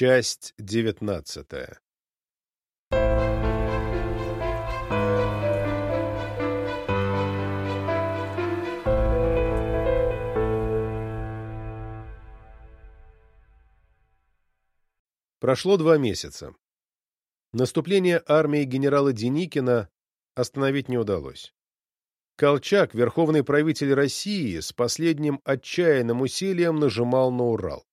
Часть девятнадцатая Прошло два месяца. Наступление армии генерала Деникина остановить не удалось. Колчак, верховный правитель России, с последним отчаянным усилием нажимал на Урал.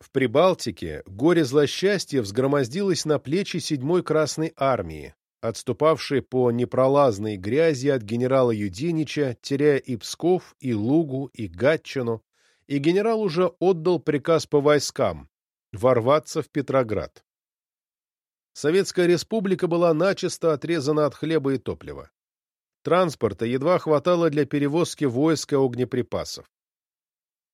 В Прибалтике горе злосчастья взгромоздилось на плечи седьмой Красной армии, отступавшей по непролазной грязи от генерала Юдинича, теряя и Псков, и Лугу, и Гатчину, и генерал уже отдал приказ по войскам ворваться в Петроград. Советская республика была начисто отрезана от хлеба и топлива. Транспорта едва хватало для перевозки войск и огнеприпасов.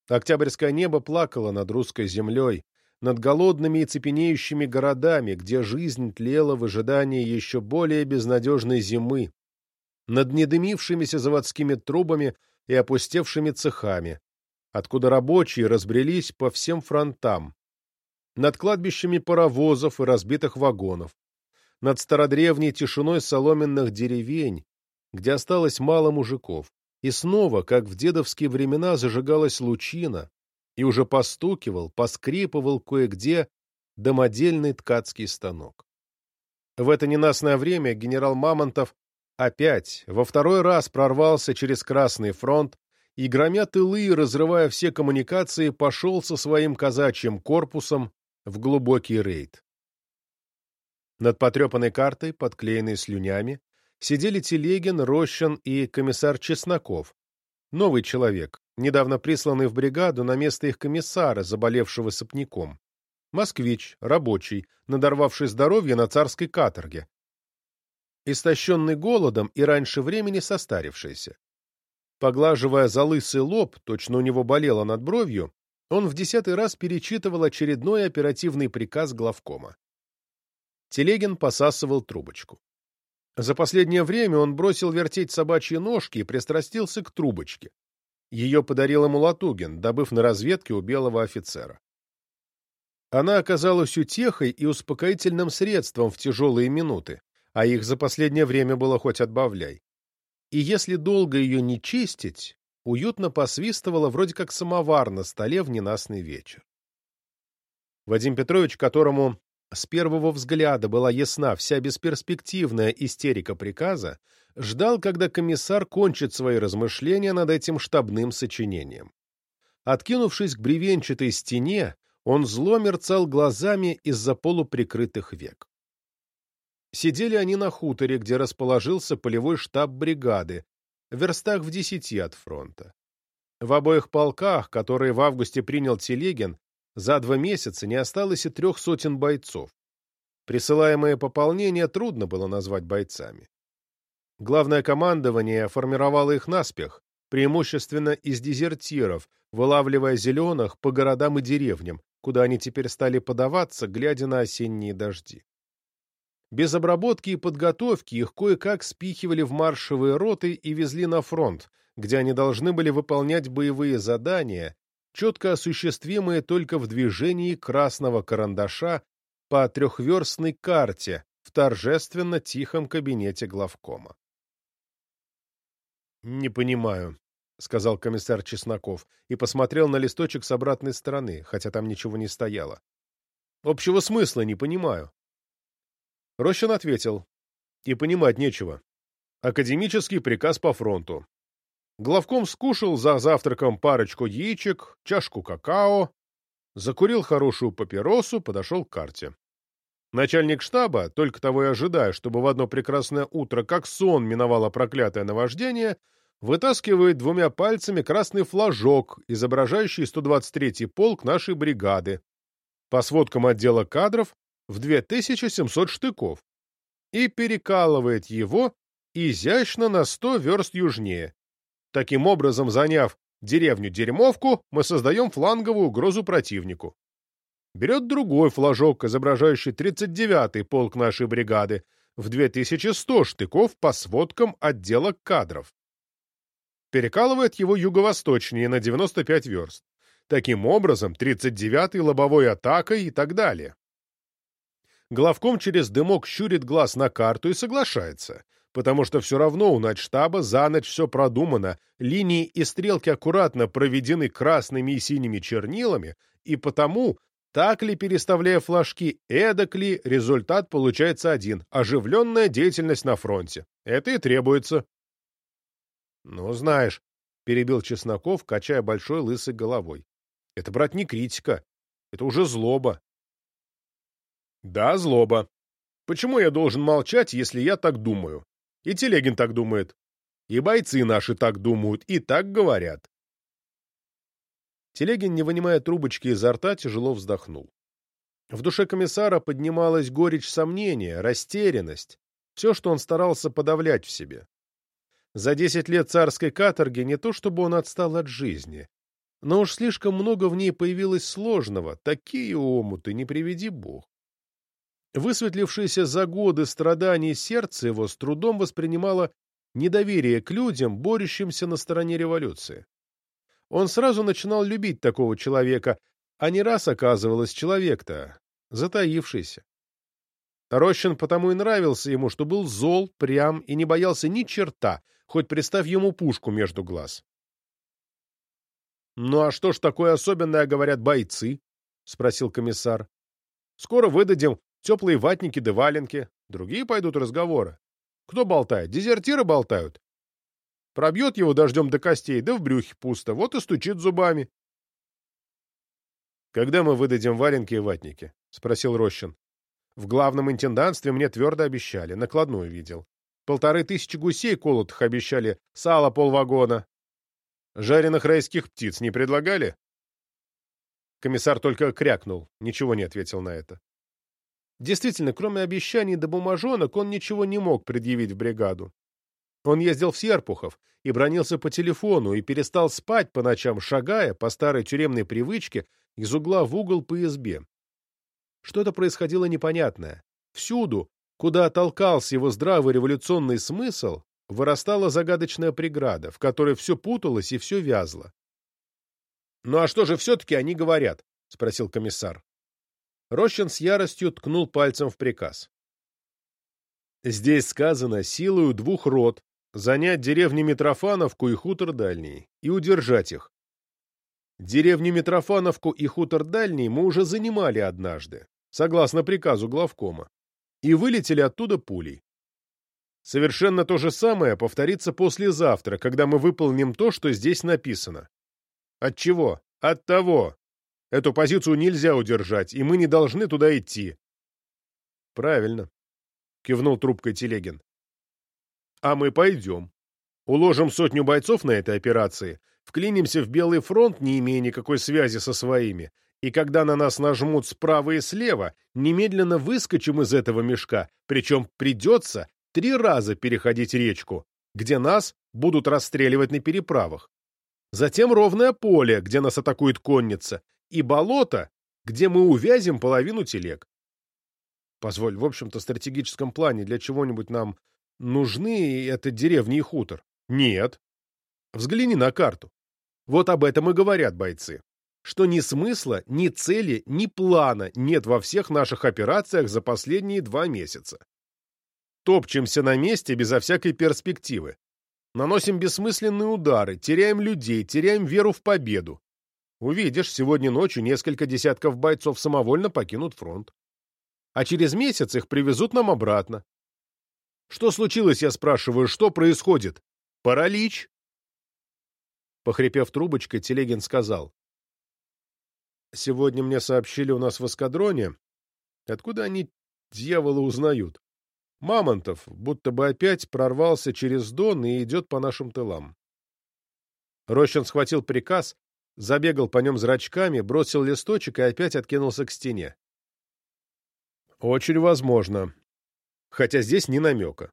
Октябрьское небо плакало над русской землей, над голодными и цепенеющими городами, где жизнь тлела в ожидании еще более безнадежной зимы, над недымившимися заводскими трубами и опустевшими цехами, откуда рабочие разбрелись по всем фронтам, над кладбищами паровозов и разбитых вагонов, над стародревней тишиной соломенных деревень, где осталось мало мужиков, и снова, как в дедовские времена, зажигалась лучина, и уже постукивал, поскрипывал кое-где домодельный ткацкий станок. В это ненастное время генерал Мамонтов опять, во второй раз прорвался через Красный фронт и, громя тылы и разрывая все коммуникации, пошел со своим казачьим корпусом в глубокий рейд. Над потрепанной картой, подклеенной слюнями, сидели Телегин, Рощин и комиссар Чесноков, новый человек, недавно присланный в бригаду на место их комиссара, заболевшего сопняком. Москвич, рабочий, надорвавший здоровье на царской каторге. Истощенный голодом и раньше времени состарившийся. Поглаживая за лысый лоб, точно у него болело над бровью, он в десятый раз перечитывал очередной оперативный приказ главкома. Телегин посасывал трубочку. За последнее время он бросил вертеть собачьи ножки и пристрастился к трубочке. Ее подарил ему Латугин, добыв на разведке у белого офицера. Она оказалась утехой и успокоительным средством в тяжелые минуты, а их за последнее время было хоть отбавляй. И если долго ее не чистить, уютно посвистывала вроде как самовар на столе в ненастный вечер. Вадим Петрович, которому с первого взгляда была ясна вся бесперспективная истерика приказа, ждал, когда комиссар кончит свои размышления над этим штабным сочинением. Откинувшись к бревенчатой стене, он зло мерцал глазами из-за полуприкрытых век. Сидели они на хуторе, где расположился полевой штаб бригады, в верстах в десяти от фронта. В обоих полках, которые в августе принял Телегин, за два месяца не осталось и трех сотен бойцов. Присылаемое пополнение трудно было назвать бойцами. Главное командование формировало их наспех, преимущественно из дезертиров, вылавливая зеленых по городам и деревням, куда они теперь стали подаваться, глядя на осенние дожди. Без обработки и подготовки их кое-как спихивали в маршевые роты и везли на фронт, где они должны были выполнять боевые задания, четко осуществимые только в движении красного карандаша по трехверстной карте в торжественно тихом кабинете главкома. «Не понимаю», — сказал комиссар Чесноков и посмотрел на листочек с обратной стороны, хотя там ничего не стояло. «Общего смысла не понимаю». Рощин ответил. «И понимать нечего. Академический приказ по фронту. Главком скушал за завтраком парочку яичек, чашку какао, закурил хорошую папиросу, подошел к карте. Начальник штаба, только того и ожидая, чтобы в одно прекрасное утро, как сон, миновало проклятое наваждение, вытаскивает двумя пальцами красный флажок, изображающий 123-й полк нашей бригады. По сводкам отдела кадров в 2700 штыков и перекалывает его изящно на 100 верст южнее. Таким образом, заняв деревню-дерьмовку, мы создаем фланговую угрозу противнику. Берет другой флажок, изображающий 39-й полк нашей бригады, в 2100 штыков по сводкам отдела кадров. Перекалывает его юго-восточнее на 95 верст. таким образом 39-й лобовой атакой и так далее. Главком через дымок щурит глаз на карту и соглашается, потому что все равно у начштаба за ночь все продумано, линии и стрелки аккуратно проведены красными и синими чернилами, и потому, так ли переставляя флажки, эдак ли, результат получается один — оживленная деятельность на фронте. Это и требуется. — Ну, знаешь, — перебил Чесноков, качая большой лысой головой. — Это, брат, не критика. Это уже злоба. — Да, злоба. Почему я должен молчать, если я так думаю? И Телегин так думает. И бойцы наши так думают, и так говорят. Телегин, не вынимая трубочки изо рта, тяжело вздохнул. В душе комиссара поднималась горечь сомнения, растерянность, все, что он старался подавлять в себе. За десять лет царской каторги не то чтобы он отстал от жизни, но уж слишком много в ней появилось сложного, такие омуты, не приведи бог. Высветлившееся за годы страданий сердце его с трудом воспринимало недоверие к людям, борющимся на стороне революции. Он сразу начинал любить такого человека, а не раз оказывалось человек-то, затаившийся. Рощин потому и нравился ему, что был зол, прям и не боялся ни черта, хоть представь ему пушку между глаз. «Ну а что ж такое особенное, говорят бойцы?» — спросил комиссар. «Скоро выдадим теплые ватники да валенки. Другие пойдут разговоры. Кто болтает? Дезертиры болтают. Пробьет его дождем до костей, да в брюхе пусто, вот и стучит зубами. «Когда мы выдадим валенки и ватники?» — спросил Рощин. В главном интендантстве мне твердо обещали, накладную видел. Полторы тысячи гусей колотых обещали, сало полвагона. Жареных райских птиц не предлагали? Комиссар только крякнул, ничего не ответил на это. Действительно, кроме обещаний до бумажонок, он ничего не мог предъявить в бригаду. Он ездил в Серпухов и бронился по телефону, и перестал спать по ночам, шагая по старой тюремной привычке из угла в угол по избе. Что-то происходило непонятное. Всюду, куда толкался его здравый революционный смысл, вырастала загадочная преграда, в которой все путалось и все вязло. «Ну а что же все-таки они говорят?» — спросил комиссар. Рощин с яростью ткнул пальцем в приказ. Здесь сказано силою двух рот занять деревни Митрофановку и хутор Дальний и удержать их. Деревню Митрофановку и хутор Дальний мы уже занимали однажды согласно приказу главкома, и вылетели оттуда пулей. Совершенно то же самое повторится послезавтра, когда мы выполним то, что здесь написано. От чего? От того. Эту позицию нельзя удержать, и мы не должны туда идти. Правильно, кивнул трубкой Телегин. А мы пойдем. Уложим сотню бойцов на этой операции, вклинимся в Белый фронт, не имея никакой связи со своими, и когда на нас нажмут справа и слева, немедленно выскочим из этого мешка, причем придется три раза переходить речку, где нас будут расстреливать на переправах. Затем ровное поле, где нас атакует конница, и болото, где мы увязим половину телег. Позволь, в общем-то, стратегическом плане для чего-нибудь нам нужны это деревни и хутор? Нет. Взгляни на карту. Вот об этом и говорят бойцы что ни смысла, ни цели, ни плана нет во всех наших операциях за последние два месяца. Топчемся на месте безо всякой перспективы. Наносим бессмысленные удары, теряем людей, теряем веру в победу. Увидишь, сегодня ночью несколько десятков бойцов самовольно покинут фронт. А через месяц их привезут нам обратно. Что случилось, я спрашиваю, что происходит? Паралич? Похрипев трубочкой, Телегин сказал. Сегодня мне сообщили у нас в эскадроне. Откуда они, дьяволы, узнают? Мамонтов будто бы опять прорвался через Дон и идет по нашим тылам. Рощин схватил приказ, забегал по нем зрачками, бросил листочек и опять откинулся к стене. Очень возможно. Хотя здесь ни намека.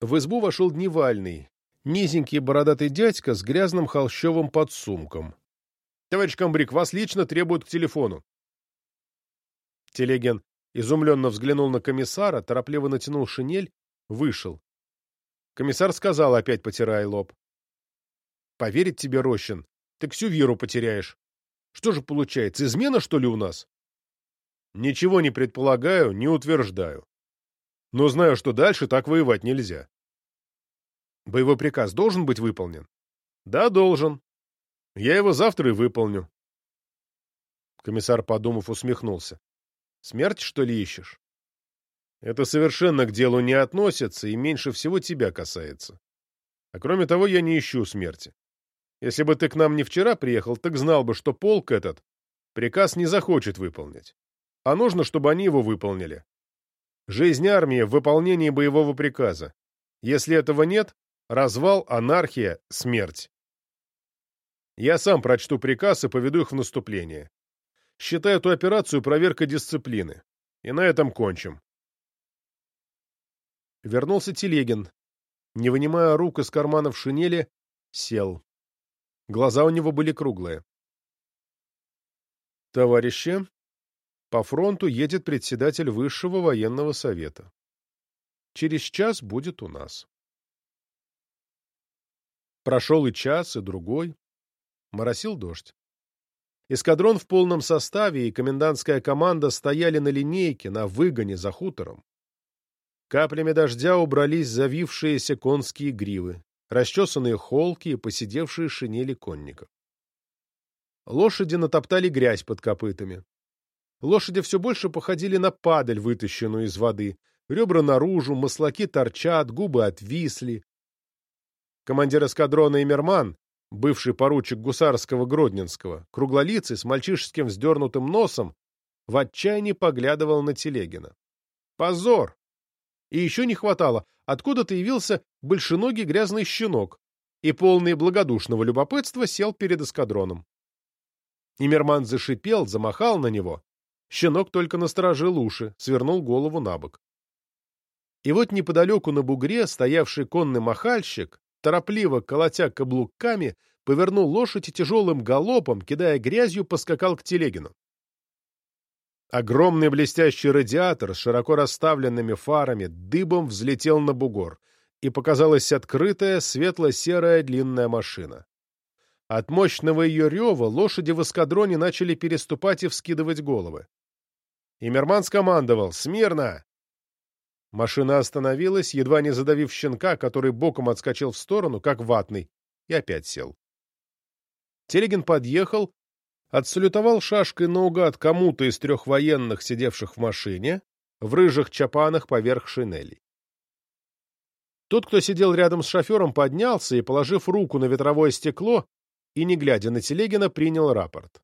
В избу вошел Дневальный, низенький бородатый дядька с грязным холщовым подсумком. Товарищ комбриг, вас лично требуют к телефону. Телегин изумленно взглянул на комиссара, торопливо натянул шинель, вышел. Комиссар сказал, опять потирая лоб. — Поверить тебе, Рощин, ты всю веру потеряешь. Что же получается, измена, что ли, у нас? Ничего не предполагаю, не утверждаю. Но знаю, что дальше так воевать нельзя. Боевой приказ должен быть выполнен? Да, должен. Я его завтра и выполню. Комиссар, подумав, усмехнулся. Смерть, что ли, ищешь? Это совершенно к делу не относится и меньше всего тебя касается. А кроме того, я не ищу смерти. Если бы ты к нам не вчера приехал, так знал бы, что полк этот приказ не захочет выполнить. А нужно, чтобы они его выполнили. Жизнь армии в выполнении боевого приказа. Если этого нет, развал, анархия, смерть. Я сам прочту приказ и поведу их в наступление. Считаю эту операцию проверкой дисциплины. И на этом кончим. Вернулся Телегин. Не вынимая рук из карманов шинели, сел. Глаза у него были круглые. «Товарищи, по фронту едет председатель Высшего военного совета. Через час будет у нас». Прошел и час, и другой. Моросил дождь. Эскадрон в полном составе и комендантская команда стояли на линейке, на выгоне за хутором. Каплями дождя убрались завившиеся конские гривы, расчесанные холки и посидевшие шинели конников. Лошади натоптали грязь под копытами. Лошади все больше походили на падаль, вытащенную из воды. Ребра наружу, маслаки торчат, губы отвисли. Командир эскадрона Эмерман, бывший поручик гусарского Гродненского, круглолицый, с мальчишеским вздернутым носом, в отчаянии поглядывал на Телегина. Позор! И еще не хватало, откуда-то явился большеногий грязный щенок и, полный благодушного любопытства, сел перед эскадроном. Имерман зашипел, замахал на него. Щенок только насторожил уши, свернул голову на бок. И вот неподалеку на бугре стоявший конный махальщик, торопливо колотя каблуками, повернул лошадь и тяжелым галопом, кидая грязью, поскакал к Телегину. Огромный блестящий радиатор с широко расставленными фарами дыбом взлетел на бугор, и показалась открытая светло-серая длинная машина. От мощного ее рева лошади в эскадроне начали переступать и вскидывать головы. Имерман скомандовал «Смирно!». Машина остановилась, едва не задавив щенка, который боком отскочил в сторону, как ватный, и опять сел. Телегин подъехал, отсалютовал шашкой наугад кому-то из трех военных, сидевших в машине, в рыжих чапанах поверх шинелей. Тот, кто сидел рядом с шофером, поднялся и, положив руку на ветровое стекло, и, не глядя на Телегина, принял рапорт.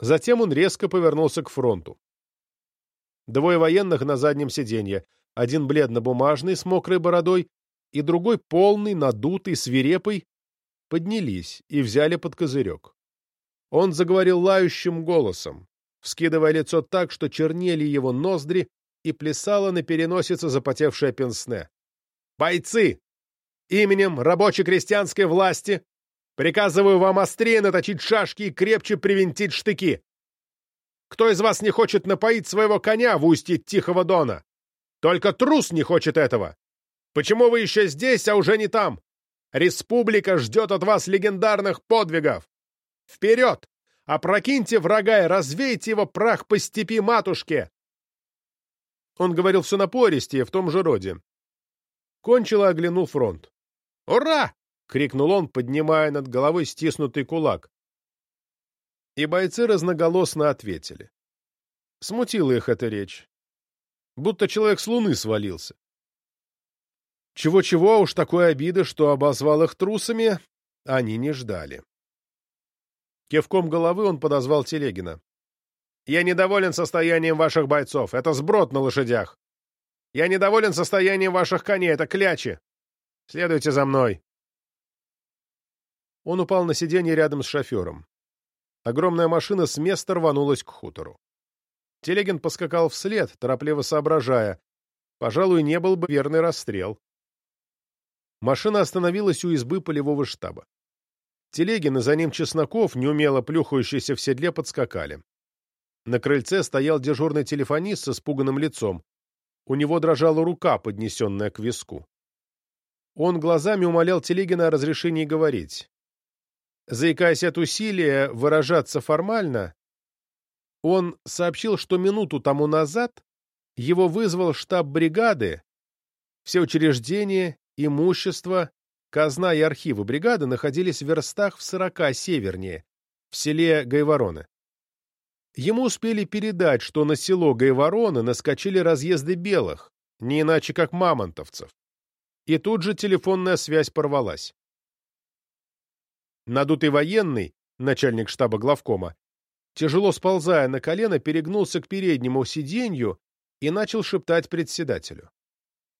Затем он резко повернулся к фронту. Двое военных на заднем сиденье, один бледно-бумажный, с мокрой бородой, и другой полный, надутый, свирепый, поднялись и взяли под козырек. Он заговорил лающим голосом, вскидывая лицо так, что чернели его ноздри и плясала на переносице запотевшая пенсне. «Бойцы! Именем рабоче-крестьянской власти приказываю вам острее наточить шашки и крепче привинтить штыки. Кто из вас не хочет напоить своего коня в устье Тихого Дона? Только трус не хочет этого. Почему вы еще здесь, а уже не там? Республика ждет от вас легендарных подвигов. Вперед! Опрокиньте врага и развейте его прах по степи матушки!» Он говорил все напористее, в том же роде. Кончило оглянул фронт. «Ура!» — крикнул он, поднимая над головой стиснутый кулак. И бойцы разноголосно ответили. Смутила их эта речь. Будто человек с луны свалился. Чего-чего уж такой обиды, что обозвал их трусами, они не ждали. Кивком головы он подозвал Телегина. «Я недоволен состоянием ваших бойцов. Это сброд на лошадях. Я недоволен состоянием ваших коней. Это клячи. Следуйте за мной». Он упал на сиденье рядом с шофером. Огромная машина с места рванулась к хутору. Телегин поскакал вслед, торопливо соображая. Пожалуй, не был бы верный расстрел. Машина остановилась у избы полевого штаба. Телегин и за ним Чесноков, неумело плюхающийся в седле, подскакали. На крыльце стоял дежурный телефонист с испуганным лицом. У него дрожала рука, поднесенная к виску. Он глазами умолял Телегина о разрешении говорить. Заикаясь от усилия выражаться формально, он сообщил, что минуту тому назад его вызвал штаб бригады, все учреждения, имущество, казна и архивы бригады находились в верстах в сорока севернее, в селе Гайвороны. Ему успели передать, что на село Гайвороны наскочили разъезды белых, не иначе как мамонтовцев. И тут же телефонная связь порвалась. Надутый военный, начальник штаба главкома, тяжело сползая на колено, перегнулся к переднему сиденью и начал шептать председателю.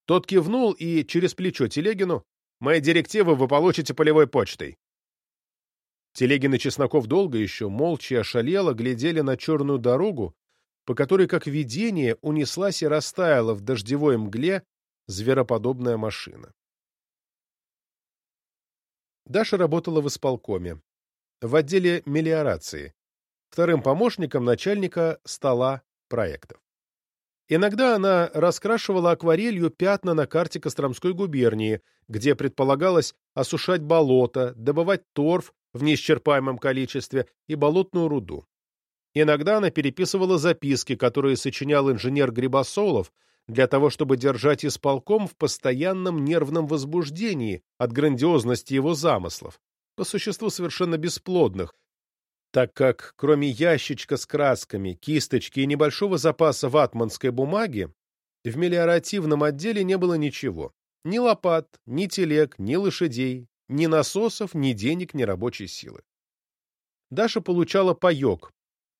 Тот кивнул и через плечо Телегину «Мои директивы вы получите полевой почтой». Телегин и Чесноков долго еще, молча и ошалело, глядели на черную дорогу, по которой, как видение, унеслась и растаяла в дождевой мгле звероподобная машина. Даша работала в исполкоме, в отделе мелиорации, вторым помощником начальника стола проектов. Иногда она раскрашивала акварелью пятна на карте Костромской губернии, где предполагалось осушать болото, добывать торф в неисчерпаемом количестве и болотную руду. Иногда она переписывала записки, которые сочинял инженер Грибосолов, для того, чтобы держать исполком в постоянном нервном возбуждении от грандиозности его замыслов, по существу совершенно бесплодных, так как кроме ящичка с красками, кисточки и небольшого запаса ватманской бумаги, в мелиоративном отделе не было ничего. Ни лопат, ни телег, ни лошадей, ни насосов, ни денег, ни рабочей силы. Даша получала паек,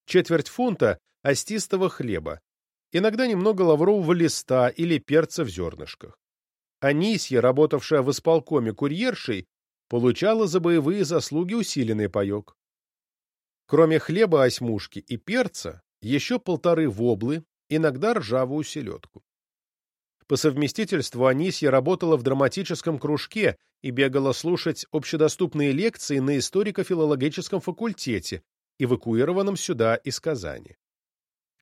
четверть фунта остистого хлеба, иногда немного лаврового листа или перца в зернышках. Анисья, работавшая в исполкоме курьершей, получала за боевые заслуги усиленный паек. Кроме хлеба осьмушки и перца, еще полторы воблы, иногда ржавую селедку. По совместительству Анисья работала в драматическом кружке и бегала слушать общедоступные лекции на историко-филологическом факультете, эвакуированном сюда из Казани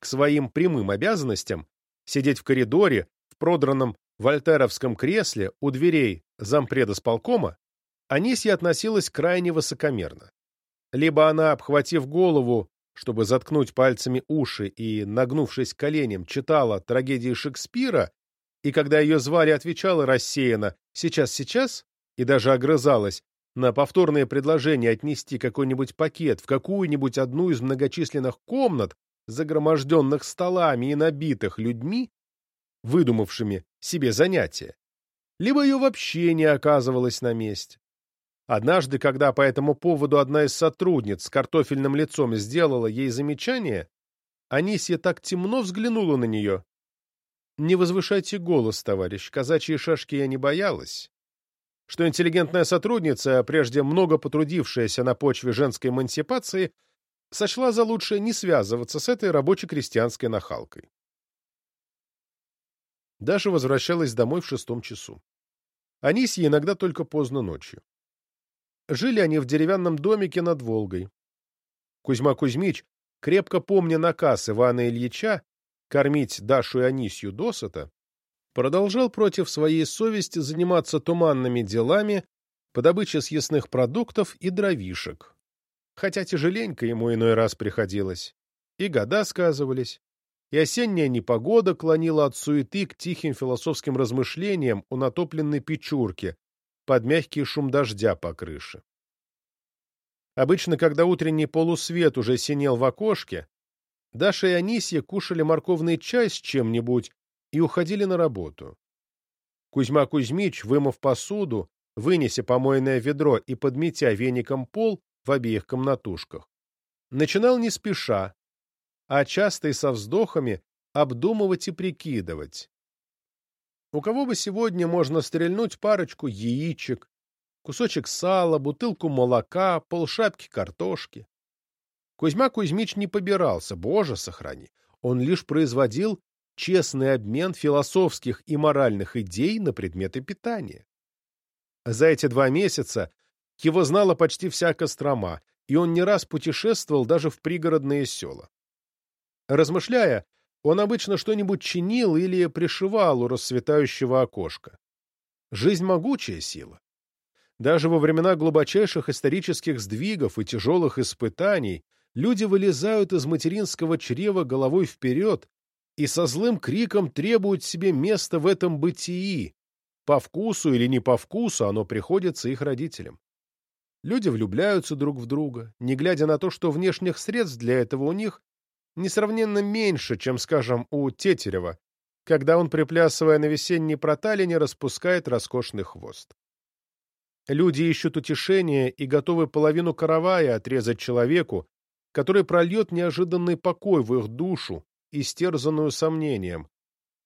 к своим прямым обязанностям сидеть в коридоре в продранном вольтеровском кресле у дверей зампреда сполкома, Анисья относилась крайне высокомерно. Либо она, обхватив голову, чтобы заткнуть пальцами уши и, нагнувшись к коленям, читала трагедии Шекспира, и когда ее звали, отвечала рассеянно «сейчас, сейчас», и даже огрызалась на повторное предложение отнести какой-нибудь пакет в какую-нибудь одну из многочисленных комнат, загроможденных столами и набитых людьми, выдумавшими себе занятия, либо ее вообще не оказывалось на месте. Однажды, когда по этому поводу одна из сотрудниц с картофельным лицом сделала ей замечание, Анисия так темно взглянула на нее. «Не возвышайте голос, товарищ, казачьи шашки я не боялась» что интеллигентная сотрудница, прежде много потрудившаяся на почве женской эмансипации, сочла за лучшее не связываться с этой рабоче-крестьянской нахалкой. Даша возвращалась домой в шестом часу. Анисья иногда только поздно ночью. Жили они в деревянном домике над Волгой. Кузьма Кузьмич, крепко помня наказ Ивана Ильича кормить Дашу и Анисью досыта, продолжал против своей совести заниматься туманными делами по добыче съестных продуктов и дровишек, хотя тяжеленько ему иной раз приходилось. И года сказывались, и осенняя непогода клонила от суеты к тихим философским размышлениям у натопленной печурки под мягкий шум дождя по крыше. Обычно, когда утренний полусвет уже синел в окошке, Даша и Анисья кушали морковный чай с чем-нибудь и уходили на работу. Кузьма Кузьмич, вымыв посуду, вынеся помойное ведро и подметя веником пол, в обеих комнатушках. Начинал не спеша, а часто и со вздохами обдумывать и прикидывать. У кого бы сегодня можно стрельнуть парочку яичек, кусочек сала, бутылку молока, полшапки картошки? Кузьма Кузьмич не побирался, боже сохрани. Он лишь производил честный обмен философских и моральных идей на предметы питания. За эти два месяца его знала почти вся Кострома, и он не раз путешествовал даже в пригородные села. Размышляя, он обычно что-нибудь чинил или пришивал у расцветающего окошка. Жизнь — могучая сила. Даже во времена глубочайших исторических сдвигов и тяжелых испытаний люди вылезают из материнского чрева головой вперед и со злым криком требуют себе места в этом бытии. По вкусу или не по вкусу оно приходится их родителям. Люди влюбляются друг в друга, не глядя на то, что внешних средств для этого у них несравненно меньше, чем, скажем, у Тетерева, когда он, приплясывая на весенней проталине, распускает роскошный хвост. Люди ищут утешения и готовы половину каравая отрезать человеку, который прольет неожиданный покой в их душу, истерзанную сомнением.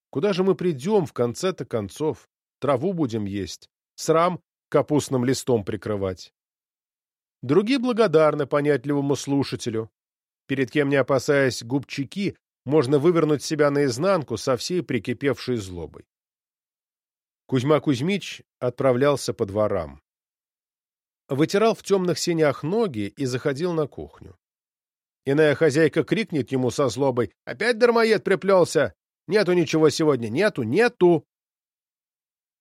Куда же мы придем в конце-то концов? Траву будем есть, срам капустным листом прикрывать. Другие благодарны понятливому слушателю. Перед кем не опасаясь губчики, можно вывернуть себя наизнанку со всей прикипевшей злобой. Кузьма Кузьмич отправлялся по дворам. Вытирал в темных синях ноги и заходил на кухню. Иная хозяйка крикнет ему со злобой «Опять дармоед приплелся! Нету ничего сегодня! Нету! Нету!»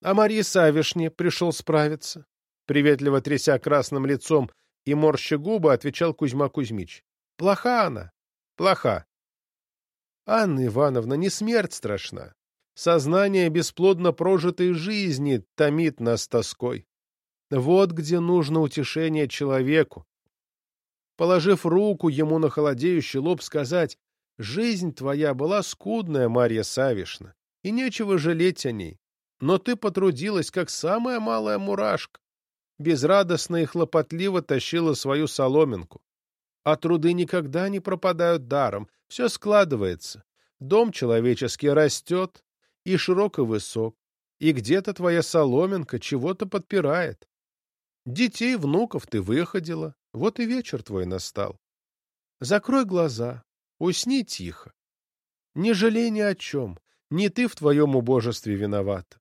А Марья Савишне пришел справиться. Приветливо тряся красным лицом и морща губы, отвечал Кузьма Кузьмич. «Плоха она! Плоха! Анна Ивановна, не смерть страшна. Сознание бесплодно прожитой жизни томит нас тоской. Вот где нужно утешение человеку. Положив руку ему на холодеющий лоб, сказать, «Жизнь твоя была скудная, Марья Савишна, и нечего жалеть о ней. Но ты потрудилась, как самая малая мурашка. Безрадостно и хлопотливо тащила свою соломинку. А труды никогда не пропадают даром, все складывается. Дом человеческий растет, и широк и высок, и где-то твоя соломинка чего-то подпирает. Детей, внуков ты выходила, вот и вечер твой настал. Закрой глаза, усни тихо. Не жалей ни о чем, не ты в твоем убожестве виновата.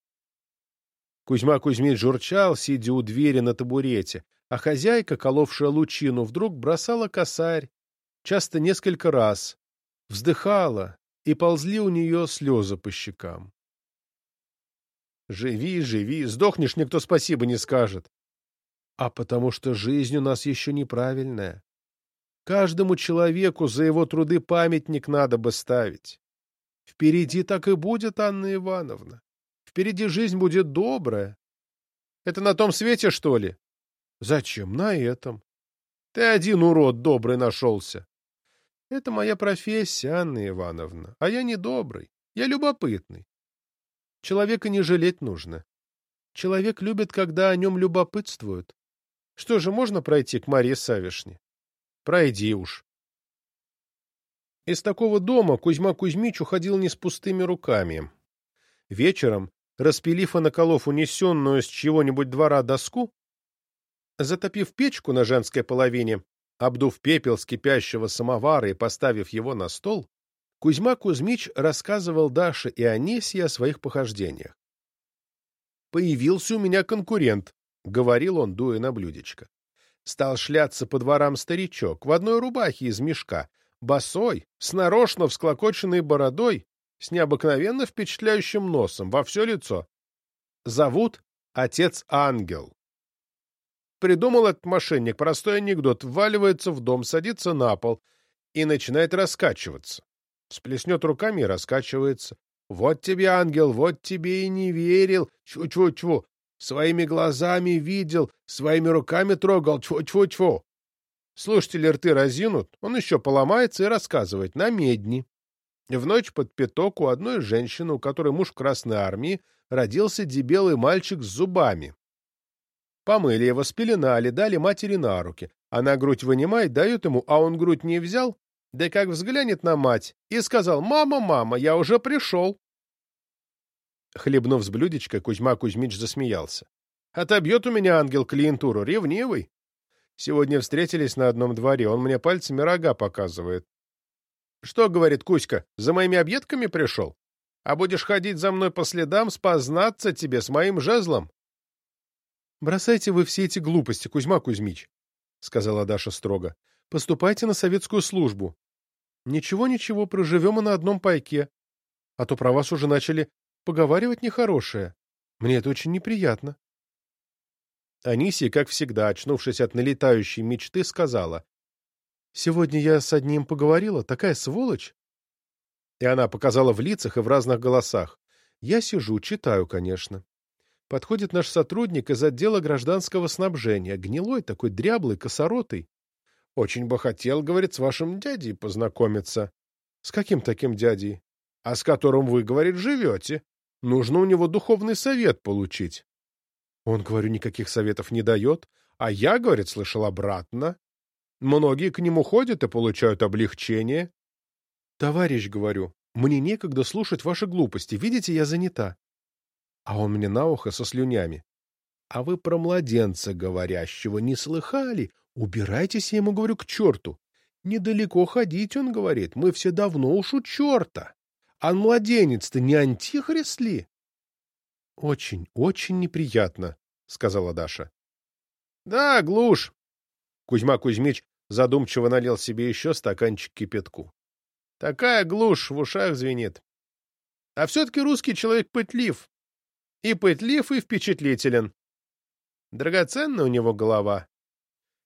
Кузьма Кузьмич журчал, сидя у двери на табурете, а хозяйка, коловшая лучину, вдруг бросала косарь, часто несколько раз, вздыхала, и ползли у нее слезы по щекам. «Живи, живи, сдохнешь, никто спасибо не скажет». А потому что жизнь у нас еще неправильная. Каждому человеку за его труды памятник надо бы ставить. Впереди так и будет, Анна Ивановна. Впереди жизнь будет добрая. Это на том свете, что ли? Зачем? На этом. Ты один урод добрый нашелся. Это моя профессия, Анна Ивановна. А я не добрый. Я любопытный. Человека не жалеть нужно. Человек любит, когда о нем любопытствуют. Что же, можно пройти к Марье Савишне? Пройди уж. Из такого дома Кузьма Кузьмич уходил не с пустыми руками. Вечером, распилив и наколов унесенную с чего-нибудь двора доску, затопив печку на женской половине, Обдув пепел с кипящего самовара и поставив его на стол, Кузьма Кузьмич рассказывал Даше и Анесье о своих похождениях. «Появился у меня конкурент», — говорил он, дуя на блюдечко. Стал шляться по дворам старичок в одной рубахе из мешка, босой, с нарочно всклокоченной бородой, с необыкновенно впечатляющим носом во все лицо. Зовут Отец Ангел. Придумал этот мошенник простой анекдот, вваливается в дом, садится на пол и начинает раскачиваться. Сплеснет руками и раскачивается. «Вот тебе, ангел, вот тебе и не верил! Чу-чу-чу! Своими глазами видел, своими руками трогал! Чу-чу-чу!» Слушатели рты разинут, он еще поломается и рассказывает на медни. В ночь под пяток у одной женщины, у которой муж в Красной Армии, родился дебелый мальчик с зубами. Помыли его, спеленали, дали матери на руки. Она грудь вынимает, дают ему, а он грудь не взял. Да как взглянет на мать и сказал «Мама, мама, я уже пришел». Хлебнув с блюдечка, Кузьма Кузьмич засмеялся. «Отобьет у меня ангел клиентуру, ревнивый. Сегодня встретились на одном дворе, он мне пальцами рога показывает. Что, говорит Кузька, за моими объедками пришел? А будешь ходить за мной по следам, спознаться тебе с моим жезлом? — Бросайте вы все эти глупости, Кузьма Кузьмич, — сказала Даша строго. — Поступайте на советскую службу. Ничего-ничего, проживем и на одном пайке. А то про вас уже начали поговаривать нехорошее. Мне это очень неприятно. Анисия, как всегда, очнувшись от налетающей мечты, сказала, «Сегодня я с одним поговорила, такая сволочь!» И она показала в лицах и в разных голосах. «Я сижу, читаю, конечно. Подходит наш сотрудник из отдела гражданского снабжения, гнилой такой, дряблый, косоротый. Очень бы хотел, говорит, с вашим дядей познакомиться. С каким таким дядей? А с которым вы, говорит, живете. Нужно у него духовный совет получить. Он, говорю, никаких советов не дает, а я, говорит, слышал обратно. Многие к нему ходят и получают облегчение. Товарищ, говорю, мне некогда слушать ваши глупости, видите, я занята. А он мне на ухо со слюнями. А вы про младенца говорящего не слыхали? Убирайтесь, я ему говорю, к черту. Недалеко ходить, он говорит, мы все давно уж у черта. А младенец-то не антихрист ли? — Очень, очень неприятно, — сказала Даша. — Да, глушь. Кузьма Кузьмич задумчиво налил себе еще стаканчик кипятку. — Такая глушь в ушах звенит. А все-таки русский человек пытлив. И пытлив, и впечатлителен. Драгоценна у него голова.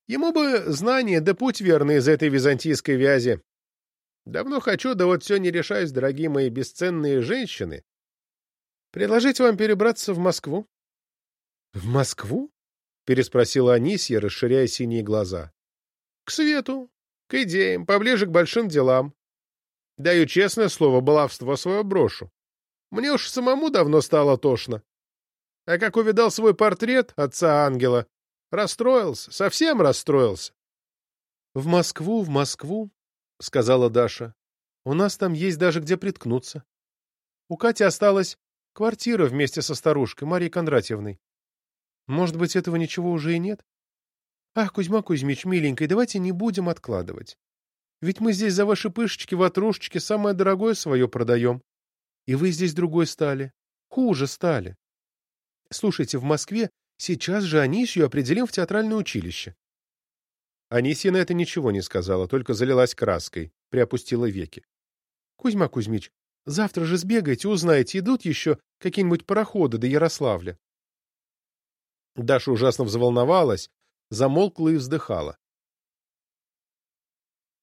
Ему бы знание да путь верный из этой византийской вязи. Давно хочу, да вот все не решаюсь, дорогие мои бесценные женщины, Предложить вам перебраться в Москву? — В Москву? — переспросила Анисия, расширяя синие глаза. — К свету, к идеям, поближе к большим делам. Даю честное слово, баловство свое брошу. Мне уж самому давно стало тошно. А как увидал свой портрет отца ангела, расстроился, совсем расстроился. — В Москву, в Москву, — сказала Даша. — У нас там есть даже где приткнуться. У Кати осталось Квартира вместе со старушкой, Марией Кондратьевной. Может быть, этого ничего уже и нет? Ах, Кузьма Кузьмич, миленький, давайте не будем откладывать. Ведь мы здесь за ваши пышечки, ватрушечки самое дорогое свое продаем. И вы здесь другой стали. Хуже стали. Слушайте, в Москве сейчас же Анисью определим в театральное училище. Анисья на это ничего не сказала, только залилась краской, приопустила веки. Кузьма Кузьмич, Завтра же сбегайте, узнаете, идут еще какие-нибудь пароходы до Ярославля. Даша ужасно взволновалась, замолкла и вздыхала.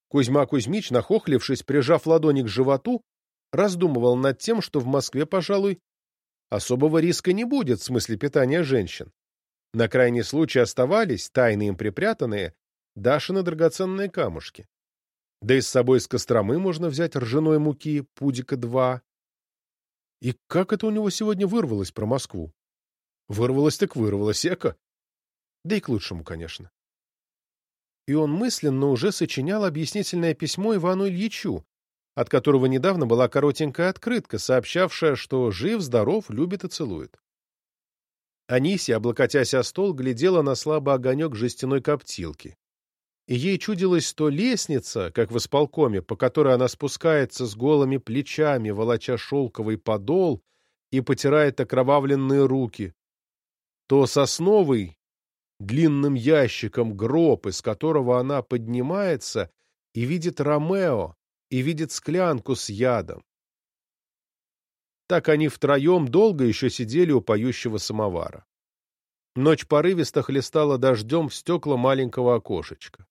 Кузьма Кузьмич, нахохлившись, прижав ладони к животу, раздумывал над тем, что в Москве, пожалуй, особого риска не будет в смысле питания женщин. На крайний случай оставались, тайно им припрятанные, Дашины драгоценные камушки. Да и с собой из Костромы можно взять ржаной муки, пудика два. И как это у него сегодня вырвалось про Москву? Вырвалось так вырвалось, эко. Да и к лучшему, конечно. И он мысленно уже сочинял объяснительное письмо Ивану Ильичу, от которого недавно была коротенькая открытка, сообщавшая, что жив-здоров, любит и целует. Анисия, облокотясь о стол, глядела на слабый огонек жестяной коптилки и ей чудилась то лестница, как в исполкоме, по которой она спускается с голыми плечами, волоча шелковый подол и потирает окровавленные руки, то сосновый длинным ящиком гроб, из которого она поднимается и видит Ромео, и видит склянку с ядом. Так они втроем долго еще сидели у поющего самовара. Ночь порывисто хлестала дождем в стекла маленького окошечка.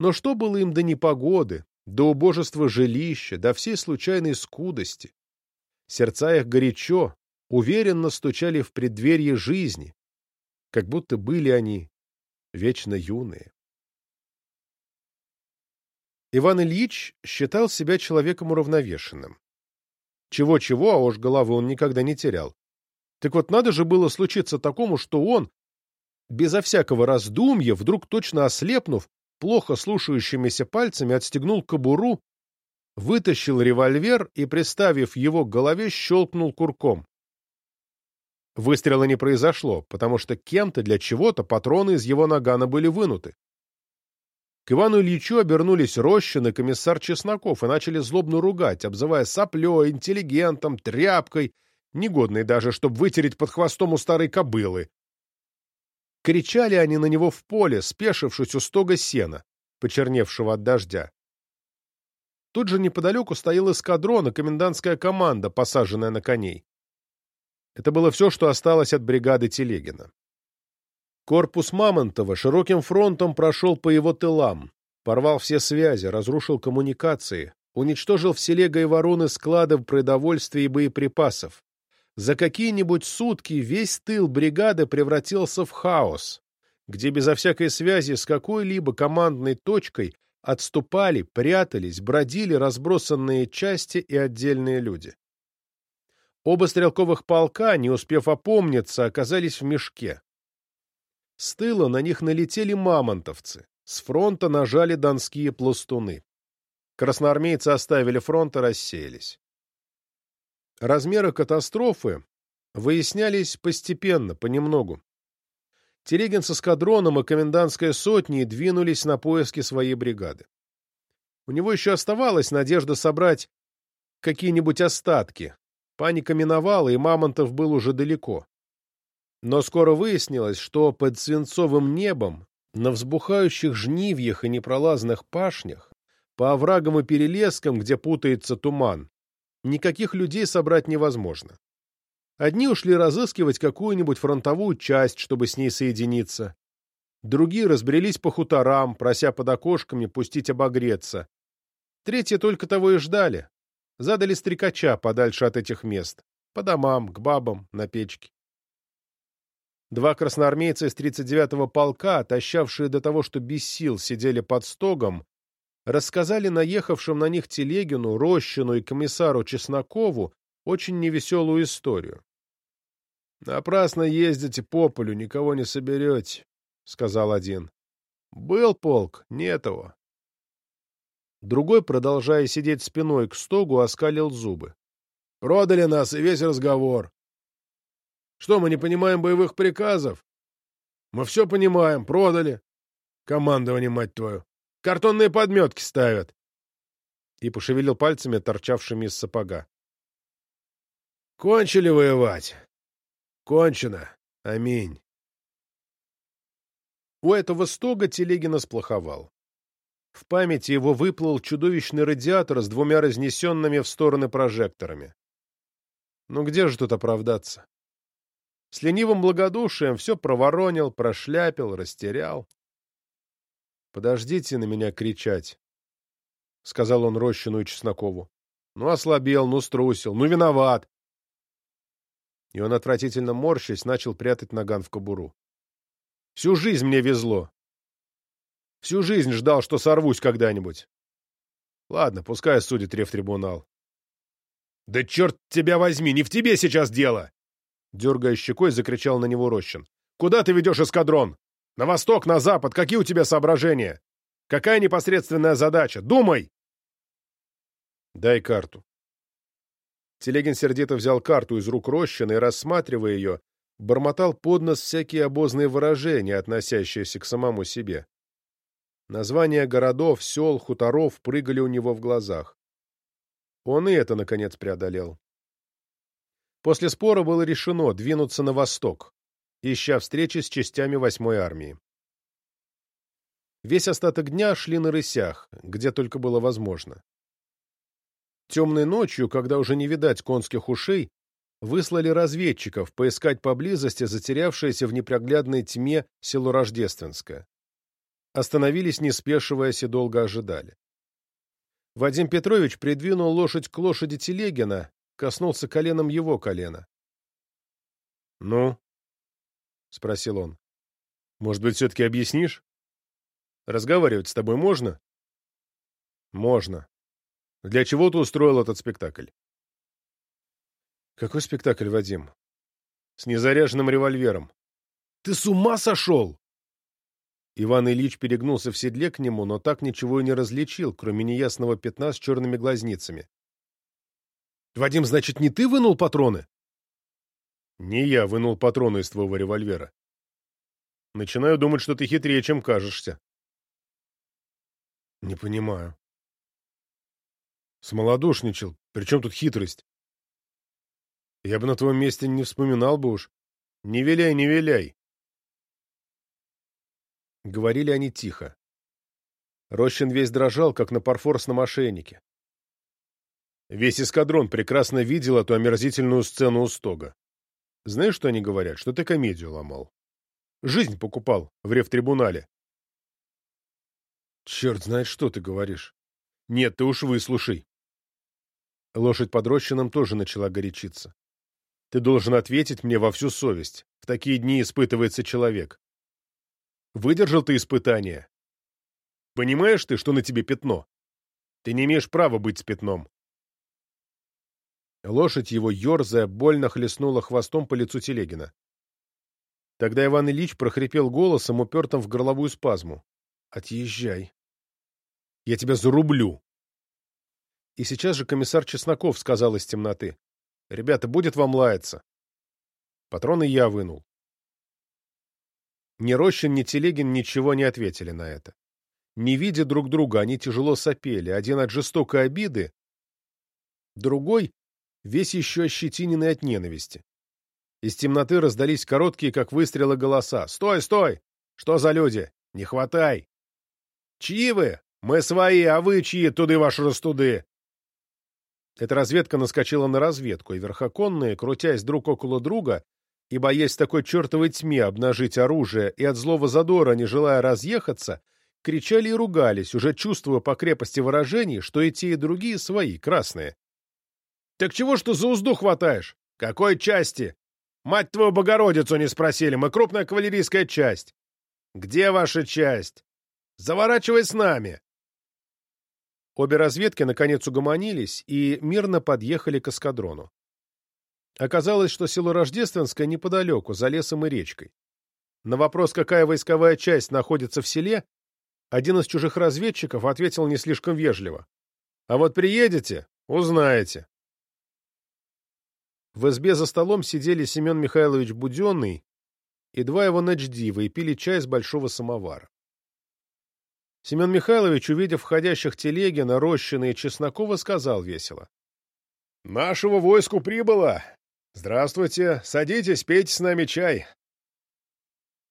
Но что было им до непогоды, до убожества жилища, до всей случайной скудости? Сердца их горячо, уверенно стучали в преддверье жизни, как будто были они вечно юные. Иван Ильич считал себя человеком уравновешенным. Чего-чего, а уж головы он никогда не терял. Так вот, надо же было случиться такому, что он, безо всякого раздумья, вдруг точно ослепнув, плохо слушающимися пальцами отстегнул кобуру, вытащил револьвер и, приставив его к голове, щелкнул курком. Выстрела не произошло, потому что кем-то для чего-то патроны из его нагана были вынуты. К Ивану Ильичу обернулись Рощин и комиссар Чесноков и начали злобно ругать, обзывая соплей, интеллигентом, тряпкой, негодной даже, чтобы вытереть под хвостом у старой кобылы. Кричали они на него в поле, спешившись у стога сена, почерневшего от дождя. Тут же неподалеку стоял эскадрон и комендантская команда, посаженная на коней. Это было все, что осталось от бригады Телегина. Корпус Мамонтова широким фронтом прошел по его тылам, порвал все связи, разрушил коммуникации, уничтожил в селе Гайвороны складов продовольствия и боеприпасов. За какие-нибудь сутки весь тыл бригады превратился в хаос, где безо всякой связи с какой-либо командной точкой отступали, прятались, бродили разбросанные части и отдельные люди. Оба стрелковых полка, не успев опомниться, оказались в мешке. С тыла на них налетели мамонтовцы, с фронта нажали донские пластуны. Красноармейцы оставили фронт и рассеялись. Размеры катастрофы выяснялись постепенно, понемногу. Терегин с эскадроном и комендантской сотней двинулись на поиски своей бригады. У него еще оставалась надежда собрать какие-нибудь остатки. Паника миновала, и Мамонтов был уже далеко. Но скоро выяснилось, что под свинцовым небом, на взбухающих жнивьях и непролазных пашнях, по оврагам и перелескам, где путается туман, никаких людей собрать невозможно. Одни ушли разыскивать какую-нибудь фронтовую часть, чтобы с ней соединиться. Другие разбрелись по хуторам, прося под окошками пустить обогреться. Третьи только того и ждали. Задали стрекача подальше от этих мест. По домам, к бабам, на печке. Два красноармейца из 39-го полка, отощавшие до того, что без сил сидели под стогом, рассказали наехавшим на них Телегину, Рощину и комиссару Чеснокову очень невеселую историю. «Напрасно ездите по полю, никого не соберете», — сказал один. «Был полк, нет его». Другой, продолжая сидеть спиной к стогу, оскалил зубы. «Продали нас, и весь разговор. Что, мы не понимаем боевых приказов? Мы все понимаем, продали. Командование, мать твою. Картонные подметки ставят». И пошевелил пальцами, торчавшими из сапога. Кончили воевать. Кончено. Аминь. У этого стога Телегина сплоховал. В памяти его выплыл чудовищный радиатор с двумя разнесенными в стороны прожекторами. Ну где же тут оправдаться? С ленивым благодушием все проворонил, прошляпил, растерял. «Подождите на меня кричать», — сказал он Рощину и Чеснокову. «Ну, ослабел, ну, струсил, ну, виноват и он, отвратительно морщась, начал прятать наган в кобуру. «Всю жизнь мне везло. Всю жизнь ждал, что сорвусь когда-нибудь. Ладно, пускай судит рефтрибунал». «Да черт тебя возьми, не в тебе сейчас дело!» Дергая щекой, закричал на него Рощин. «Куда ты ведешь эскадрон? На восток, на запад? Какие у тебя соображения? Какая непосредственная задача? Думай!» «Дай карту», Телегин сердито взял карту из рук Рощина и, рассматривая ее, бормотал под нос всякие обозные выражения, относящиеся к самому себе. Названия городов, сел, хуторов прыгали у него в глазах. Он и это, наконец, преодолел. После спора было решено двинуться на восток, ища встречи с частями восьмой армии. Весь остаток дня шли на рысях, где только было возможно. Темной ночью, когда уже не видать конских ушей, выслали разведчиков поискать поблизости затерявшееся в непроглядной тьме село Рождественское. Остановились, не спешиваясь, и долго ожидали. Вадим Петрович придвинул лошадь к лошади Телегина, коснулся коленом его колена. — Ну? — спросил он. — Может быть, все-таки объяснишь? Разговаривать с тобой можно? — Можно. Для чего ты устроил этот спектакль? Какой спектакль, Вадим? С незаряженным револьвером. Ты с ума сошел? Иван Ильич перегнулся в седле к нему, но так ничего и не различил, кроме неясного пятна с черными глазницами. «Вадим, значит, не ты вынул патроны?» «Не я вынул патроны из твоего револьвера. Начинаю думать, что ты хитрее, чем кажешься». «Не понимаю. Смолодушничал. Причем тут хитрость? Я бы на твоем месте не вспоминал бы уж. Не виляй, не виляй. Говорили они тихо. Рощин весь дрожал, как на парфорсном ошейнике. Весь эскадрон прекрасно видел эту омерзительную сцену у стога. Знаешь, что они говорят? Что ты комедию ломал. жизнь покупал в рефтрибунале. Черт знает, что ты говоришь. Нет, ты уж выслушай. Лошадь под рощином тоже начала горячиться. Ты должен ответить мне во всю совесть. В такие дни испытывается человек. Выдержал ты испытание? Понимаешь ты, что на тебе пятно? Ты не имеешь права быть с пятном. Лошадь его, ерзая, больно хлестнула хвостом по лицу Телегина. Тогда Иван Ильич прохрипел голосом, упертым в горловую спазму. «Отъезжай. Я тебя зарублю!» И сейчас же комиссар Чесноков сказал из темноты. «Ребята, будет вам лаяться!» Патроны я вынул. Ни Рощин, ни Телегин ничего не ответили на это. Не видя друг друга, они тяжело сопели, один от жестокой обиды, другой весь еще ощетиненный от ненависти. Из темноты раздались короткие, как выстрелы, голоса. «Стой, стой! Что за люди? Не хватай!» «Чьи вы? Мы свои, а вы чьи, туды ваши растуды?» Эта разведка наскочила на разведку, и верхоконные, крутясь друг около друга и боясь такой чертовой тьме обнажить оружие и от злого задора, не желая разъехаться, кричали и ругались, уже чувствуя по крепости выражений, что и те, и другие свои, красные. Так чего ж ты за узду хватаешь? Какой части? Мать твою Богородицу не спросили, мы крупная кавалерийская часть. Где ваша часть? Заворачивай с нами. Обе разведки наконец угомонились и мирно подъехали к эскадрону. Оказалось, что село Рождественское неподалеку, за лесом и речкой. На вопрос, какая войсковая часть находится в селе, один из чужих разведчиков ответил не слишком вежливо. «А вот приедете — узнаете». В избе за столом сидели Семен Михайлович Буденный и два его ночдива и пили чай из большого самовара. Семен Михайлович, увидев входящих Телегина, Рощина и Чеснокова, сказал весело. — Нашего войску прибыло. Здравствуйте, садитесь, пейте с нами чай.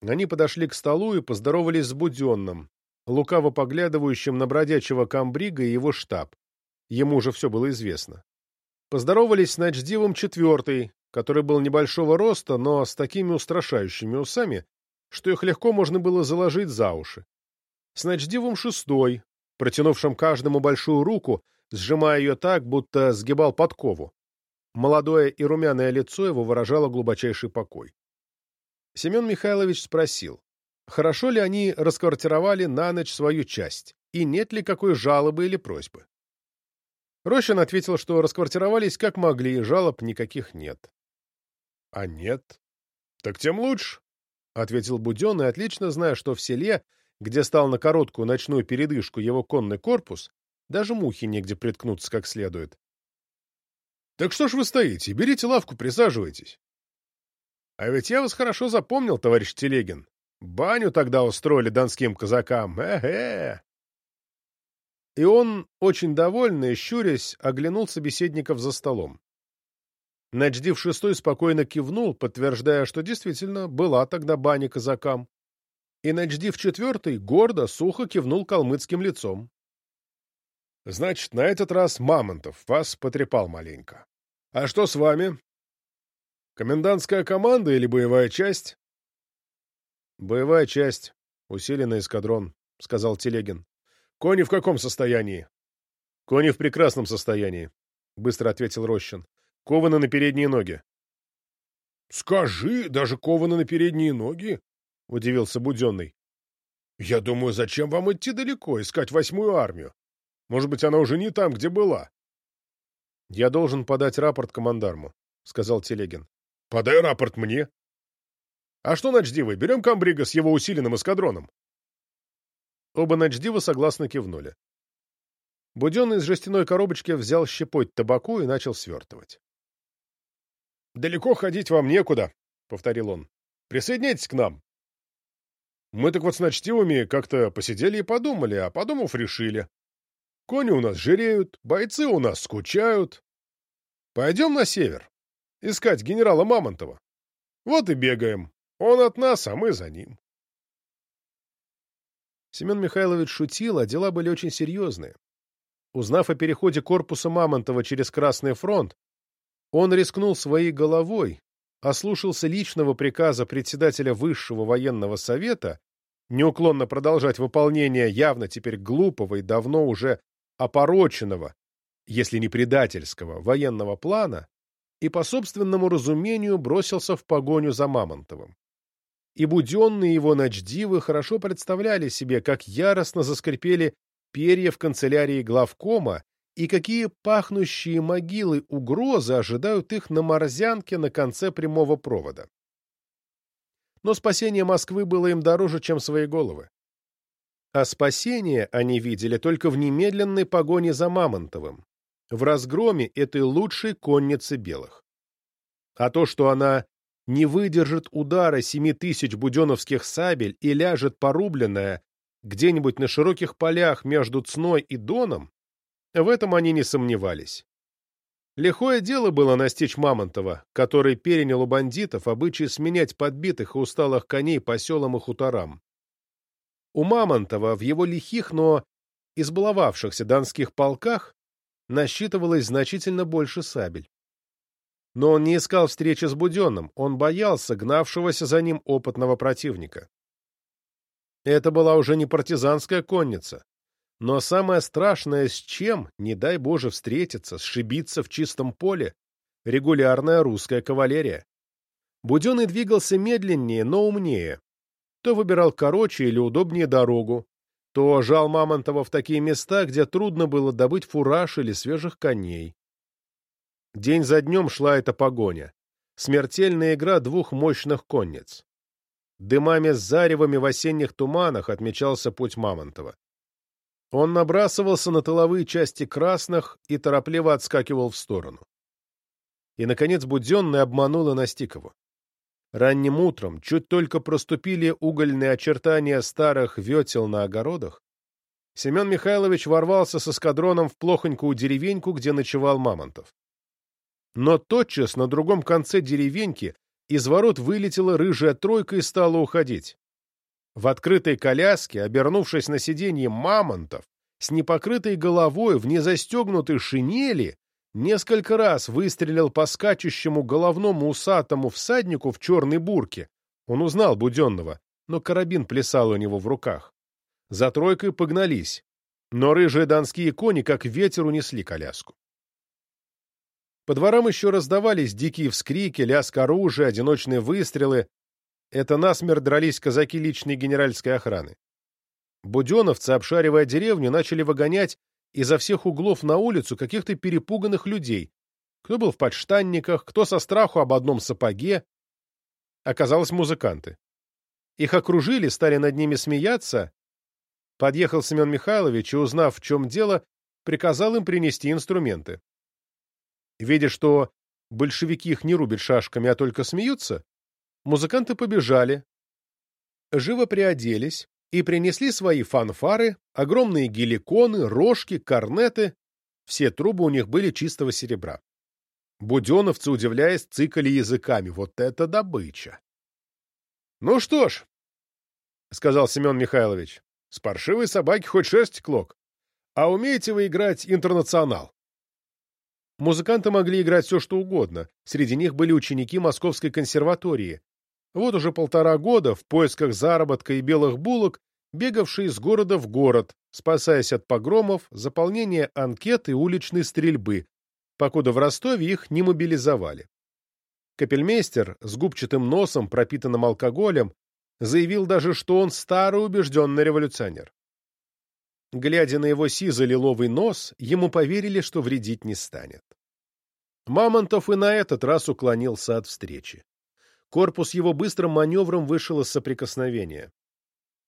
Они подошли к столу и поздоровались с Буденным, лукаво поглядывающим на бродячего комбрига и его штаб. Ему уже все было известно. Поздоровались с Начдивом четвертый, который был небольшого роста, но с такими устрашающими усами, что их легко можно было заложить за уши. С Начдивом шестой, протянувшим каждому большую руку, сжимая ее так, будто сгибал подкову. Молодое и румяное лицо его выражало глубочайший покой. Семен Михайлович спросил, хорошо ли они расквартировали на ночь свою часть, и нет ли какой жалобы или просьбы. Рощин ответил, что расквартировались как могли, и жалоб никаких нет. — А нет? — Так тем лучше, — ответил Буден, и отлично зная, что в селе, где стал на короткую ночную передышку его конный корпус, даже мухи негде приткнуться как следует. — Так что ж вы стоите? Берите лавку, присаживайтесь. — А ведь я вас хорошо запомнил, товарищ Телегин. Баню тогда устроили донским казакам. Э-э! И он, очень довольный, щурясь, оглянул собеседников за столом. Начдив шестой спокойно кивнул, подтверждая, что действительно была тогда баня казакам. И Начдив четвертый гордо, сухо кивнул калмыцким лицом. — Значит, на этот раз Мамонтов вас потрепал маленько. — А что с вами? Комендантская команда или боевая часть? — Боевая часть, усиленный эскадрон, — сказал Телегин. «Кони в каком состоянии?» «Кони в прекрасном состоянии», — быстро ответил Рощин. «Кованы на передние ноги». «Скажи, даже кованы на передние ноги?» — удивился Буденный. «Я думаю, зачем вам идти далеко, искать восьмую армию? Может быть, она уже не там, где была?» «Я должен подать рапорт командарму», — сказал Телегин. «Подай рапорт мне». «А что, Ночдивый, берем комбрига с его усиленным эскадроном?» Оба ночдива согласно кивнули. Буденный из жестяной коробочки взял щепоть табаку и начал свертывать. «Далеко ходить вам некуда», — повторил он. «Присоединяйтесь к нам». Мы так вот с ночтивыми как-то посидели и подумали, а подумав, решили. Кони у нас жиреют, бойцы у нас скучают. Пойдем на север, искать генерала Мамонтова. Вот и бегаем. Он от нас, а мы за ним. Семен Михайлович шутил, а дела были очень серьезные. Узнав о переходе корпуса Мамонтова через Красный фронт, он рискнул своей головой ослушался личного приказа председателя Высшего военного совета неуклонно продолжать выполнение явно теперь глупого и давно уже опороченного, если не предательского, военного плана, и по собственному разумению бросился в погоню за Мамонтовым. И буденные его ночдивы хорошо представляли себе, как яростно заскрипели перья в канцелярии главкома и какие пахнущие могилы угрозы ожидают их на морзянке на конце прямого провода. Но спасение Москвы было им дороже, чем свои головы. А спасение они видели только в немедленной погоне за Мамонтовым, в разгроме этой лучшей конницы белых. А то, что она не выдержит удара семи тысяч буденовских сабель и ляжет порубленная где-нибудь на широких полях между Цной и Доном, в этом они не сомневались. Лихое дело было настичь Мамонтова, который перенял у бандитов обычай сменять подбитых и усталых коней по селам и хуторам. У Мамонтова в его лихих, но избаловавшихся донских полках насчитывалось значительно больше сабель. Но он не искал встречи с Буденным, он боялся гнавшегося за ним опытного противника. Это была уже не партизанская конница, но самое страшное, с чем, не дай Боже, встретиться, сшибиться в чистом поле, регулярная русская кавалерия. Буденный двигался медленнее, но умнее. То выбирал короче или удобнее дорогу, то жал Мамонтова в такие места, где трудно было добыть фураж или свежих коней. День за днем шла эта погоня. Смертельная игра двух мощных конниц. Дымами с заревами в осенних туманах отмечался путь Мамонтова. Он набрасывался на тыловые части красных и торопливо отскакивал в сторону. И, наконец, Буденный обманул и настиг его. Ранним утром, чуть только проступили угольные очертания старых ветел на огородах, Семен Михайлович ворвался с эскадроном в плохонькую деревеньку, где ночевал Мамонтов. Но тотчас на другом конце деревеньки из ворот вылетела рыжая тройка и стала уходить. В открытой коляске, обернувшись на сиденье мамонтов, с непокрытой головой в незастегнутой шинели, несколько раз выстрелил по скачущему головному усатому всаднику в черной бурке. Он узнал Буденного, но карабин плясал у него в руках. За тройкой погнались, но рыжие донские кони как ветер унесли коляску. По дворам еще раздавались дикие вскрики, лязг оружия, одиночные выстрелы, это насмерть дрались казаки личной генеральской охраны. Буденовцы, обшаривая деревню, начали выгонять изо всех углов на улицу каких-то перепуганных людей. Кто был в подштанниках, кто со страху об одном сапоге. Оказалось, музыканты. Их окружили, стали над ними смеяться. Подъехал Семен Михайлович и, узнав, в чем дело, приказал им принести инструменты. Видя, что большевики их не рубят шашками, а только смеются, Музыканты побежали, живо приоделись и принесли свои фанфары, огромные геликоны, рожки, корнеты. Все трубы у них были чистого серебра. Буденовцы, удивляясь, цикали языками. Вот это добыча! — Ну что ж, — сказал Семен Михайлович, — с паршивой собаки хоть шерсть клок. А умеете вы играть интернационал? Музыканты могли играть все, что угодно. Среди них были ученики Московской консерватории, вот уже полтора года в поисках заработка и белых булок, бегавшие из города в город, спасаясь от погромов, заполнения анкет и уличной стрельбы, покуда в Ростове их не мобилизовали. Капельмейстер с губчатым носом, пропитанным алкоголем, заявил даже, что он старый убежденный революционер. Глядя на его сизо-лиловый нос, ему поверили, что вредить не станет. Мамонтов и на этот раз уклонился от встречи. Корпус его быстрым маневром вышел из соприкосновения.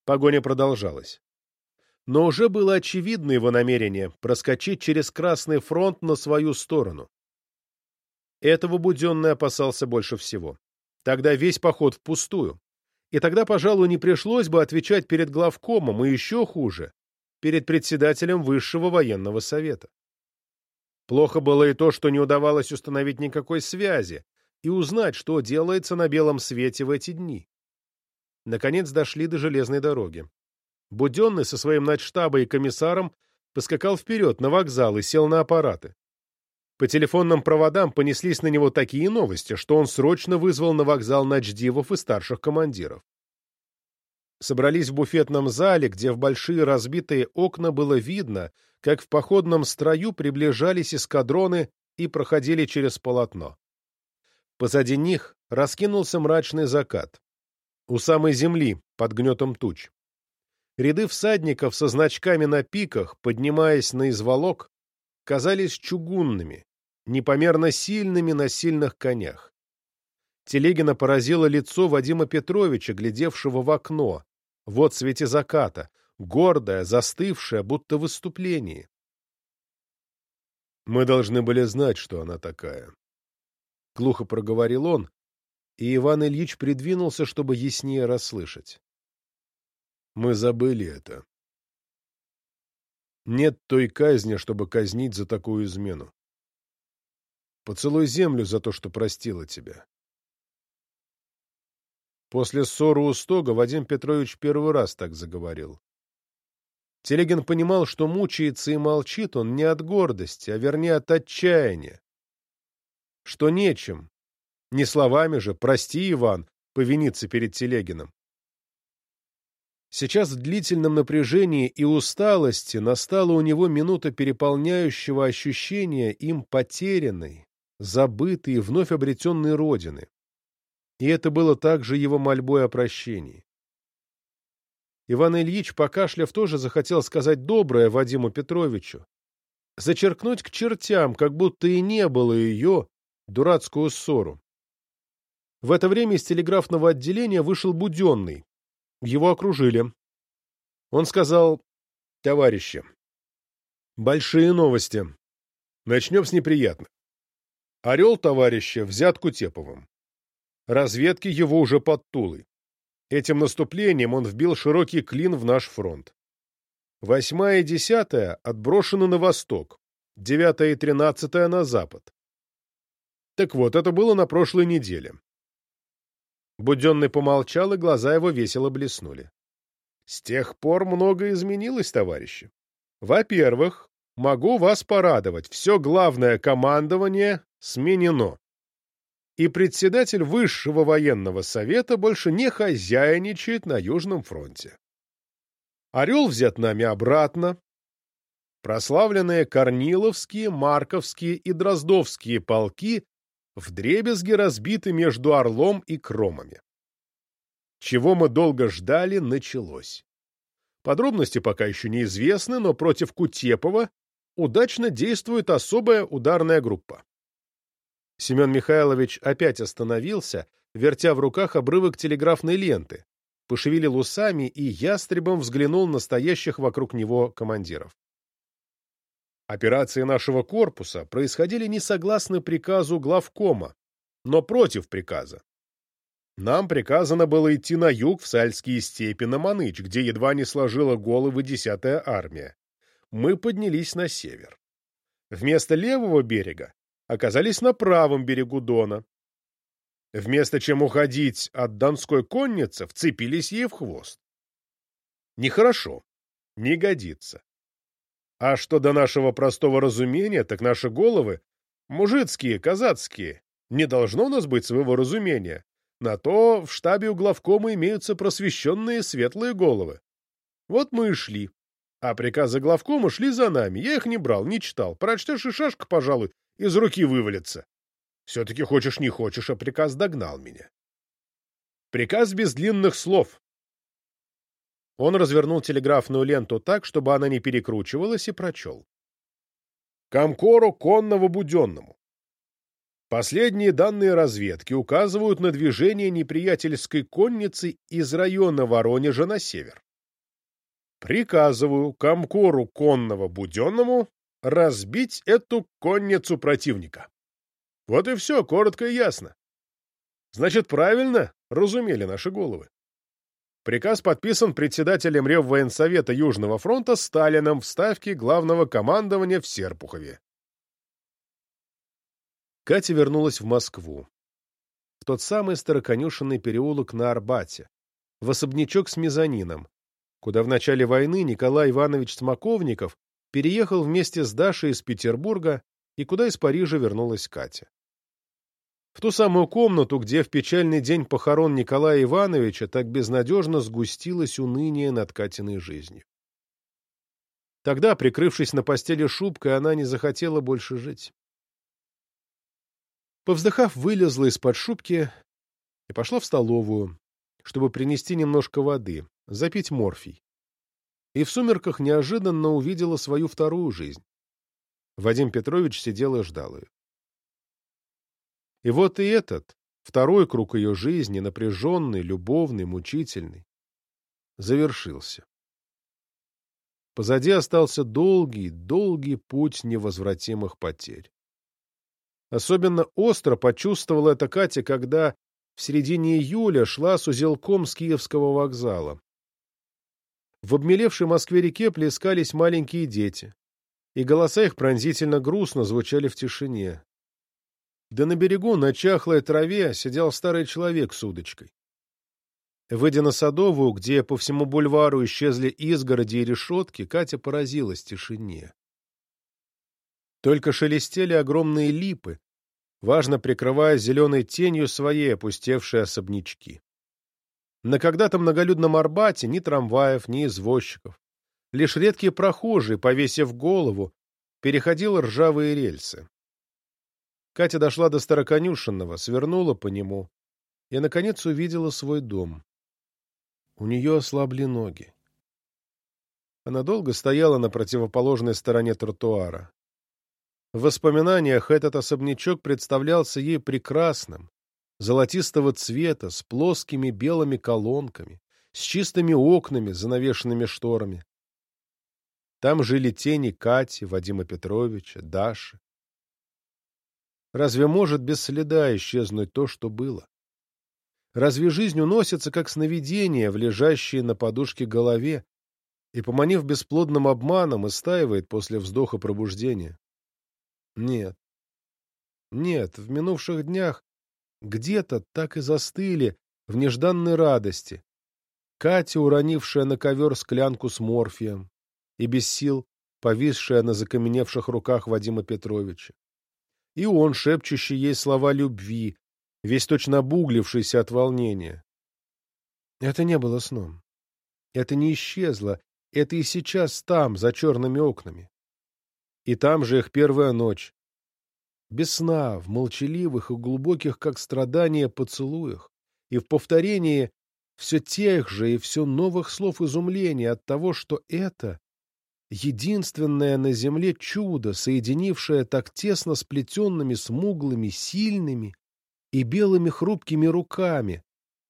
Погоня продолжалась. Но уже было очевидно его намерение проскочить через Красный фронт на свою сторону. Этого Буденный опасался больше всего. Тогда весь поход впустую. И тогда, пожалуй, не пришлось бы отвечать перед главкомом, и еще хуже, перед председателем Высшего военного совета. Плохо было и то, что не удавалось установить никакой связи, и узнать, что делается на белом свете в эти дни. Наконец дошли до железной дороги. Буденный со своим начштаба и комиссаром поскакал вперед на вокзал и сел на аппараты. По телефонным проводам понеслись на него такие новости, что он срочно вызвал на вокзал начдивов и старших командиров. Собрались в буфетном зале, где в большие разбитые окна было видно, как в походном строю приближались эскадроны и проходили через полотно. Позади них раскинулся мрачный закат. У самой земли, под гнетом туч. Ряды всадников со значками на пиках, поднимаясь на изволок, казались чугунными, непомерно сильными на сильных конях. Телегина поразило лицо Вадима Петровича, глядевшего в окно, в отсвете заката, гордое, застывшее, будто в выступлении. «Мы должны были знать, что она такая», — глухо проговорил он, и Иван Ильич придвинулся, чтобы яснее расслышать. «Мы забыли это. Нет той казни, чтобы казнить за такую измену. Поцелуй землю за то, что простила тебя. После ссоры у стога Вадим Петрович первый раз так заговорил. Телегин понимал, что мучается и молчит он не от гордости, а вернее от отчаяния. Что нечем, не словами же «прости, Иван», повиниться перед Телегиным. Сейчас в длительном напряжении и усталости настала у него минута переполняющего ощущения им потерянной, забытой и вновь обретенной родины. И это было также его мольбой о прощении. Иван Ильич, покашляв, тоже захотел сказать доброе Вадиму Петровичу, зачеркнуть к чертям, как будто и не было ее, дурацкую ссору. В это время из телеграфного отделения вышел Буденный, его окружили. Он сказал, товарищи, большие новости. Начнем с неприятных. Орел товарища взят Кутеповым. Разведки его уже под Тулой. Этим наступлением он вбил широкий клин в наш фронт. Восьмая и десятая отброшены на восток, девятая и тринадцатая на запад. Так вот, это было на прошлой неделе. Буденный помолчал, и глаза его весело блеснули. С тех пор многое изменилось, товарищи. Во-первых, могу вас порадовать, все главное командование сменено. И председатель Высшего военного совета больше не хозяйничает на Южном фронте. Орел взят нами обратно. Прославленные Корниловские, Марковские и Дроздовские полки вдребезги разбиты между Орлом и Кромами. Чего мы долго ждали, началось. Подробности пока еще неизвестны, но против Кутепова удачно действует особая ударная группа. Семен Михайлович опять остановился, вертя в руках обрывок телеграфной ленты, пошевелил усами и ястребом взглянул на стоящих вокруг него командиров. Операции нашего корпуса происходили не согласно приказу главкома, но против приказа. Нам приказано было идти на юг в Сальские степи на Маныч, где едва не сложила головы десятая армия. Мы поднялись на север. Вместо левого берега оказались на правом берегу Дона. Вместо чем уходить от донской конницы, вцепились ей в хвост. Нехорошо, не годится. А что до нашего простого разумения, так наши головы, мужицкие, казацкие, не должно у нас быть своего разумения. На то в штабе у главкома имеются просвещенные светлые головы. Вот мы и шли. А приказы главкома шли за нами. Я их не брал, не читал. Прочтешь и шашка, пожалуй, из руки вывалится. Все-таки хочешь не хочешь, а приказ догнал меня. Приказ без длинных слов. Он развернул телеграфную ленту так, чтобы она не перекручивалась, и прочел. Комкору конного буденному. Последние данные разведки указывают на движение неприятельской конницы из района Воронежа на север. Приказываю Комкору конного буденному разбить эту конницу противника. Вот и все, коротко и ясно. Значит, правильно разумели наши головы. Приказ подписан председателем Реввоенсовета Южного фронта Сталином в ставке главного командования в Серпухове. Катя вернулась в Москву. В тот самый староконюшенный переулок на Арбате, в особнячок с мезонином, куда в начале войны Николай Иванович Смоковников переехал вместе с Дашей из Петербурга и куда из Парижа вернулась Катя. В ту самую комнату, где в печальный день похорон Николая Ивановича так безнадежно сгустилось уныние над Катиной жизнью. Тогда, прикрывшись на постели шубкой, она не захотела больше жить. Повздыхав, вылезла из-под шубки и пошла в столовую, чтобы принести немножко воды, запить морфий. И в сумерках неожиданно увидела свою вторую жизнь. Вадим Петрович сидел и ждал ее. И вот и этот, второй круг ее жизни, напряженный, любовный, мучительный, завершился. Позади остался долгий, долгий путь невозвратимых потерь. Особенно остро почувствовала это Катя, когда в середине июля шла с узелком с Киевского вокзала. В обмелевшей Москве-реке плескались маленькие дети, и голоса их пронзительно грустно звучали в тишине. Да на берегу, на чахлой траве, сидел старый человек с удочкой. Выйдя на Садовую, где по всему бульвару исчезли изгороди и решетки, Катя поразилась тишине. Только шелестели огромные липы, важно прикрывая зеленой тенью свои опустевшие особнячки. На когда-то многолюдном Арбате ни трамваев, ни извозчиков. Лишь редкие прохожие, повесив голову, переходил ржавые рельсы. Катя дошла до Староконюшенного, свернула по нему и, наконец, увидела свой дом. У нее ослабли ноги. Она долго стояла на противоположной стороне тротуара. В воспоминаниях этот особнячок представлялся ей прекрасным, золотистого цвета, с плоскими белыми колонками, с чистыми окнами, занавешенными шторами. Там жили тени Кати, Вадима Петровича, Даши, Разве может без следа исчезнуть то, что было? Разве жизнь уносится, как сновидение, в лежащее на подушке голове, и, поманив бесплодным обманом, истаивает после вздоха пробуждения? Нет. Нет, в минувших днях где-то так и застыли в нежданной радости. Катя, уронившая на ковер склянку с морфием, и без сил повисшая на закаменевших руках Вадима Петровича и он, шепчущий ей слова любви, весь точно обуглившийся от волнения. Это не было сном. Это не исчезло. Это и сейчас там, за черными окнами. И там же их первая ночь. Без сна, в молчаливых и глубоких, как страдания, поцелуях, и в повторении все тех же и все новых слов изумления от того, что это единственное на земле чудо, соединившее так тесно сплетенными смуглыми, сильными и белыми хрупкими руками,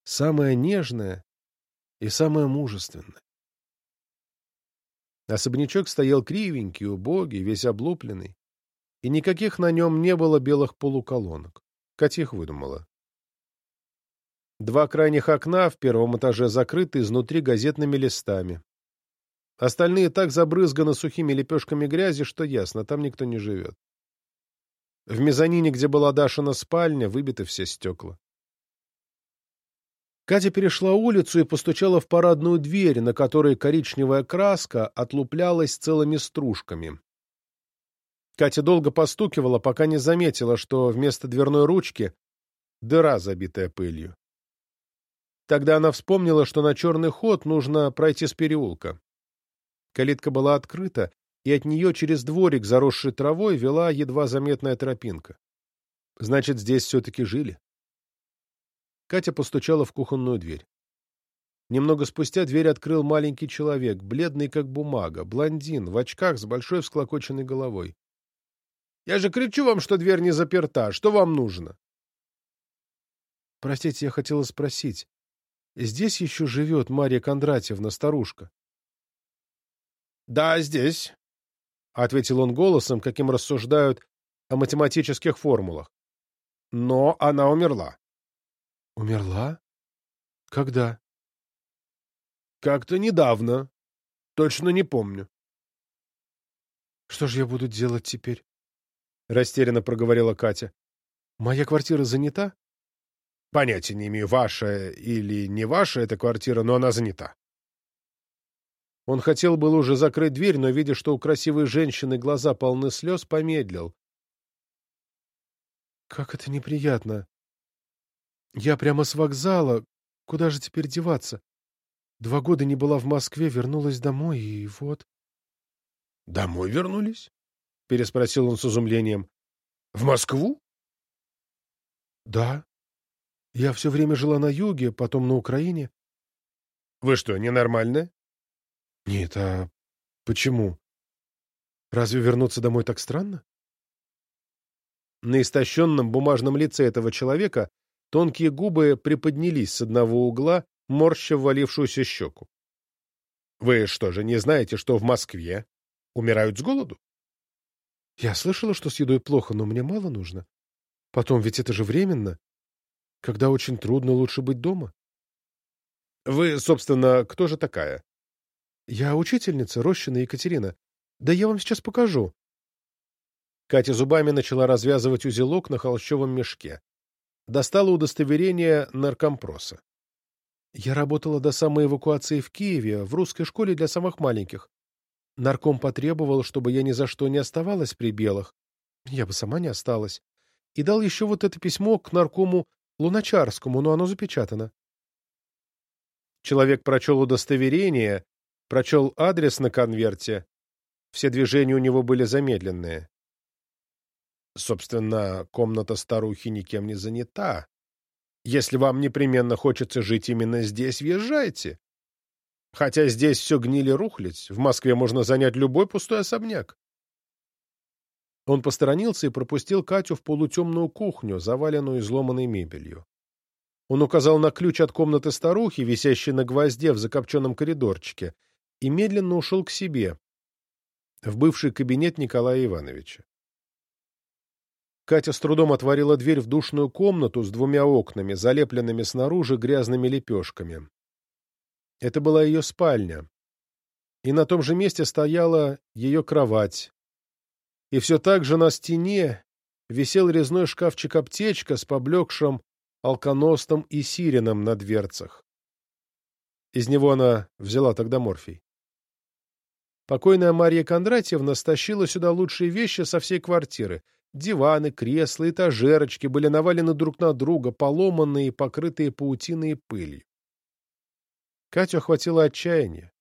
самое нежное и самое мужественное. Особнячок стоял кривенький, убогий, весь облупленный, и никаких на нем не было белых полуколонок. Катя их выдумала. Два крайних окна в первом этаже закрыты изнутри газетными листами. Остальные так забрызганы сухими лепешками грязи, что ясно, там никто не живет. В мезонине, где была Дашина спальня, выбиты все стекла. Катя перешла улицу и постучала в парадную дверь, на которой коричневая краска отлуплялась целыми стружками. Катя долго постукивала, пока не заметила, что вместо дверной ручки дыра, забитая пылью. Тогда она вспомнила, что на черный ход нужно пройти с переулка. Калитка была открыта, и от нее через дворик, заросший травой, вела едва заметная тропинка. Значит, здесь все-таки жили. Катя постучала в кухонную дверь. Немного спустя дверь открыл маленький человек, бледный как бумага, блондин, в очках с большой всклокоченной головой. — Я же кричу вам, что дверь не заперта. Что вам нужно? — Простите, я хотела спросить. Здесь еще живет Марья Кондратьевна, старушка? «Да, здесь», — ответил он голосом, каким рассуждают о математических формулах. «Но она умерла». «Умерла? Когда?» «Как-то недавно. Точно не помню». «Что же я буду делать теперь?» — растерянно проговорила Катя. «Моя квартира занята?» «Понятия не имею, ваша или не ваша эта квартира, но она занята». Он хотел был уже закрыть дверь, но, видя, что у красивой женщины глаза полны слез, помедлил. Как это неприятно. Я прямо с вокзала. Куда же теперь деваться? Два года не была в Москве, вернулась домой, и вот... — Домой вернулись? — переспросил он с изумлением. — В Москву? — Да. Я все время жила на юге, потом на Украине. — Вы что, ненормальны? — Нет, а почему? Разве вернуться домой так странно? На истощенном бумажном лице этого человека тонкие губы приподнялись с одного угла, морща ввалившуюся щеку. — Вы что же, не знаете, что в Москве умирают с голоду? — Я слышала, что с едой плохо, но мне мало нужно. Потом, ведь это же временно. Когда очень трудно, лучше быть дома. — Вы, собственно, кто же такая? — Я учительница, Рощина Екатерина. Да я вам сейчас покажу. Катя зубами начала развязывать узелок на холщовом мешке. Достала удостоверение наркомпроса. Я работала до самой эвакуации в Киеве, в русской школе для самых маленьких. Нарком потребовал, чтобы я ни за что не оставалась при белых. Я бы сама не осталась. И дал еще вот это письмо к наркому Луначарскому, но оно запечатано. Человек прочел удостоверение, прочел адрес на конверте. Все движения у него были замедленные. Собственно, комната старухи никем не занята. Если вам непременно хочется жить именно здесь, въезжайте. Хотя здесь все гнили рухлядь, в Москве можно занять любой пустой особняк. Он посторонился и пропустил Катю в полутемную кухню, заваленную изломанной мебелью. Он указал на ключ от комнаты старухи, висящей на гвозде в закопченном коридорчике, и медленно ушел к себе, в бывший кабинет Николая Ивановича. Катя с трудом отворила дверь в душную комнату с двумя окнами, залепленными снаружи грязными лепешками. Это была ее спальня. И на том же месте стояла ее кровать. И все так же на стене висел резной шкафчик-аптечка с поблекшим алконостом и сиреном на дверцах. Из него она взяла тогда морфий. Покойная Марья Кондратьевна стащила сюда лучшие вещи со всей квартиры Диваны, кресла, этажерочки были навалены друг на друга, поломанные и покрытые паутиной и пылью. Катю охватило отчаяние.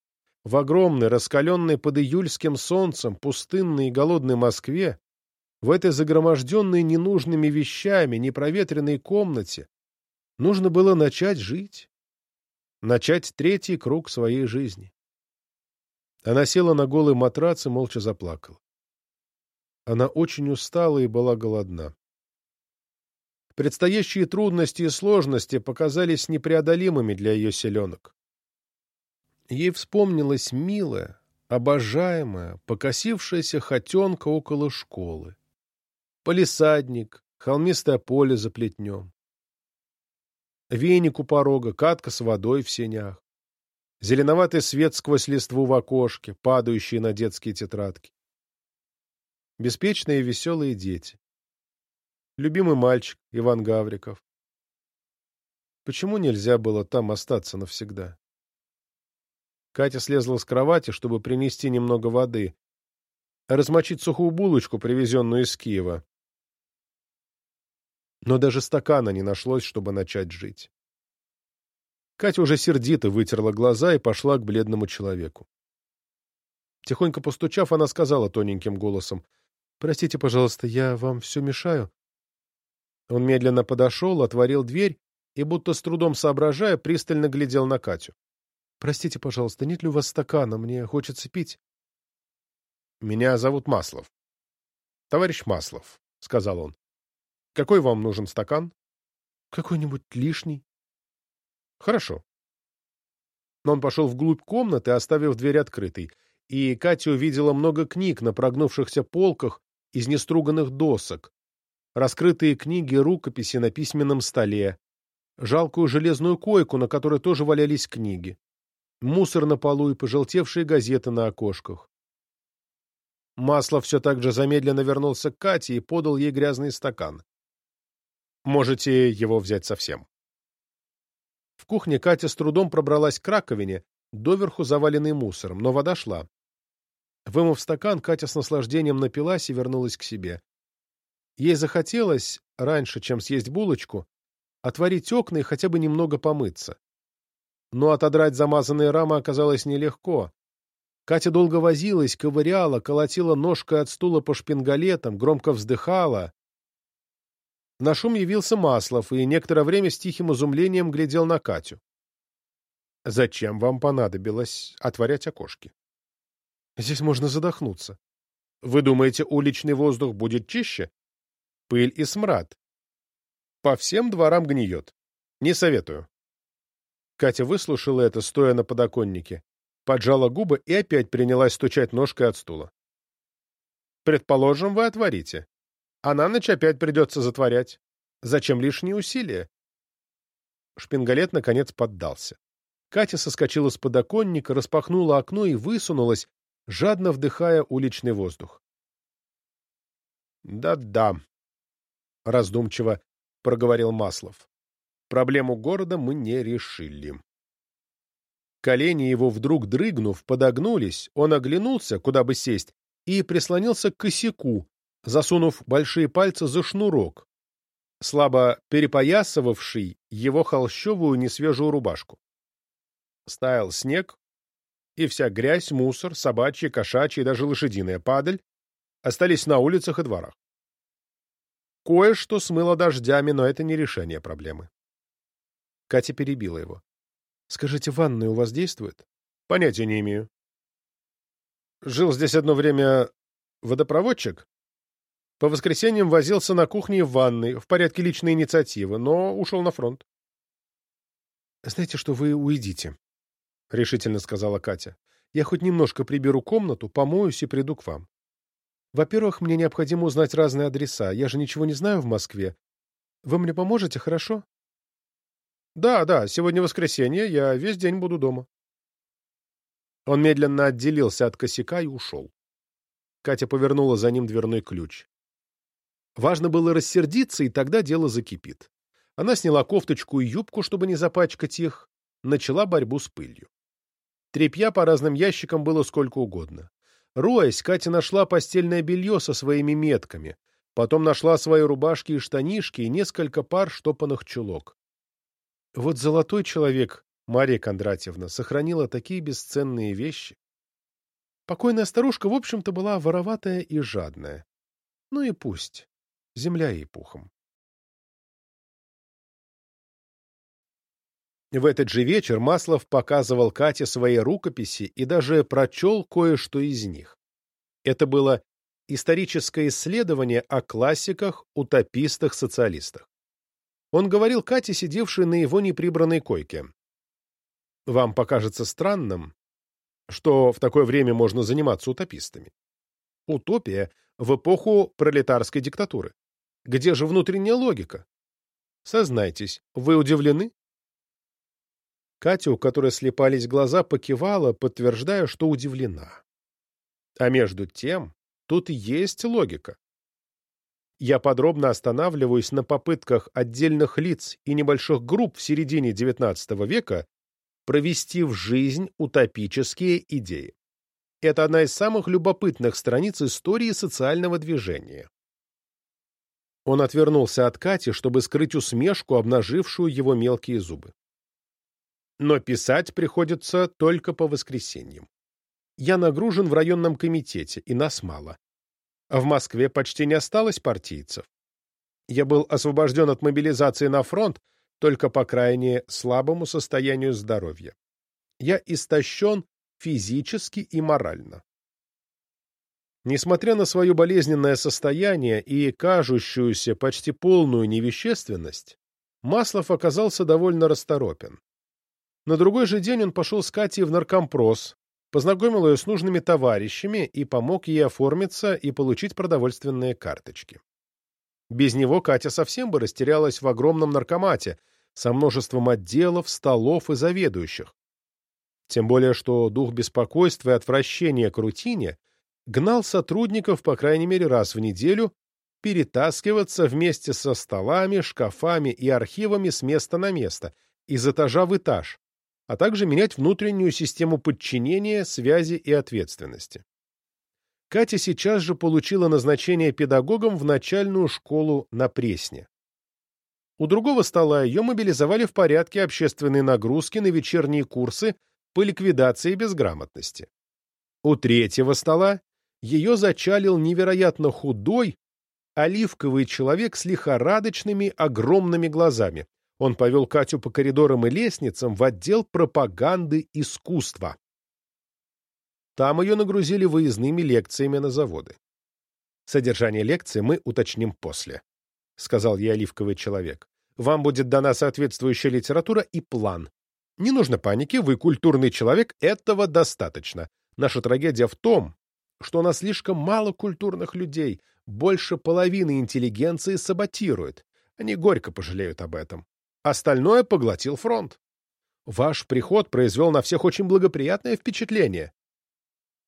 В огромной, раскаленной под июльским солнцем, пустынной и голодной Москве, в этой загроможденной ненужными вещами, непроветренной комнате, нужно было начать жить, начать третий круг своей жизни. Она села на голый матрац и молча заплакала. Она очень устала и была голодна. Предстоящие трудности и сложности показались непреодолимыми для ее селенок. Ей вспомнилась милая, обожаемая, покосившаяся хотенка около школы. Полисадник, холмистое поле за плетнем. Веник у порога, катка с водой в сенях. Зеленоватый свет сквозь листву в окошке, падающие на детские тетрадки беспечные и веселые дети. Любимый мальчик Иван Гавриков. Почему нельзя было там остаться навсегда? Катя слезла с кровати, чтобы принести немного воды, размочить сухую булочку, привезенную из Киева. Но даже стакана не нашлось, чтобы начать жить. Катя уже сердито вытерла глаза и пошла к бледному человеку. Тихонько постучав, она сказала тоненьким голосом — Простите, пожалуйста, я вам все мешаю?» Он медленно подошел, отворил дверь и, будто с трудом соображая, пристально глядел на Катю. «Простите, пожалуйста, нет ли у вас стакана? Мне хочется пить». «Меня зовут Маслов». «Товарищ Маслов», — сказал он. «Какой вам нужен стакан?» «Какой-нибудь лишний». «Хорошо». Но он пошел вглубь комнаты, оставив дверь открытой, и Катя увидела много книг на прогнувшихся полках из неструганных досок, раскрытые книги, рукописи на письменном столе, жалкую железную койку, на которой тоже валялись книги, мусор на полу и пожелтевшие газеты на окошках. Масло все так же замедленно вернулся к Кате и подал ей грязный стакан. «Можете его взять совсем». В кухне Катя с трудом пробралась к раковине, доверху заваленной мусором, но вода шла. Вымыв стакан, Катя с наслаждением напилась и вернулась к себе. Ей захотелось, раньше, чем съесть булочку, отворить окна и хотя бы немного помыться. Но отодрать замазанные рамы оказалось нелегко. Катя долго возилась, ковыряла, колотила ножкой от стула по шпингалетам, громко вздыхала. На шум явился Маслов и некоторое время с тихим изумлением глядел на Катю. «Зачем вам понадобилось отворять окошки?» «Здесь можно задохнуться. Вы думаете, уличный воздух будет чище? Пыль и смрад. По всем дворам гниет. Не советую». Катя выслушала это, стоя на подоконнике, поджала губы и опять принялась стучать ножкой от стула. «Предположим, вы отворите. А на ночь опять придется затворять. Зачем лишние усилия?» Шпингалет, наконец, поддался. Катя соскочила с подоконника, распахнула окно и высунулась, жадно вдыхая уличный воздух. «Да-да», — раздумчиво проговорил Маслов. «Проблему города мы не решили». Колени его, вдруг дрыгнув, подогнулись, он оглянулся, куда бы сесть, и прислонился к косяку, засунув большие пальцы за шнурок, слабо перепоясывавший его холщовую несвежую рубашку. Стаял снег, и вся грязь, мусор, собачья, кошачья и даже лошадиная падаль остались на улицах и дворах. Кое-что смыло дождями, но это не решение проблемы. Катя перебила его. Скажите, ванная у вас действует? Понятия не имею. Жил здесь одно время водопроводчик. По воскресеньям возился на кухне и в ванной, в порядке личной инициативы, но ушел на фронт. Знаете, что вы уйдите, — решительно сказала Катя. Я хоть немножко приберу комнату, помоюсь и приду к вам. Во-первых, мне необходимо узнать разные адреса. Я же ничего не знаю в Москве. Вы мне поможете, хорошо? Да, да, сегодня воскресенье, я весь день буду дома. Он медленно отделился от косяка и ушел. Катя повернула за ним дверной ключ. Важно было рассердиться, и тогда дело закипит. Она сняла кофточку и юбку, чтобы не запачкать их, начала борьбу с пылью. Трепья по разным ящикам было сколько угодно. Роясь, Катя нашла постельное белье со своими метками, потом нашла свои рубашки и штанишки и несколько пар штопанных чулок. Вот золотой человек, Мария Кондратьевна, сохранила такие бесценные вещи. Покойная старушка, в общем-то, была вороватая и жадная. Ну и пусть. Земля ей пухом. В этот же вечер Маслов показывал Кате свои рукописи и даже прочел кое-что из них. Это было историческое исследование о классиках, утопистах, социалистах. Он говорил Кате, сидевшей на его неприбранной койке. «Вам покажется странным, что в такое время можно заниматься утопистами. Утопия в эпоху пролетарской диктатуры. Где же внутренняя логика? Сознайтесь, вы удивлены?» Катя, у которой слепались глаза, покивала, подтверждая, что удивлена. А между тем, тут есть логика я подробно останавливаюсь на попытках отдельных лиц и небольших групп в середине XIX века провести в жизнь утопические идеи. Это одна из самых любопытных страниц истории социального движения. Он отвернулся от Кати, чтобы скрыть усмешку, обнажившую его мелкие зубы. Но писать приходится только по воскресеньям. Я нагружен в районном комитете, и нас мало. В Москве почти не осталось партийцев. Я был освобожден от мобилизации на фронт только по крайне слабому состоянию здоровья. Я истощен физически и морально. Несмотря на свое болезненное состояние и кажущуюся почти полную невещественность, Маслов оказался довольно расторопен. На другой же день он пошел с Катей в наркомпрос, познакомил ее с нужными товарищами и помог ей оформиться и получить продовольственные карточки. Без него Катя совсем бы растерялась в огромном наркомате со множеством отделов, столов и заведующих. Тем более, что дух беспокойства и отвращения к рутине гнал сотрудников, по крайней мере, раз в неделю перетаскиваться вместе со столами, шкафами и архивами с места на место, из этажа в этаж, а также менять внутреннюю систему подчинения, связи и ответственности. Катя сейчас же получила назначение педагогом в начальную школу на Пресне. У другого стола ее мобилизовали в порядке общественной нагрузки на вечерние курсы по ликвидации безграмотности. У третьего стола ее зачалил невероятно худой, оливковый человек с лихорадочными огромными глазами. Он повел Катю по коридорам и лестницам в отдел пропаганды искусства. Там ее нагрузили выездными лекциями на заводы. Содержание лекции мы уточним после, — сказал ей оливковый человек. Вам будет дана соответствующая литература и план. Не нужно паники, вы культурный человек, этого достаточно. Наша трагедия в том, что у нас слишком мало культурных людей, больше половины интеллигенции саботирует. Они горько пожалеют об этом. Остальное поглотил фронт. Ваш приход произвел на всех очень благоприятное впечатление.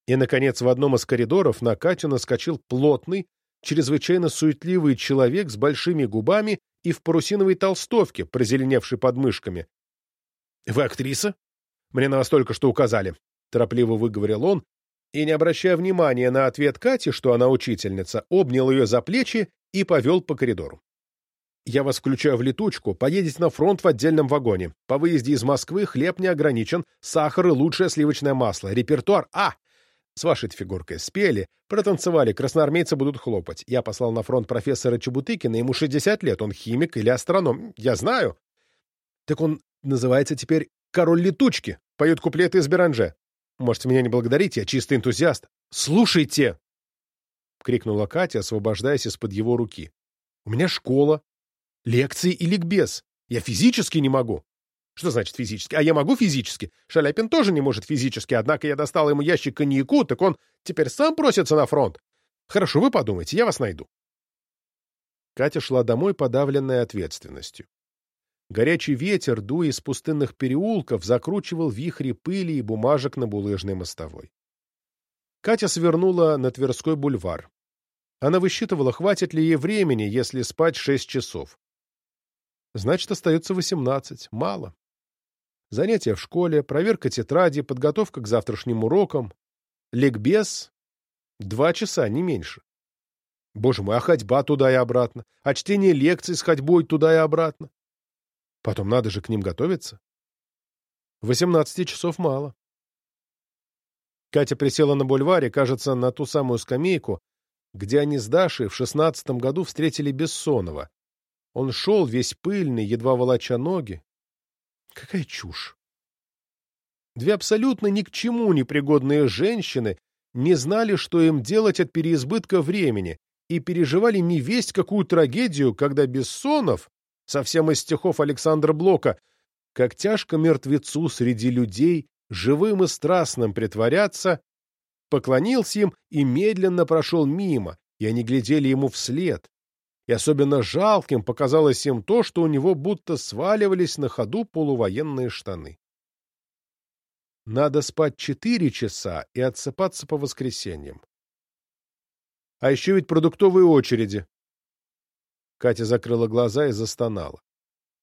И, наконец, в одном из коридоров на Катю наскочил плотный, чрезвычайно суетливый человек с большими губами и в парусиновой толстовке, прозеленевшей под мышками. — Вы актриса? Мне на вас только что указали, — торопливо выговорил он, и, не обращая внимания на ответ Кати, что она учительница, обнял ее за плечи и повел по коридору. «Я вас включаю в летучку, поедете на фронт в отдельном вагоне. По выезде из Москвы хлеб не ограничен, сахар и лучшее сливочное масло. Репертуар А! С вашей фигуркой спели, протанцевали, красноармейцы будут хлопать. Я послал на фронт профессора Чебутыкина, ему 60 лет, он химик или астроном. Я знаю. Так он называется теперь «Король летучки», поет куплеты из Беранже. Можете меня не благодарить, я чистый энтузиаст. Слушайте! — крикнула Катя, освобождаясь из-под его руки. — У меня школа, лекции и ликбез. Я физически не могу. Что значит физически? А я могу физически? Шаляпин тоже не может физически, однако я достал ему ящик коньяку, так он теперь сам просится на фронт. Хорошо, вы подумайте, я вас найду. Катя шла домой, подавленная ответственностью. Горячий ветер, дуя из пустынных переулков, закручивал вихри пыли и бумажек на булыжной мостовой. Катя свернула на Тверской бульвар. Она высчитывала, хватит ли ей времени, если спать шесть часов. Значит, остается восемнадцать. Мало. Занятия в школе, проверка тетради, подготовка к завтрашним урокам, ликбез — два часа, не меньше. Боже мой, а ходьба туда и обратно, а чтение лекций с ходьбой туда и обратно. Потом надо же к ним готовиться. Восемнадцати часов мало. Катя присела на бульваре, кажется, на ту самую скамейку, где они с Дашей в шестнадцатом году встретили Бессонова. Он шел весь пыльный, едва волоча ноги, Какая чушь! Две абсолютно ни к чему непригодные женщины не знали, что им делать от переизбытка времени, и переживали не весть какую трагедию, когда Бессонов, совсем из стихов Александра Блока, как тяжко мертвецу среди людей, живым и страстным притворяться, поклонился им и медленно прошел мимо, и они глядели ему вслед, и особенно жалким показалось им то, что у него будто сваливались на ходу полувоенные штаны. Надо спать четыре часа и отсыпаться по воскресеньям. А еще ведь продуктовые очереди. Катя закрыла глаза и застонала.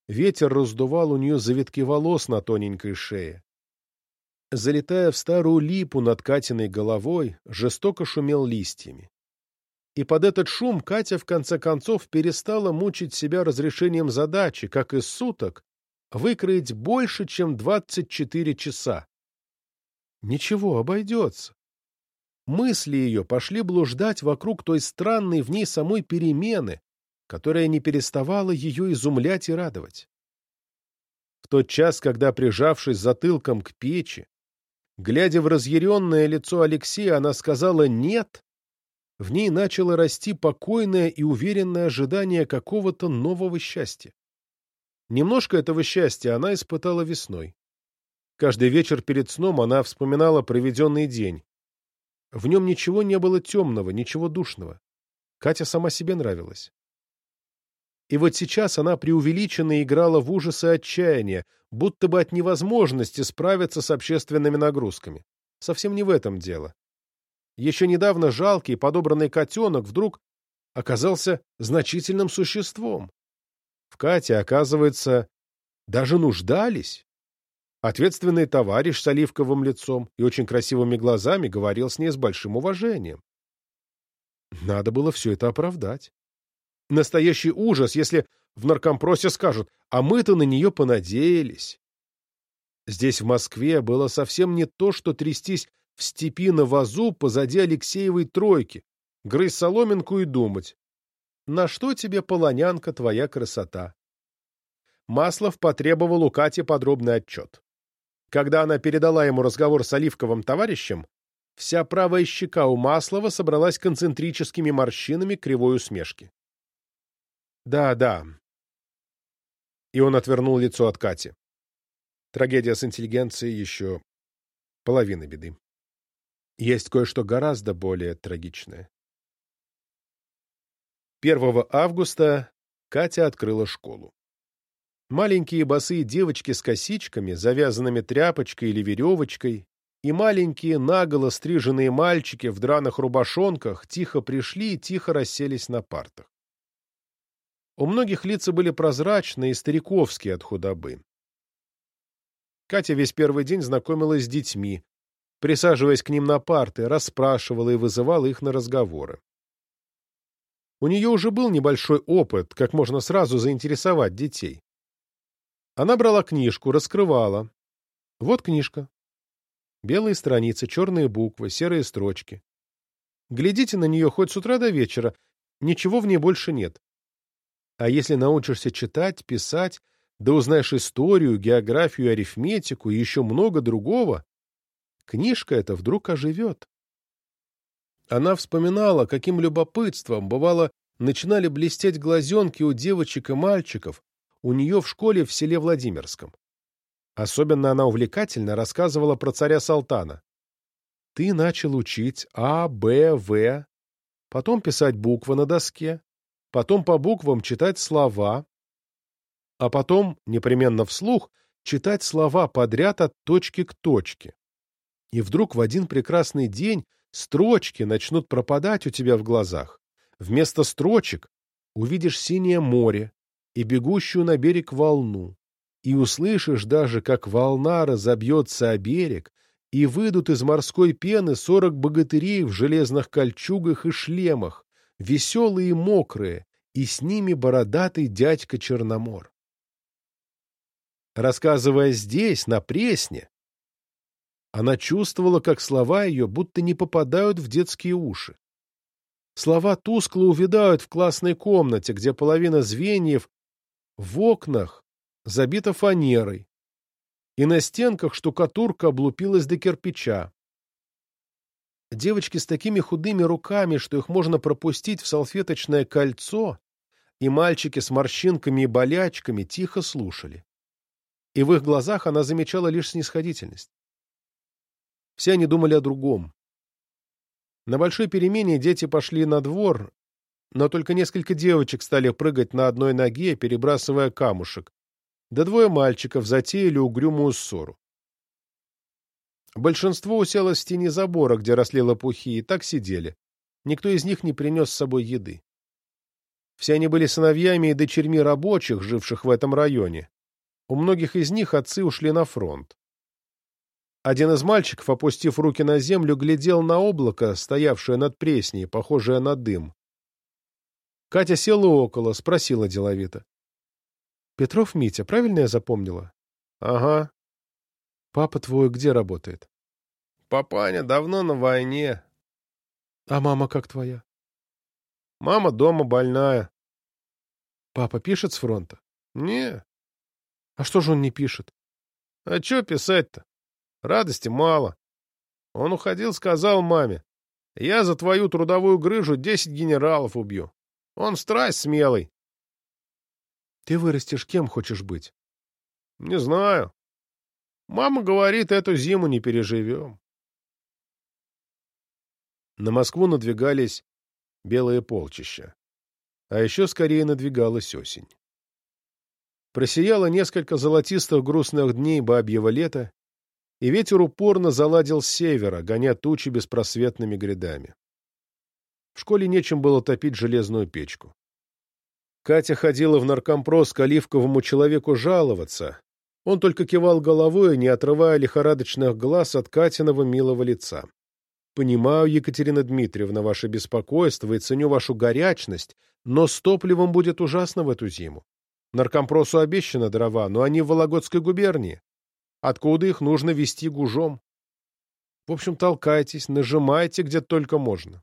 Ветер раздувал у нее завитки волос на тоненькой шее. Залетая в старую липу над Катиной головой, жестоко шумел листьями. И под этот шум Катя в конце концов перестала мучить себя разрешением задачи, как из суток, выкроить больше, чем 24 часа. Ничего, обойдется. Мысли ее пошли блуждать вокруг той странной в ней самой перемены, которая не переставала ее изумлять и радовать. В тот час, когда, прижавшись затылком к печи, глядя в разъяренное лицо Алексея, она сказала «нет», в ней начало расти покойное и уверенное ожидание какого-то нового счастья. Немножко этого счастья она испытала весной. Каждый вечер перед сном она вспоминала проведенный день. В нем ничего не было темного, ничего душного. Катя сама себе нравилась. И вот сейчас она преувеличенно играла в ужасы отчаяния, будто бы от невозможности справиться с общественными нагрузками. Совсем не в этом дело. Еще недавно жалкий подобранный котенок вдруг оказался значительным существом. В Кате, оказывается, даже нуждались. Ответственный товарищ с оливковым лицом и очень красивыми глазами говорил с ней с большим уважением. Надо было все это оправдать. Настоящий ужас, если в наркомпросе скажут, а мы-то на нее понадеялись. Здесь, в Москве, было совсем не то, что трястись в степи на вазу позади Алексеевой тройки, грызть соломинку и думать, на что тебе, полонянка, твоя красота? Маслов потребовал у Кати подробный отчет. Когда она передала ему разговор с Оливковым товарищем, вся правая щека у Маслова собралась концентрическими морщинами кривой усмешки. «Да, да». И он отвернул лицо от Кати. Трагедия с интеллигенцией еще половина беды. Есть кое-что гораздо более трагичное. 1 августа Катя открыла школу. Маленькие босые девочки с косичками, завязанными тряпочкой или веревочкой, и маленькие наголо стриженные мальчики в драных рубашонках тихо пришли и тихо расселись на партах. У многих лица были прозрачные и стариковские от худобы. Катя весь первый день знакомилась с детьми, присаживаясь к ним на парты, расспрашивала и вызывала их на разговоры. У нее уже был небольшой опыт, как можно сразу заинтересовать детей. Она брала книжку, раскрывала. Вот книжка. Белые страницы, черные буквы, серые строчки. Глядите на нее хоть с утра до вечера, ничего в ней больше нет. А если научишься читать, писать, да узнаешь историю, географию, арифметику и еще много другого, книжка эта вдруг оживет. Она вспоминала, каким любопытством, бывало, начинали блестеть глазенки у девочек и мальчиков, у нее в школе в селе Владимирском. Особенно она увлекательно рассказывала про царя Салтана. Ты начал учить А, Б, В, потом писать буквы на доске, потом по буквам читать слова, а потом, непременно вслух, читать слова подряд от точки к точке. И вдруг в один прекрасный день строчки начнут пропадать у тебя в глазах. Вместо строчек увидишь синее море, и бегущую на берег волну, и услышишь даже, как волна разобьется о берег, и выйдут из морской пены сорок богатырей в железных кольчугах и шлемах, веселые и мокрые, и с ними бородатый дядька Черномор. Рассказывая здесь, на Пресне, она чувствовала, как слова ее будто не попадают в детские уши. Слова тускло увядают в классной комнате, где половина звеньев в окнах забита фанерой, и на стенках штукатурка облупилась до кирпича. Девочки с такими худыми руками, что их можно пропустить в салфеточное кольцо, и мальчики с морщинками и болячками тихо слушали. И в их глазах она замечала лишь снисходительность. Все они думали о другом. На большой перемене дети пошли на двор но только несколько девочек стали прыгать на одной ноге, перебрасывая камушек, да двое мальчиков затеяли угрюмую ссору. Большинство уселось в тени забора, где росли лопухи, и так сидели. Никто из них не принес с собой еды. Все они были сыновьями и дочерьми рабочих, живших в этом районе. У многих из них отцы ушли на фронт. Один из мальчиков, опустив руки на землю, глядел на облако, стоявшее над Пресней, похожее на дым. Катя села около, спросила деловито. — Петров Митя, правильно я запомнила? — Ага. — Папа твой где работает? — Папаня давно на войне. — А мама как твоя? — Мама дома больная. — Папа пишет с фронта? — Не. — А что же он не пишет? — А что писать-то? Радости мало. Он уходил, сказал маме, я за твою трудовую грыжу десять генералов убью. Он страсть смелый. Ты вырастешь кем хочешь быть? Не знаю. Мама говорит, эту зиму не переживем. На Москву надвигались белые полчища. А еще скорее надвигалась осень. Просияло несколько золотистых грустных дней бабьего лета, и ветер упорно заладил с севера, гоня тучи беспросветными грядами. В школе нечем было топить железную печку. Катя ходила в наркомпрос к оливковому человеку жаловаться. Он только кивал головой, не отрывая лихорадочных глаз от Катиного милого лица. Понимаю, Екатерина Дмитриевна, ваше беспокойство и ценю вашу горячность, но с топливом будет ужасно в эту зиму. Наркомпросу обещано дрова, но они в Вологодской губернии. Откуда их нужно вести гужом? В общем, толкайтесь, нажимайте, где только можно.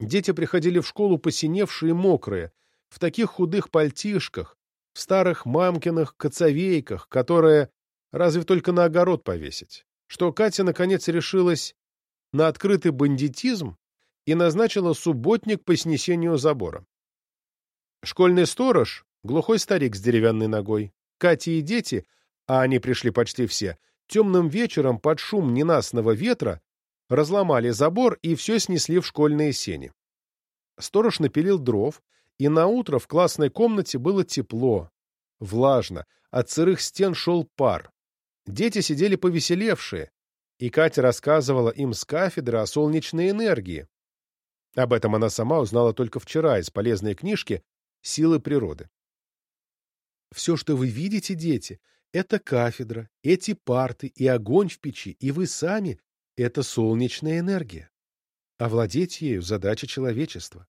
Дети приходили в школу посиневшие и мокрые, в таких худых пальтишках, в старых мамкиных коцовейках, которые разве только на огород повесить, что Катя наконец решилась на открытый бандитизм и назначила субботник по снесению забора. Школьный сторож, глухой старик с деревянной ногой, Катя и дети, а они пришли почти все, темным вечером под шум ненастного ветра разломали забор и все снесли в школьные сени. Сторож напилил дров, и наутро в классной комнате было тепло, влажно, от сырых стен шел пар. Дети сидели повеселевшие, и Катя рассказывала им с кафедры о солнечной энергии. Об этом она сама узнала только вчера из полезной книжки «Силы природы». «Все, что вы видите, дети, это кафедра, эти парты и огонь в печи, и вы сами — это солнечная энергия. Овладеть ею — задача человечества.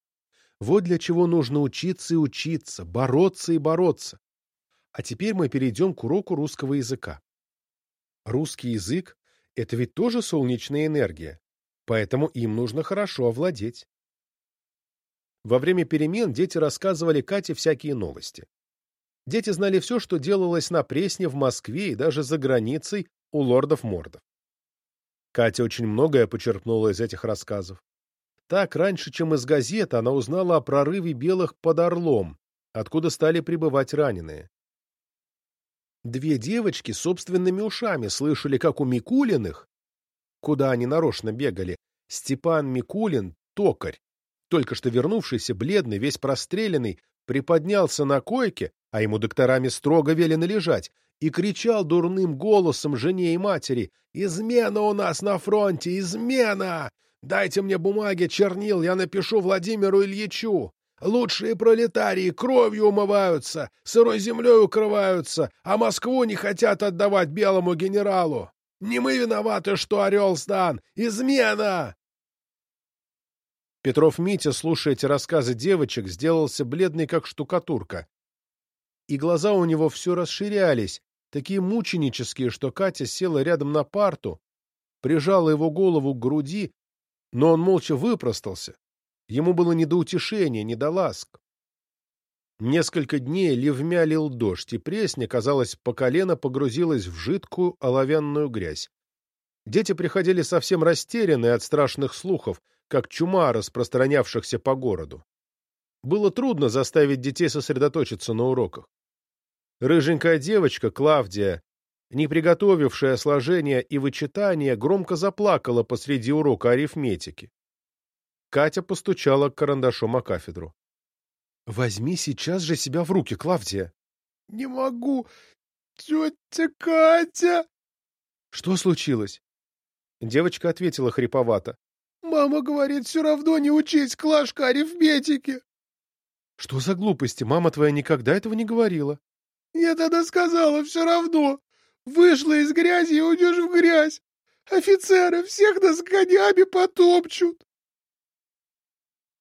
Вот для чего нужно учиться и учиться, бороться и бороться. А теперь мы перейдем к уроку русского языка. Русский язык это ведь тоже солнечная энергия, поэтому им нужно хорошо овладеть. Во время перемен дети рассказывали Кате всякие новости. Дети знали все, что делалось на Пресне, в Москве и даже за границей у лордов-мордов. Катя очень многое почерпнула из этих рассказов. Так, раньше, чем из газеты, она узнала о прорыве белых под Орлом, откуда стали прибывать раненые. Две девочки собственными ушами слышали, как у Микулиных, куда они нарочно бегали, Степан Микулин, токарь, только что вернувшийся, бледный, весь простреленный, приподнялся на койке, а ему докторами строго велено лежать, и кричал дурным голосом жене и матери «Измена у нас на фронте! Измена! Дайте мне бумаги, чернил, я напишу Владимиру Ильичу! Лучшие пролетарии кровью умываются, сырой землей укрываются, а Москву не хотят отдавать белому генералу. Не мы виноваты, что орел сдан. Измена!» Петров Митя, слушая эти рассказы девочек, сделался бледный, как штукатурка. И глаза у него все расширялись, такие мученические, что Катя села рядом на парту, прижала его голову к груди, но он молча выпростался, Ему было не до утешения, не до ласк. Несколько дней ливмя лил дождь, и пресня, казалось, по колено погрузилась в жидкую оловянную грязь. Дети приходили совсем растерянные от страшных слухов, как чума, распространявшихся по городу. Было трудно заставить детей сосредоточиться на уроках. Рыженькая девочка, Клавдия, не приготовившая сложения и вычитания, громко заплакала посреди урока арифметики. Катя постучала карандашом о кафедру. — Возьми сейчас же себя в руки, Клавдия. — Не могу, тетя Катя. — Что случилось? Девочка ответила хриповато. — Мама говорит, все равно не учить клашка арифметики. — Что за глупости? Мама твоя никогда этого не говорила. — Я тогда сказала, все равно. Вышла из грязи и уйдешь в грязь. Офицеры всех нас конями потопчут.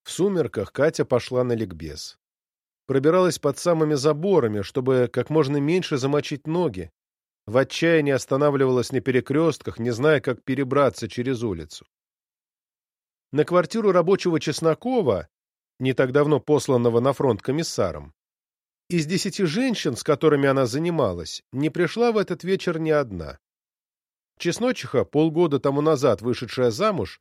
В сумерках Катя пошла на ликбез. Пробиралась под самыми заборами, чтобы как можно меньше замочить ноги. В отчаянии останавливалась на перекрестках, не зная, как перебраться через улицу. На квартиру рабочего Чеснокова, не так давно посланного на фронт комиссаром, из десяти женщин, с которыми она занималась, не пришла в этот вечер ни одна. Чесночиха, полгода тому назад вышедшая замуж,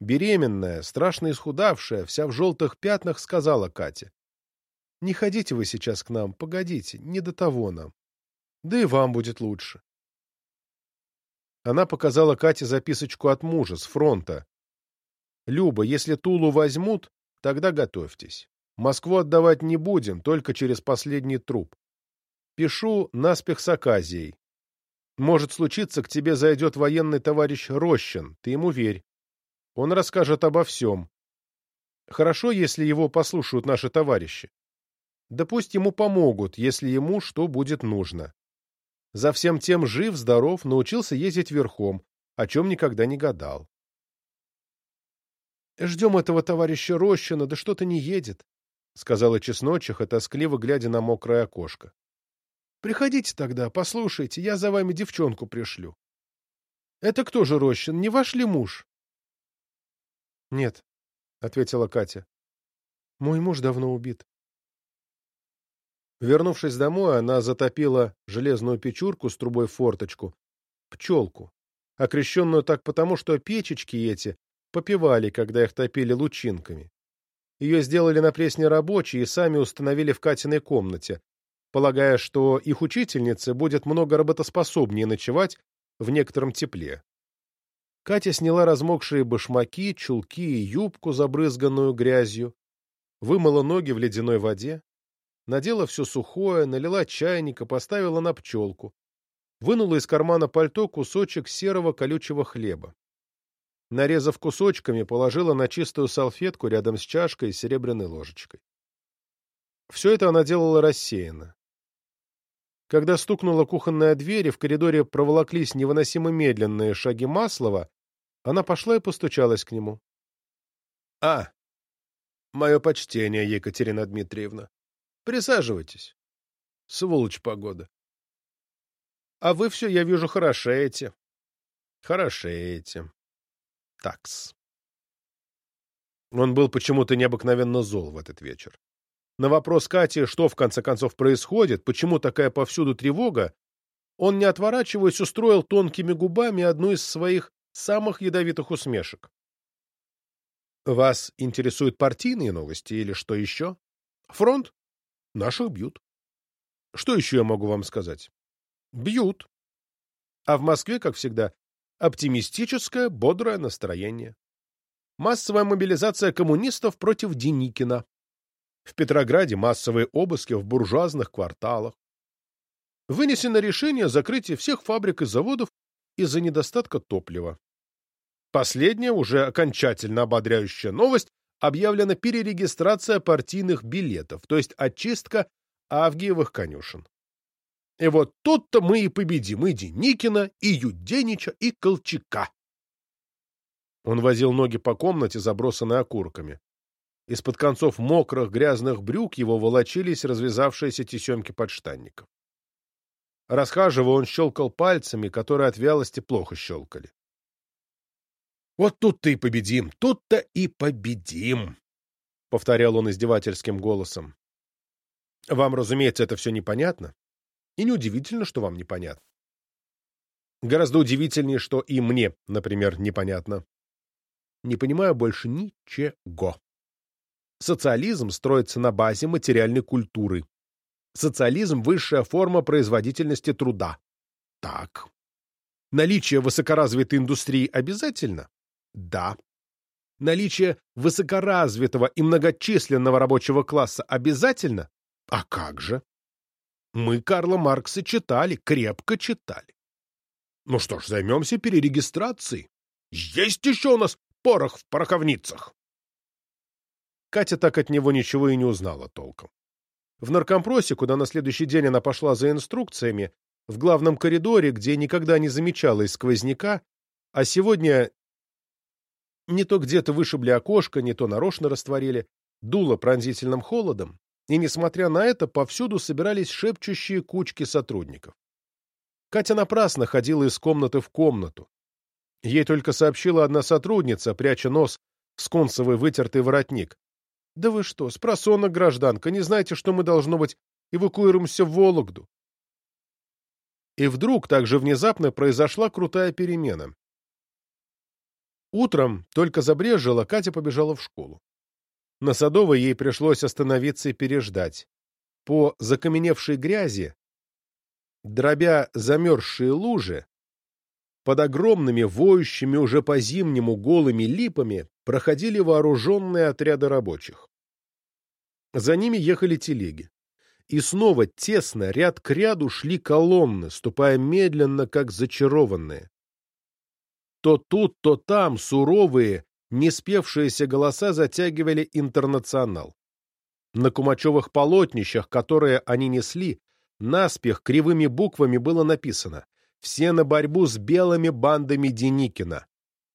Беременная, страшно исхудавшая, вся в желтых пятнах, сказала Кате. — Не ходите вы сейчас к нам, погодите, не до того нам. Да и вам будет лучше. Она показала Кате записочку от мужа, с фронта. «Люба, если Тулу возьмут, тогда готовьтесь. Москву отдавать не будем, только через последний труп. Пишу наспех с оказией. Может случиться, к тебе зайдет военный товарищ Рощин, ты ему верь. Он расскажет обо всем. Хорошо, если его послушают наши товарищи. Да пусть ему помогут, если ему что будет нужно. За всем тем жив, здоров, научился ездить верхом, о чем никогда не гадал. Ждем этого товарища Рощина, да что-то не едет, — сказала Чесночиха, тоскливо глядя на мокрое окошко. — Приходите тогда, послушайте, я за вами девчонку пришлю. — Это кто же Рощин, не ваш ли муж? — Нет, — ответила Катя. — Мой муж давно убит. Вернувшись домой, она затопила железную печурку с трубой форточку, пчелку, окрещенную так потому, что печечки эти попивали, когда их топили лучинками. Ее сделали на пресне рабочие и сами установили в Катиной комнате, полагая, что их учительнице будет много работоспособнее ночевать в некотором тепле. Катя сняла размокшие башмаки, чулки и юбку, забрызганную грязью, вымыла ноги в ледяной воде, надела все сухое, налила чайника, поставила на пчелку, вынула из кармана пальто кусочек серого колючего хлеба. Нарезав кусочками, положила на чистую салфетку рядом с чашкой и серебряной ложечкой. Все это она делала рассеянно. Когда стукнула кухонная дверь, и в коридоре проволоклись невыносимо медленные шаги Маслова, она пошла и постучалась к нему. — А, мое почтение, Екатерина Дмитриевна. Присаживайтесь. Сволочь погода. — А вы все, я вижу, хорошеете. — Хорошеете. Такс. Он был почему-то необыкновенно зол в этот вечер. На вопрос Кати, что в конце концов происходит, почему такая повсюду тревога, он, не отворачиваясь, устроил тонкими губами одну из своих самых ядовитых усмешек. Вас интересуют партийные новости или что еще? Фронт? Наших бьют. Что еще я могу вам сказать? Бьют. А в Москве, как всегда, оптимистическое, бодрое настроение. Массовая мобилизация коммунистов против Деникина. В Петрограде массовые обыски в буржуазных кварталах. Вынесено решение о закрытии всех фабрик и заводов из-за недостатка топлива. Последняя, уже окончательно ободряющая новость, объявлена перерегистрация партийных билетов, то есть очистка Авгиевых конюшен. И вот тут-то мы и победим и Деникина, и Юденича, и Колчака. Он возил ноги по комнате, забросанной окурками. Из-под концов мокрых грязных брюк его волочились развязавшиеся тесемки подштанников. Расхаживая, он щелкал пальцами, которые от вялости плохо щелкали. «Вот тут-то и победим, тут-то и победим!» — повторял он издевательским голосом. «Вам, разумеется, это все непонятно, и неудивительно, что вам непонятно. Гораздо удивительнее, что и мне, например, непонятно. Не понимаю больше ничего. Социализм строится на базе материальной культуры. Социализм – высшая форма производительности труда. Так. Наличие высокоразвитой индустрии обязательно? Да. Наличие высокоразвитого и многочисленного рабочего класса обязательно? А как же? Мы Карла Маркса читали, крепко читали. Ну что ж, займемся перерегистрацией. Есть еще у нас порох в пороховницах. Катя так от него ничего и не узнала толком. В наркомпросе, куда на следующий день она пошла за инструкциями, в главном коридоре, где никогда не замечала из сквозняка, а сегодня не то где-то вышибли окошко, не то нарочно растворили, дуло пронзительным холодом, и, несмотря на это, повсюду собирались шепчущие кучки сотрудников. Катя напрасно ходила из комнаты в комнату. Ей только сообщила одна сотрудница, пряча нос в сконсовый вытертый воротник. Да вы что, спросонна гражданка, не знаете, что мы, должно быть, эвакуируемся в Вологду? И вдруг так же внезапно произошла крутая перемена. Утром, только забрежило, Катя побежала в школу. На Садовой ей пришлось остановиться и переждать. По закаменевшей грязи, дробя замерзшие лужи, под огромными, воющими уже по-зимнему голыми липами проходили вооруженные отряды рабочих. За ними ехали телеги. И снова тесно, ряд к ряду шли колонны, ступая медленно, как зачарованные. То тут, то там суровые, не спевшиеся голоса затягивали интернационал. На кумачевых полотнищах, которые они несли, наспех кривыми буквами было написано «Все на борьбу с белыми бандами Деникина».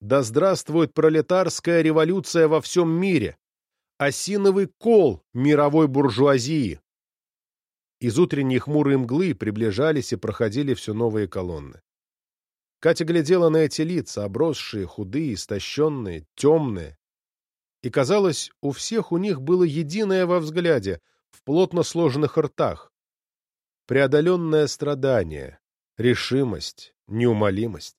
Да здравствует пролетарская революция во всем мире! Осиновый кол мировой буржуазии! Из утренней хмурой мглы приближались и проходили все новые колонны. Катя глядела на эти лица, обросшие, худые, истощенные, темные. И, казалось, у всех у них было единое во взгляде, в плотно сложенных ртах. Преодоленное страдание, решимость, неумолимость.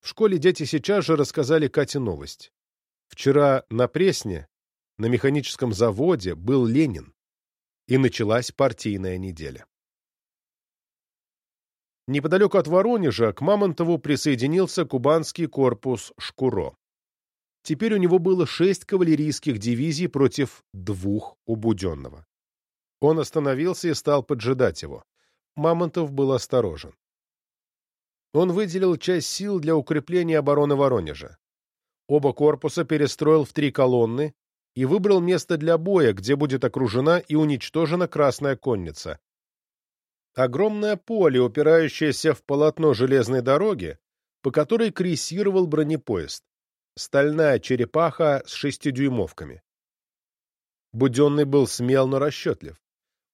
В школе дети сейчас же рассказали Кате новость. Вчера на Пресне, на механическом заводе, был Ленин и началась партийная неделя. Неподалеку от Воронежа к Мамонтову присоединился кубанский корпус «Шкуро». Теперь у него было шесть кавалерийских дивизий против двух у Буденного. Он остановился и стал поджидать его. Мамонтов был осторожен. Он выделил часть сил для укрепления обороны Воронежа. Оба корпуса перестроил в три колонны и выбрал место для боя, где будет окружена и уничтожена Красная Конница. Огромное поле, упирающееся в полотно железной дороги, по которой крейсировал бронепоезд. Стальная черепаха с шестидюймовками. Буденный был смел, но расчетлив.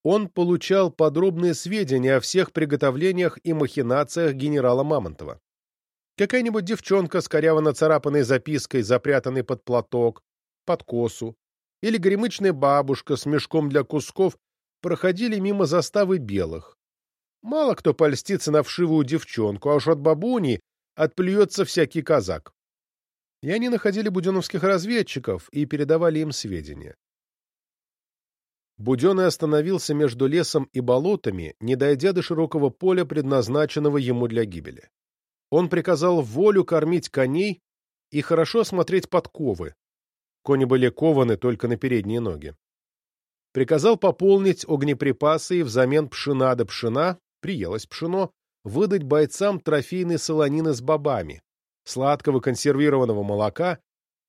Он получал подробные сведения о всех приготовлениях и махинациях генерала Мамонтова. Какая-нибудь девчонка с коряво нацарапанной запиской, запрятанной под платок, под косу, или гремычная бабушка с мешком для кусков проходили мимо заставы белых. Мало кто польстится на вшивую девчонку, а уж от бабуни отплюется всякий казак. И они находили буденовских разведчиков и передавали им сведения. Буденный остановился между лесом и болотами, не дойдя до широкого поля, предназначенного ему для гибели. Он приказал волю кормить коней и хорошо осмотреть подковы, Кони были кованы только на передние ноги. Приказал пополнить огнеприпасы и взамен пшена до пшена, приелось пшено, выдать бойцам трофейные солонины с бобами, сладкого консервированного молока,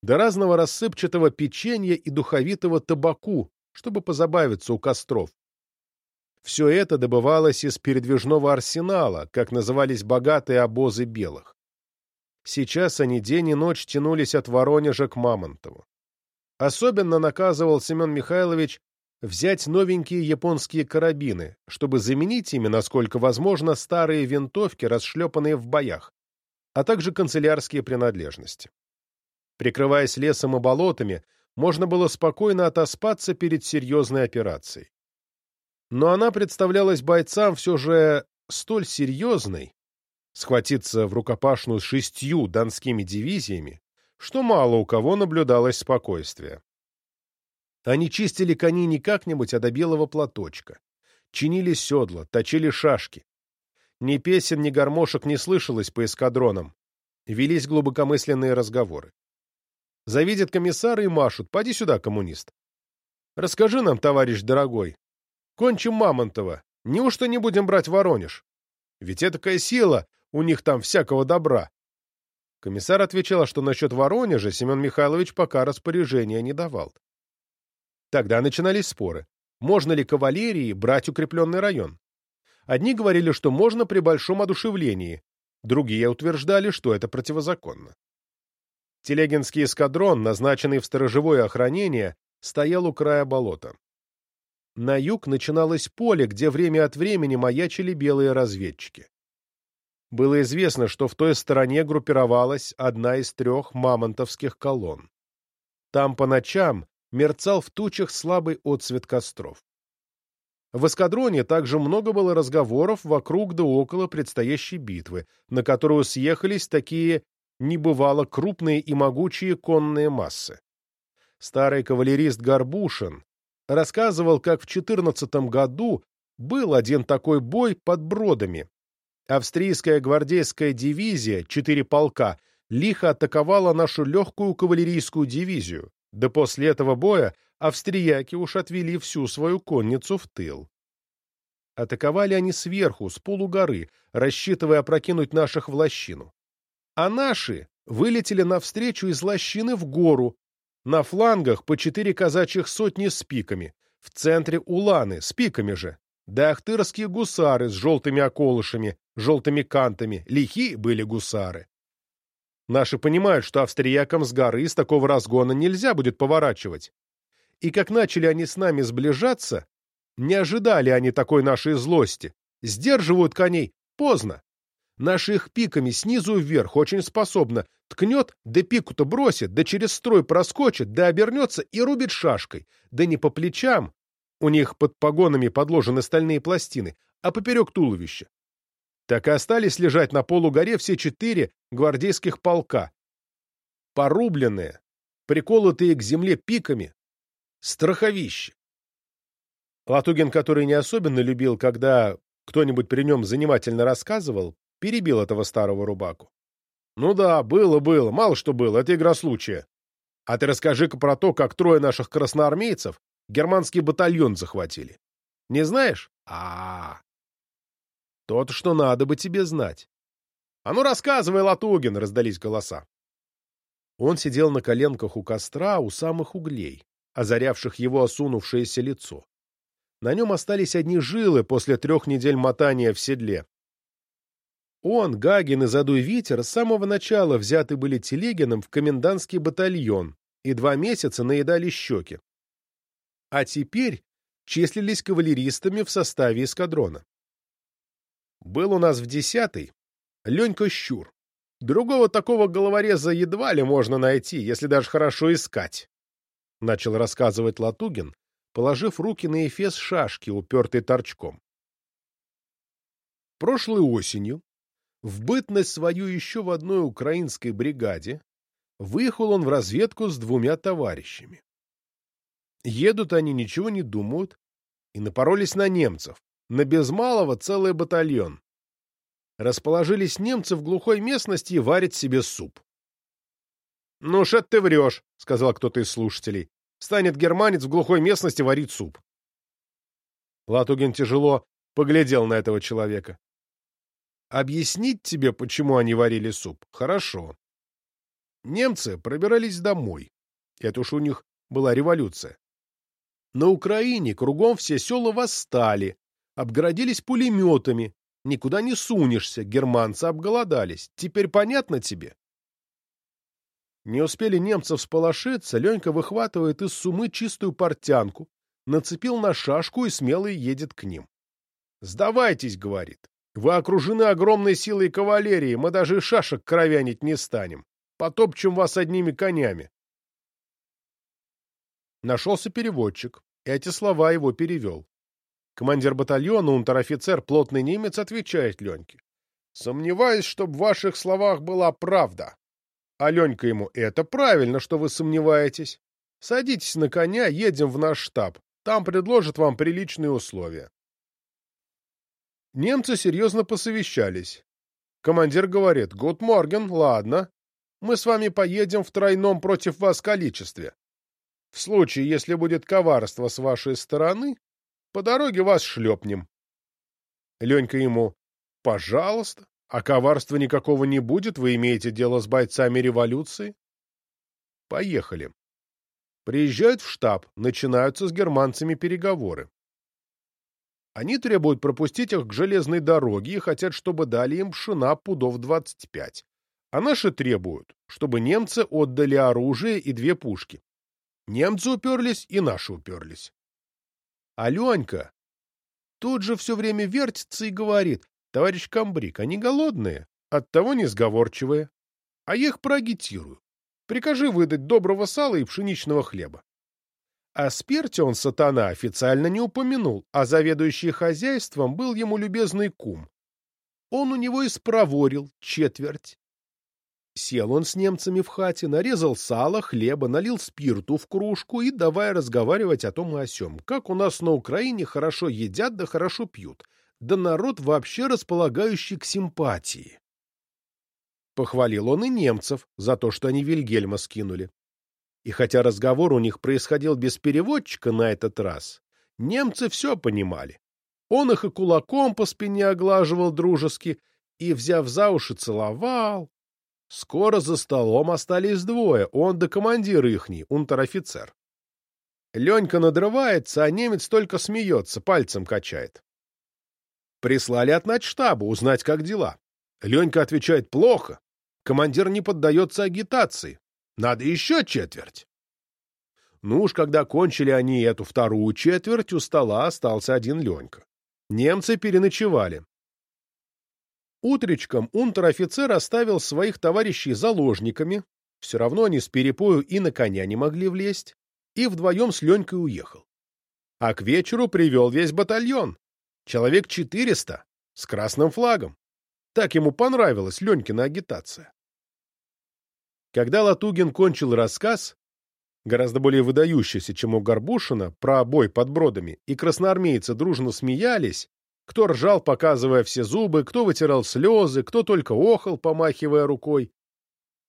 да разного рассыпчатого печенья и духовитого табаку, чтобы позабавиться у костров. Все это добывалось из передвижного арсенала, как назывались богатые обозы белых. Сейчас они день и ночь тянулись от Воронежа к Мамонтову. Особенно наказывал Семен Михайлович взять новенькие японские карабины, чтобы заменить ими, насколько возможно, старые винтовки, расшлепанные в боях, а также канцелярские принадлежности. Прикрываясь лесом и болотами, можно было спокойно отоспаться перед серьезной операцией. Но она представлялась бойцам все же столь серьезной, схватиться в рукопашную с шестью донскими дивизиями, что мало у кого наблюдалось спокойствие. Они чистили коней не как-нибудь, а до белого платочка. Чинили седла, точили шашки. Ни песен, ни гармошек не слышалось по эскадронам. Велись глубокомысленные разговоры. Завидят комиссары и машут. Поди сюда, коммунист. Расскажи нам, товарищ дорогой. Кончим Мамонтова. Неужто не будем брать Воронеж? Ведь такая сила, у них там всякого добра. Комиссар отвечал, что насчет Воронежа Семен Михайлович пока распоряжения не давал. Тогда начинались споры. Можно ли кавалерии брать укрепленный район? Одни говорили, что можно при большом одушевлении, другие утверждали, что это противозаконно. Телегинский эскадрон, назначенный в сторожевое охранение, стоял у края болота. На юг начиналось поле, где время от времени маячили белые разведчики. Было известно, что в той стороне группировалась одна из трех мамонтовских колонн. Там по ночам мерцал в тучах слабый отсвет костров. В эскадроне также много было разговоров вокруг да около предстоящей битвы, на которую съехались такие небывало крупные и могучие конные массы. Старый кавалерист Горбушин рассказывал, как в 14 году был один такой бой под Бродами, Австрийская гвардейская дивизия, четыре полка, лихо атаковала нашу легкую кавалерийскую дивизию, да после этого боя австрияки уж отвели всю свою конницу в тыл. Атаковали они сверху, с полугоры, рассчитывая опрокинуть наших в лощину. А наши вылетели навстречу из лощины в гору, на флангах по четыре казачьих сотни с пиками, в центре уланы, с пиками же, да ахтырские гусары с желтыми околышами, желтыми кантами, лихи были гусары. Наши понимают, что австриякам с горы с такого разгона нельзя будет поворачивать. И как начали они с нами сближаться, не ожидали они такой нашей злости. Сдерживают коней поздно. Наши их пиками снизу вверх очень способно. Ткнет, да пику-то бросит, да через строй проскочит, да обернется и рубит шашкой. Да не по плечам, у них под погонами подложены стальные пластины, а поперек туловища. Так и остались лежать на полу горе все четыре гвардейских полка. Порубленные, приколотые к земле пиками, страховище. Латугин, который не особенно любил, когда кто-нибудь при нем занимательно рассказывал, перебил этого старого рубаку. «Ну да, было-было, мало что было, это игра случая. А ты расскажи-ка про то, как трое наших красноармейцев германский батальон захватили. Не знаешь? а, -а, -а. То-то, что надо бы тебе знать. А ну рассказывай, Латугин, раздались голоса. Он сидел на коленках у костра у самых углей, озарявших его осунувшееся лицо. На нем остались одни жилы после трех недель мотания в седле. Он, Гагин и Задуй Витер с самого начала взяты были Телегином в комендантский батальон и два месяца наедали щеки. А теперь числились кавалеристами в составе эскадрона. Был у нас в десятый Ленька Щур. Другого такого головореза едва ли можно найти, если даже хорошо искать. Начал рассказывать Латугин, положив руки на эфес шашки, упертой торчком. Прошлой осенью, в бытность свою еще в одной украинской бригаде, выехал он в разведку с двумя товарищами. Едут они, ничего не думают, и напоролись на немцев, на без малого целый батальон. Расположились немцы в глухой местности и варят себе суп. — Ну, шет ты врешь, — сказал кто-то из слушателей. — Станет германец в глухой местности варить суп. Латугин тяжело поглядел на этого человека. — Объяснить тебе, почему они варили суп? Хорошо. Немцы пробирались домой. Это уж у них была революция. На Украине кругом все села восстали, обгородились пулеметами. Никуда не сунешься, германцы обголодались. Теперь понятно тебе? Не успели немцы всполошиться, Ленька выхватывает из сумы чистую портянку, нацепил на шашку и смело едет к ним. «Сдавайтесь», — говорит. «Вы окружены огромной силой кавалерии, мы даже шашек кровянить не станем. Потопчем вас одними конями». Нашелся переводчик, и эти слова его перевел. Командир батальона, унтер-офицер, плотный немец, отвечает Леньке. «Сомневаюсь, чтоб в ваших словах была правда». А Ленька ему, «Это правильно, что вы сомневаетесь. Садитесь на коня, едем в наш штаб. Там предложат вам приличные условия». Немцы серьезно посовещались. Командир говорит, «Гуд Морген, ладно. Мы с вами поедем в тройном против вас количестве. В случае, если будет коварство с вашей стороны, по дороге вас шлепнем. Ленька ему, пожалуйста, а коварства никакого не будет, вы имеете дело с бойцами революции. Поехали. Приезжают в штаб, начинаются с германцами переговоры. Они требуют пропустить их к железной дороге и хотят, чтобы дали им пшена пудов 25. А наши требуют, чтобы немцы отдали оружие и две пушки. Немцы уперлись, и наши уперлись. Аленька тут же все время вертится и говорит, товарищ комбриг, они голодные, оттого несговорчивые. А я их проагитирую. Прикажи выдать доброго сала и пшеничного хлеба. О спирте он, сатана, официально не упомянул, а заведующий хозяйством был ему любезный кум. Он у него и спроворил четверть, Сел он с немцами в хате, нарезал сало, хлеба, налил спирту в кружку и давай разговаривать о том и о сём. Как у нас на Украине хорошо едят да хорошо пьют. Да народ вообще располагающий к симпатии. Похвалил он и немцев за то, что они Вильгельма скинули. И хотя разговор у них происходил без переводчика на этот раз, немцы все понимали. Он их и кулаком по спине оглаживал дружески, и, взяв за уши, целовал, Скоро за столом остались двое, он да командир ихний, унтер-офицер. Ленька надрывается, а немец только смеется, пальцем качает. Прислали от начштаба узнать, как дела. Ленька отвечает «плохо». Командир не поддается агитации. Надо еще четверть. Ну уж когда кончили они эту вторую четверть, у стола остался один Ленька. Немцы переночевали. Утречком унтер-офицер оставил своих товарищей заложниками, все равно они с перепою и на коня не могли влезть, и вдвоем с Ленькой уехал. А к вечеру привел весь батальон, человек четыреста, с красным флагом. Так ему понравилась Ленькина агитация. Когда Латугин кончил рассказ, гораздо более выдающийся, чем у Горбушина, про бой под бродами, и красноармейцы дружно смеялись, кто ржал, показывая все зубы, кто вытирал слезы, кто только охал, помахивая рукой.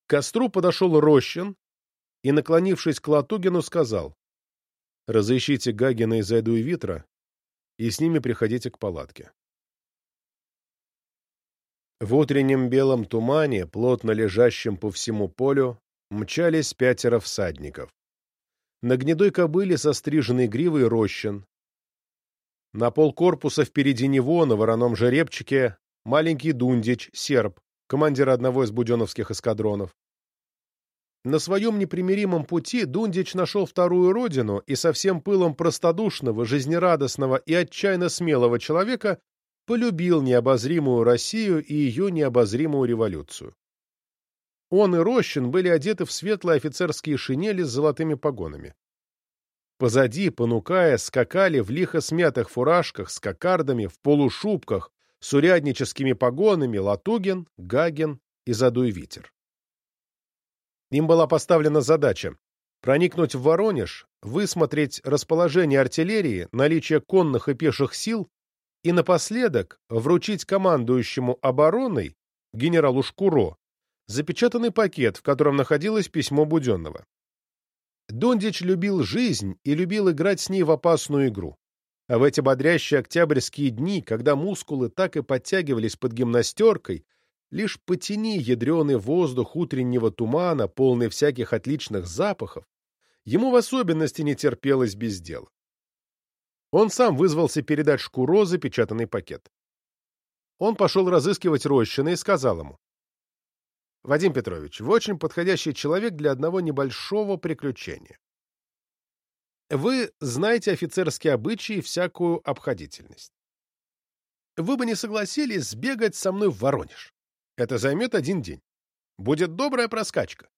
К костру подошел Рощин и, наклонившись к Латугину, сказал, «Разыщите Гагина и Зайду и Витра, и с ними приходите к палатке». В утреннем белом тумане, плотно лежащем по всему полю, мчались пятеро всадников. На гнедой кобыле со стриженной гривой рощин. На пол корпуса впереди него, на вороном жеребчике, маленький Дундич, серб, командир одного из буденовских эскадронов. На своем непримиримом пути Дундич нашел вторую родину и со всем пылом простодушного, жизнерадостного и отчаянно смелого человека полюбил необозримую Россию и ее необозримую революцию. Он и Рощин были одеты в светлые офицерские шинели с золотыми погонами. Позади, понукая, скакали в лихо смятых фуражках с кокардами, в полушубках, с урядническими погонами Латугин, Гагин и Задуй Витер. Им была поставлена задача проникнуть в Воронеж, высмотреть расположение артиллерии, наличие конных и пеших сил и напоследок вручить командующему обороной, генералу Шкуро, запечатанный пакет, в котором находилось письмо Буденного. Дондич любил жизнь и любил играть с ней в опасную игру. А в эти бодрящие октябрьские дни, когда мускулы так и подтягивались под гимнастеркой, лишь потяни ядреный воздух утреннего тумана, полный всяких отличных запахов, ему в особенности не терпелось без дела. Он сам вызвался передать Шкуро запечатанный пакет. Он пошел разыскивать Рощина и сказал ему. «Вадим Петрович, вы очень подходящий человек для одного небольшого приключения. Вы знаете офицерские обычаи и всякую обходительность. Вы бы не согласились сбегать со мной в Воронеж. Это займет один день. Будет добрая проскачка.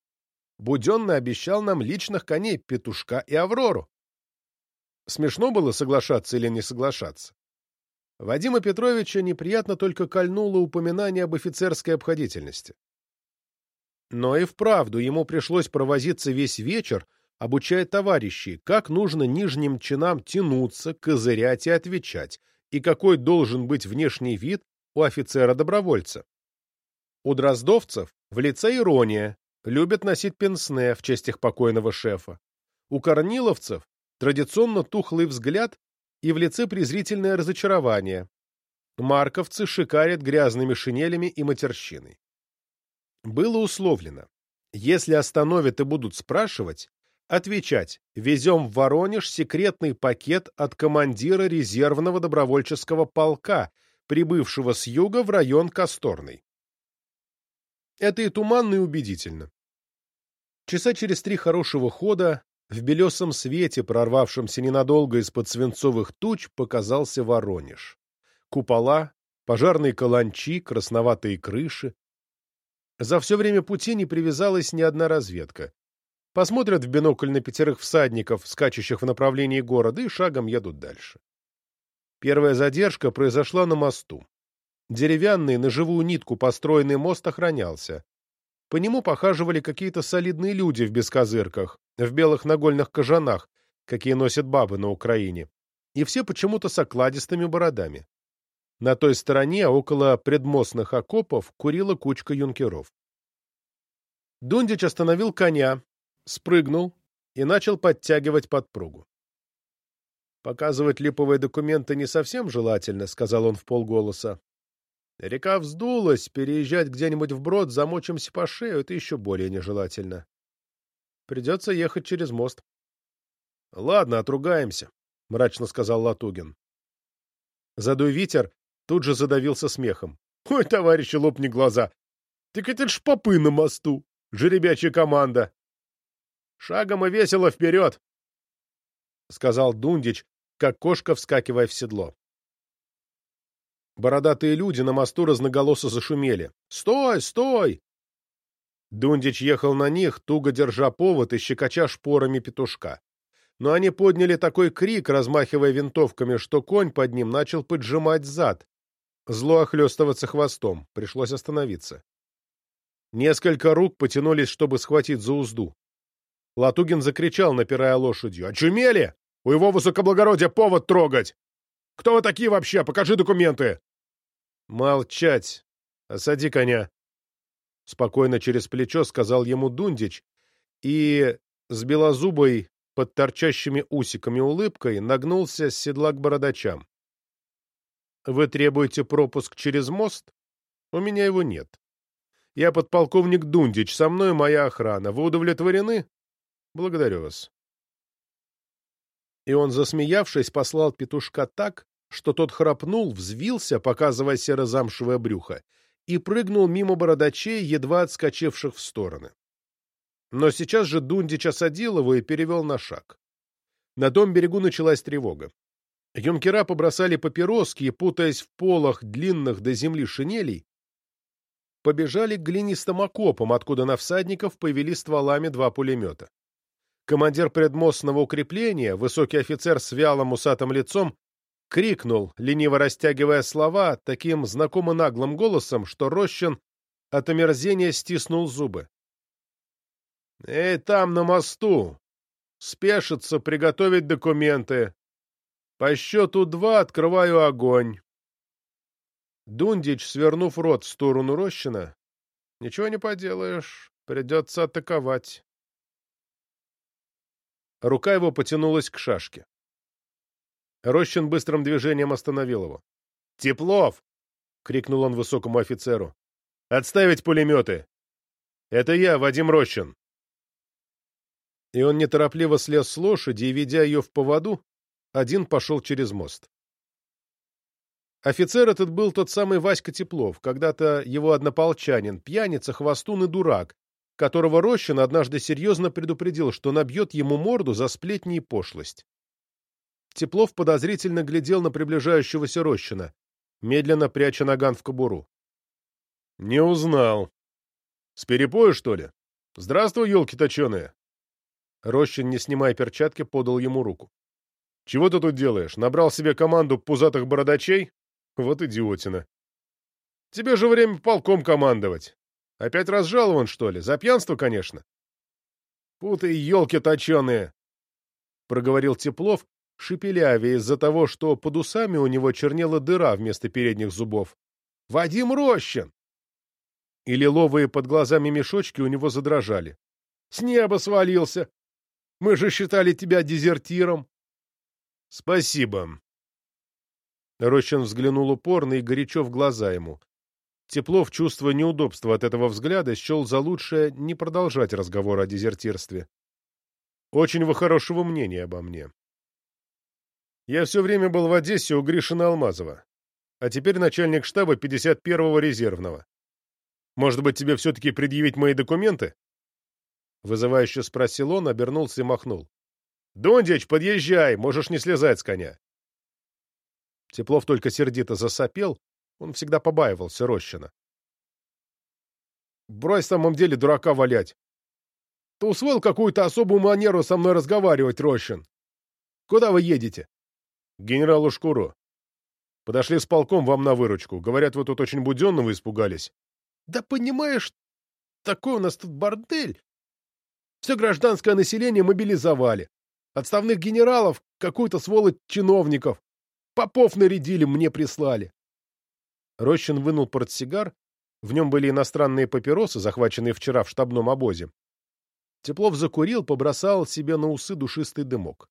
Буденный обещал нам личных коней Петушка и Аврору. Смешно было соглашаться или не соглашаться. Вадима Петровича неприятно только кольнуло упоминание об офицерской обходительности. Но и вправду ему пришлось провозиться весь вечер, обучая товарищей, как нужно нижним чинам тянуться, козырять и отвечать, и какой должен быть внешний вид у офицера-добровольца. У дроздовцев в лице ирония, любят носить пенсне в честь их покойного шефа. У корниловцев традиционно тухлый взгляд и в лице презрительное разочарование. Марковцы шикарят грязными шинелями и матерщиной. Было условлено, если остановят и будут спрашивать, отвечать «Везем в Воронеж секретный пакет от командира резервного добровольческого полка, прибывшего с юга в район Косторный». Это и туманно, и убедительно. Часа через три хорошего хода в белесом свете, прорвавшемся ненадолго из-под свинцовых туч, показался Воронеж. Купола, пожарные каланчи, красноватые крыши. За все время пути не привязалась ни одна разведка. Посмотрят в бинокль на пятерых всадников, скачущих в направлении города, и шагом едут дальше. Первая задержка произошла на мосту. Деревянный на живую нитку построенный мост охранялся. По нему похаживали какие-то солидные люди в бескозырках, в белых нагольных кожанах, какие носят бабы на Украине, и все почему-то с окладистыми бородами. На той стороне, около предмостных окопов, курила кучка юнкеров. Дундич остановил коня, спрыгнул и начал подтягивать подпругу. «Показывать липовые документы не совсем желательно», — сказал он в полголоса. Река вздулась, переезжать где-нибудь вброд, замочимся по шею, это еще более нежелательно. Придется ехать через мост. — Ладно, отругаемся, — мрачно сказал Латугин. Задуй ветер, тут же задавился смехом. — Ой, товарищи, лопни глаза! Так это ж попы на мосту, жеребячая команда. Шагом и весело вперед, — сказал Дундич, как кошка, вскакивая в седло. Бородатые люди на мосту разноголосо зашумели. «Стой! Стой!» Дундич ехал на них, туго держа повод и щекоча шпорами петушка. Но они подняли такой крик, размахивая винтовками, что конь под ним начал поджимать зад. Зло охлестываться хвостом. Пришлось остановиться. Несколько рук потянулись, чтобы схватить за узду. Латугин закричал, напирая лошадью. «Очумели! У его высокоблагородия повод трогать! Кто вы такие вообще? Покажи документы!» «Молчать! Осади коня!» Спокойно через плечо сказал ему Дундич и с белозубой под торчащими усиками улыбкой нагнулся с седла к бородачам. «Вы требуете пропуск через мост? У меня его нет. Я подполковник Дундич, со мной моя охрана. Вы удовлетворены? Благодарю вас». И он, засмеявшись, послал петушка так, что тот храпнул, взвился, показывая серо-замшевое брюхо, и прыгнул мимо бородачей, едва отскочивших в стороны. Но сейчас же Дундич осадил его и перевел на шаг. На том берегу началась тревога. Юнкера побросали папироски и, путаясь в полах длинных до земли шинелей, побежали к глинистым окопам, откуда на всадников повели стволами два пулемета. Командир предмостного укрепления, высокий офицер с вялым усатым лицом, крикнул, лениво растягивая слова, таким знакомо наглым голосом, что Рощин от омерзения стиснул зубы. «Эй, там, на мосту! Спешится приготовить документы. По счету два открываю огонь». Дундич, свернув рот в сторону Рощина, «Ничего не поделаешь, придется атаковать». Рука его потянулась к шашке. Рощин быстрым движением остановил его. «Теплов!» — крикнул он высокому офицеру. «Отставить пулеметы! Это я, Вадим Рощин!» И он неторопливо слез с лошади и, ведя ее в поводу, один пошел через мост. Офицер этот был тот самый Васька Теплов, когда-то его однополчанин, пьяница, хвостун и дурак, которого Рощин однажды серьезно предупредил, что набьет ему морду за сплетни и пошлость. Теплов подозрительно глядел на приближающегося Рощина, медленно пряча наган в кобуру. — Не узнал. — С перепою, что ли? Здравствуй, елки точеные. Рощин, не снимая перчатки, подал ему руку. — Чего ты тут делаешь? Набрал себе команду пузатых бородачей? Вот идиотина. — Тебе же время полком командовать. Опять разжалован, что ли? За пьянство, конечно. — Путай, елки точеные! — проговорил Теплов, шепелявя из-за того, что под усами у него чернела дыра вместо передних зубов. «Вадим Рощин!» И лиловые под глазами мешочки у него задрожали. «С неба свалился! Мы же считали тебя дезертиром!» «Спасибо!» Рощин взглянул упорно и горячо в глаза ему. Теплов, чувствуя неудобства от этого взгляда, счел за лучшее не продолжать разговор о дезертирстве. «Очень вы хорошего мнения обо мне. Я все время был в Одессе у Гришина Алмазова, а теперь начальник штаба 51-го резервного. Может быть, тебе все-таки предъявить мои документы?» Вызывающе спросил он, обернулся и махнул. «Дондич, подъезжай, можешь не слезать с коня». Теплов только сердито засопел, он всегда побаивался Рощина. «Брось в самом деле дурака валять. Ты усвоил какую-то особую манеру со мной разговаривать, Рощин? Куда вы едете?» «К генералу Шкуру. Подошли с полком вам на выручку. Говорят, вы тут очень буденного испугались». «Да понимаешь, такой у нас тут бордель. Все гражданское население мобилизовали. Отставных генералов, какую-то сволочь чиновников. Попов нарядили, мне прислали. Рощин вынул портсигар, в нем были иностранные папиросы, захваченные вчера в штабном обозе. Теплов закурил, побросал себе на усы душистый дымок.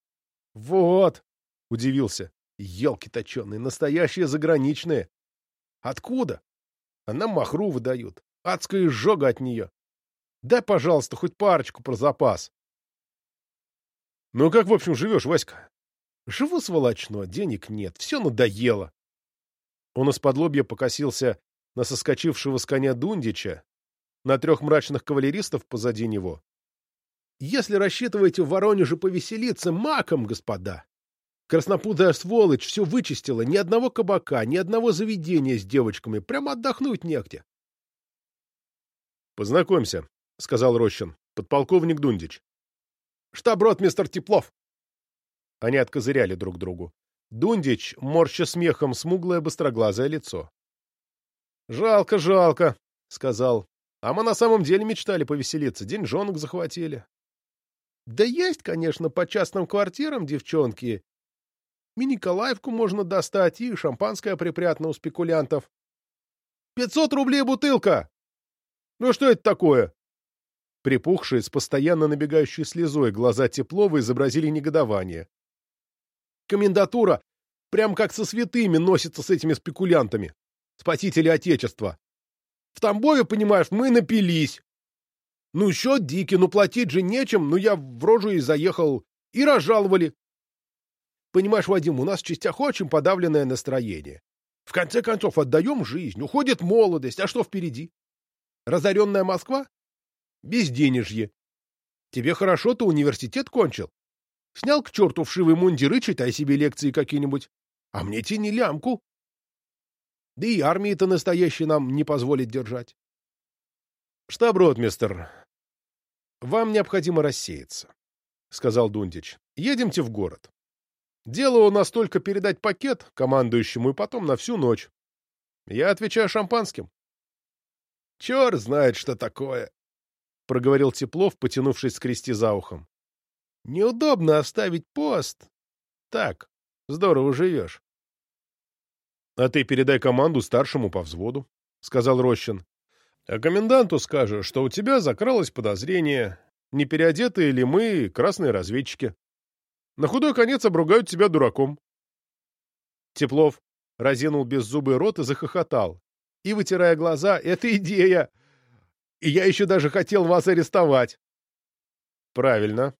— Вот! — удивился. — Елки точеные, настоящие заграничные. — Откуда? А нам махру выдают. Адская изжога от нее. Дай, пожалуйста, хоть парочку про запас. — Ну как, в общем, живешь, Васька? — Живу сволочно, денег нет, все надоело. Он из-под лобья покосился на соскочившего с коня Дундича, на трех мрачных кавалеристов позади него. «Если рассчитываете в Воронеже повеселиться, маком, господа! Краснопудая сволочь все вычистила, ни одного кабака, ни одного заведения с девочками, прямо отдохнуть негде!» «Познакомься», — сказал Рощин, — подполковник Дундич. «Штаб-рот, мистер Теплов!» Они откозыряли друг другу. Дундич, морща смехом, смуглое быстроглазое лицо. «Жалко, жалко», — сказал. «А мы на самом деле мечтали повеселиться, деньжонок захватили». «Да есть, конечно, по частным квартирам девчонки. И Николаевку можно достать, и шампанское припрятано у спекулянтов. Пятьсот рублей бутылка! Ну что это такое?» Припухшие, с постоянно набегающей слезой, глаза Теплова изобразили негодование. «Комендатура прям как со святыми носится с этими спекулянтами спасители Отечества. В Тамбове, понимаешь, мы напились. Ну, еще дики, ну платить же нечем, ну я в рожу и заехал, и разжаловали. Понимаешь, Вадим, у нас в частях очень подавленное настроение. В конце концов, отдаем жизнь, уходит молодость, а что впереди? Разоренная Москва? Безденежье. Тебе хорошо, ты университет кончил. Снял к черту вшивый мундир и читай себе лекции какие-нибудь. А мне тяни лямку. Да и армии-то настоящей нам не позволит держать. Штаб-ротмистер, вам необходимо рассеяться, — сказал Дундич. Едемте в город. Дело у нас только передать пакет командующему и потом на всю ночь. Я отвечаю шампанским. Черт знает, что такое, — проговорил Теплов, потянувшись с крести за ухом. Неудобно оставить пост. Так, здорово живешь. — А ты передай команду старшему по взводу, — сказал Рощин. — А коменданту скажешь, что у тебя закралось подозрение, не переодетые ли мы красные разведчики. На худой конец обругают тебя дураком. Теплов разинул беззубый рот и захохотал. И, вытирая глаза, «Это идея! И я еще даже хотел вас арестовать!» «Правильно.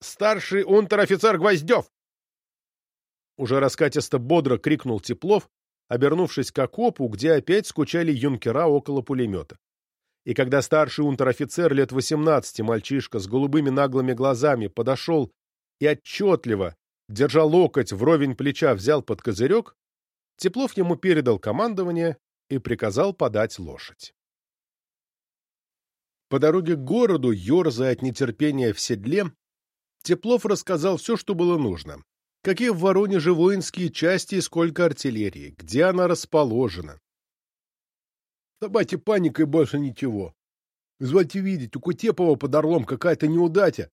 Старший унтер-офицер Гвоздев!» Уже раскатисто бодро крикнул Теплов, обернувшись к окопу, где опять скучали юнкера около пулемета. И когда старший унтер-офицер лет 18, мальчишка с голубыми наглыми глазами, подошел и отчетливо, держа локоть вровень плеча, взял под козырек, Теплов ему передал командование и приказал подать лошадь. По дороге к городу, ерзая от нетерпения в седле, Теплов рассказал все, что было нужно какие в Воронеже воинские части и сколько артиллерии, где она расположена. Собаке паникой больше ничего. Звольте видеть, у Кутепова под Орлом какая-то неудача.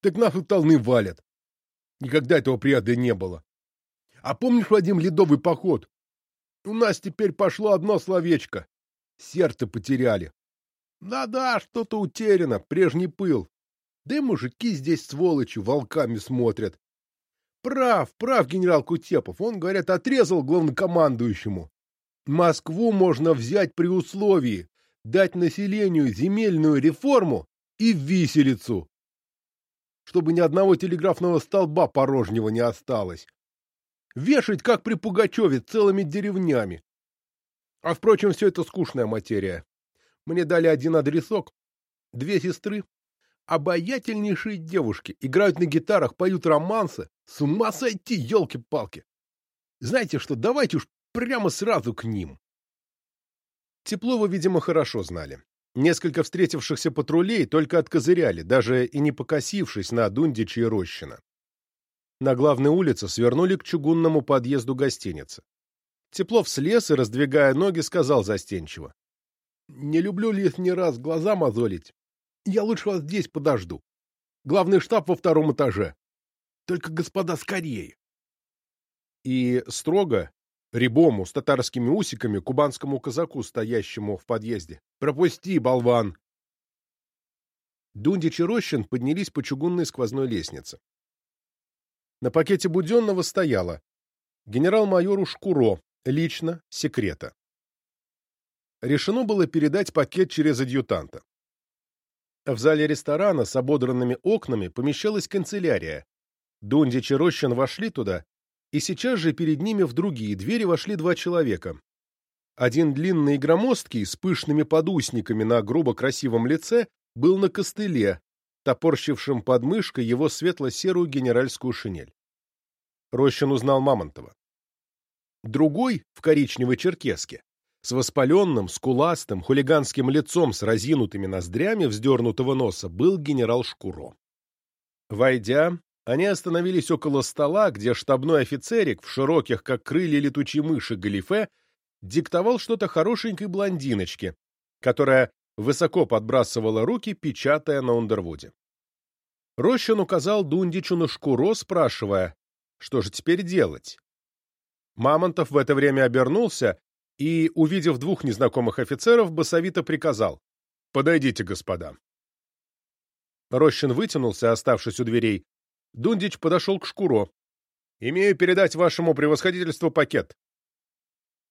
Так тут толны валят. Никогда этого прежде не было. А помнишь, Вадим, ледовый поход? У нас теперь пошло одно словечко. Сердце потеряли. Да-да, что-то утеряно, прежний пыл. Да и мужики здесь сволочи волками смотрят. Прав, прав генерал Кутепов. Он, говорят, отрезал главнокомандующему. Москву можно взять при условии дать населению земельную реформу и виселицу, чтобы ни одного телеграфного столба порожнего не осталось. Вешать, как при Пугачеве, целыми деревнями. А, впрочем, все это скучная материя. Мне дали один адресок, две сестры, обаятельнейшие девушки, играют на гитарах, поют романсы. С ума сойти, елки-палки! Знаете что, давайте уж прямо сразу к ним. Теплова, видимо, хорошо знали. Несколько встретившихся патрулей только откозыряли, даже и не покосившись на Дундича и Рощина. На главной улице свернули к чугунному подъезду гостиницы. Теплов слез и, раздвигая ноги, сказал застенчиво. — Не люблю лишний раз глаза мозолить. Я лучше вас здесь подожду. Главный штаб во втором этаже. Только, господа, скорее. И строго, рябому с татарскими усиками, кубанскому казаку, стоящему в подъезде. «Пропусти, болван!» Дундич и Рощин поднялись по чугунной сквозной лестнице. На пакете Буденного стояло генерал-майору Шкуро, лично, секрета. Решено было передать пакет через адъютанта. В зале ресторана с ободранными окнами помещалась канцелярия. Дундич и Рощин вошли туда, и сейчас же перед ними в другие двери вошли два человека. Один длинный и громоздкий, с пышными подусниками на грубо красивом лице, был на костыле, топорщившем под мышкой его светло-серую генеральскую шинель. Рощин узнал Мамонтова. Другой, в коричневой черкеске, с воспаленным, скуластым, хулиганским лицом с разинутыми ноздрями вздернутого носа, был генерал Шкуро. Войдя, они остановились около стола, где штабной офицерик в широких, как крылья летучей мыши, галифе диктовал что-то хорошенькой блондиночке, которая высоко подбрасывала руки, печатая на Ундервуде. Рощин указал Дундичу на Шкуро, спрашивая, что же теперь делать. Мамонтов в это время обернулся и, увидев двух незнакомых офицеров, басовито приказал «Подойдите, господа». Рощин вытянулся, оставшись у дверей. Дундич подошел к Шкуро. «Имею передать вашему превосходительству пакет».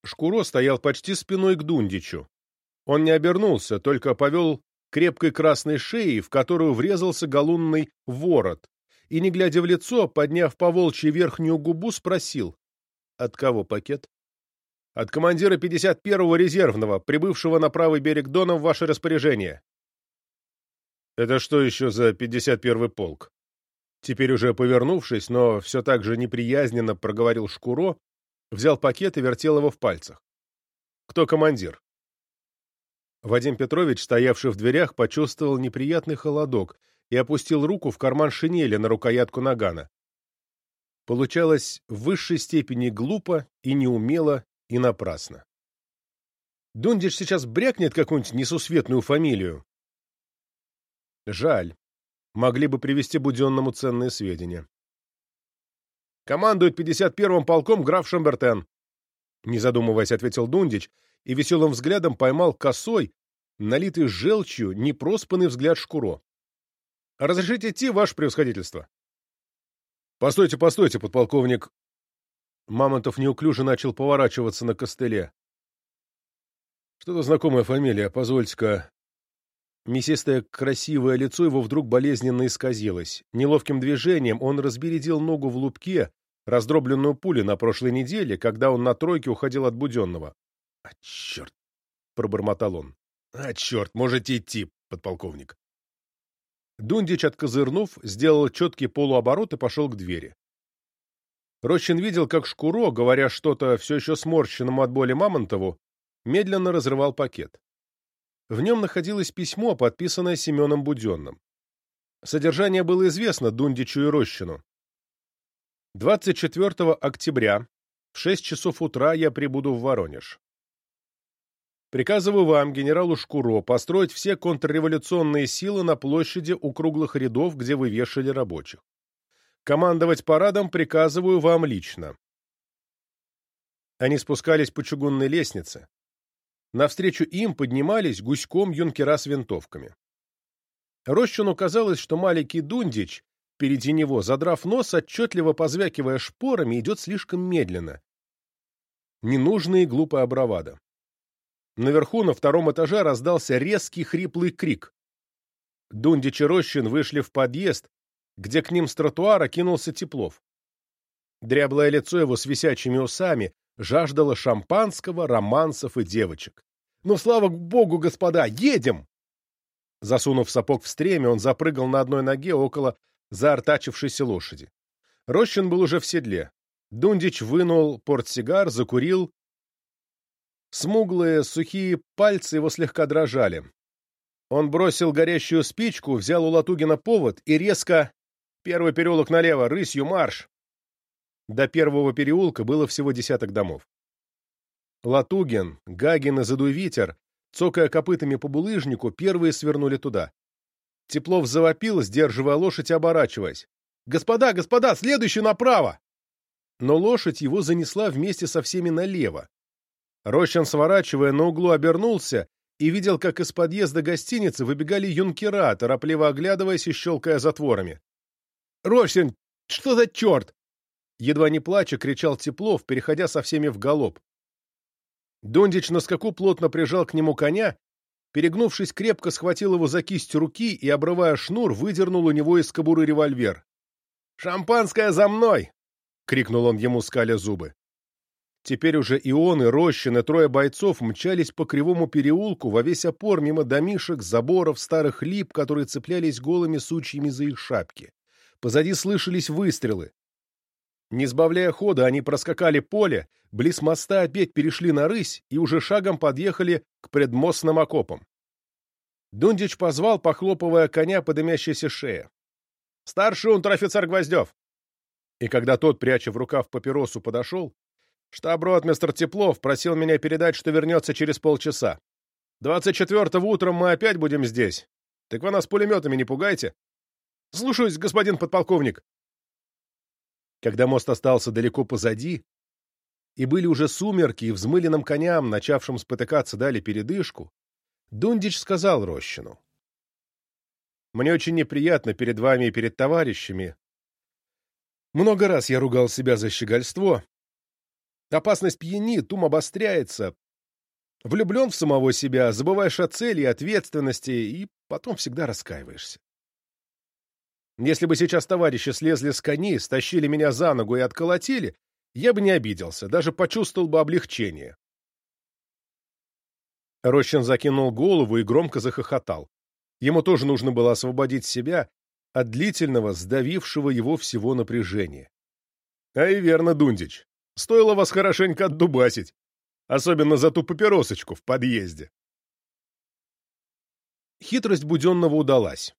Шкуро стоял почти спиной к Дундичу. Он не обернулся, только повел крепкой красной шеей, в которую врезался галунный ворот, и, не глядя в лицо, подняв по волчьи верхнюю губу, спросил. «От кого пакет?» «От командира 51-го резервного, прибывшего на правый берег Дона в ваше распоряжение». «Это что еще за 51-й полк?» Теперь уже повернувшись, но все так же неприязненно проговорил Шкуро, взял пакет и вертел его в пальцах. «Кто командир?» Вадим Петрович, стоявший в дверях, почувствовал неприятный холодок и опустил руку в карман шинели на рукоятку нагана. Получалось в высшей степени глупо и неумело и напрасно. Дундич сейчас брякнет какую-нибудь несусветную фамилию. Жаль. Могли бы привести Буденному ценные сведения. «Командует 51-м полком граф Шамбертен», — не задумываясь, ответил Дундич и веселым взглядом поймал косой, налитый желчью, непроспанный взгляд Шкуро. «Разрешите идти, ваше превосходительство?» «Постойте, постойте, подполковник!» Мамонтов неуклюже начал поворачиваться на костыле. «Что-то знакомая фамилия, позвольте-ка...» Мясистое красивое лицо его вдруг болезненно исказилось. Неловким движением он разбередил ногу в лупке, раздробленную пулей на прошлой неделе, когда он на тройке уходил от Буденного. — А черт! — пробормотал он. — А черт, можете идти, подполковник. Дундич, откозырнув, сделал четкий полуоборот и пошел к двери. Рощин видел, как Шкуро, говоря что-то все еще сморщенному от боли Мамонтову, медленно разрывал пакет. В нем находилось письмо, подписанное Семеном Буденным. Содержание было известно Дундичу и Рощину. 24 октября в 6 часов утра я прибуду в Воронеж. Приказываю вам, генералу Шкуро, построить все контрреволюционные силы на площади у круглых рядов, где вы вешали рабочих. Командовать парадом приказываю вам лично. Они спускались по чугунной лестнице. Навстречу им поднимались гуськом юнкера с винтовками. Рощину казалось, что маленький Дундич, впереди него, задрав нос, отчетливо позвякивая шпорами, идет слишком медленно. Ненужная и глупая бравада. Наверху, на втором этаже, раздался резкий хриплый крик. Дундич и Рощин вышли в подъезд, где к ним с тротуара кинулся Теплов. Дряблое лицо его с висячими усами жаждало шампанского, романсов и девочек. «Ну, слава богу, господа, едем!» Засунув сапог в стремя, он запрыгал на одной ноге около заортачившейся лошади. Рощин был уже в седле. Дундич вынул портсигар, закурил Смуглые, сухие пальцы его слегка дрожали. Он бросил горящую спичку, взял у Латугина повод и резко... Первый переулок налево, рысью марш! До первого переулка было всего десяток домов. Латугин, Гагин и Задуйвитер, цокая копытами по булыжнику, первые свернули туда. Теплов завопил, сдерживая лошадь и оборачиваясь. «Господа, господа, следующий направо!» Но лошадь его занесла вместе со всеми налево. Рощин, сворачивая на углу, обернулся и видел, как из подъезда гостиницы выбегали юнкера, торопливо оглядываясь и щелкая затворами. «Рощин, что за черт?» Едва не плача, кричал Теплов, переходя со всеми в галоп. Дондич на скаку плотно прижал к нему коня, перегнувшись, крепко схватил его за кисть руки и, обрывая шнур, выдернул у него из кобуры револьвер. «Шампанское за мной!» — крикнул он ему, скаля зубы. Теперь уже и он, и Рощин, и трое бойцов мчались по кривому переулку во весь опор мимо домишек, заборов, старых лип, которые цеплялись голыми сучьями за их шапки. Позади слышались выстрелы. Не сбавляя хода, они проскакали поле, близ моста опять перешли на рысь и уже шагом подъехали к предмостным окопам. Дундич позвал, похлопывая коня по дымящейся шее. «Старший унтер-офицер Гвоздев!» И когда тот, пряча в рукав папиросу, подошел, штаб-ротмистр Теплов просил меня передать, что вернется через полчаса. Двадцать четвертого утром мы опять будем здесь. Так вы нас пулеметами не пугайте. Слушаюсь, господин подполковник. Когда мост остался далеко позади, и были уже сумерки, и взмыленным коням, начавшим спотыкаться, дали передышку, Дундич сказал Рощину. «Мне очень неприятно перед вами и перед товарищами. Много раз я ругал себя за щегольство. Опасность пьянит, ум обостряется. Влюблен в самого себя, забываешь о цели и ответственности, и потом всегда раскаиваешься. Если бы сейчас товарищи слезли с коней, стащили меня за ногу и отколотили, я бы не обиделся, даже почувствовал бы облегчение. Рощин закинул голову и громко захохотал. Ему тоже нужно было освободить себя от длительного, сдавившего его всего напряжения. А и верно, Дундич, стоило вас хорошенько отдубасить, особенно за ту папиросочку в подъезде. Хитрость Буденного удалась.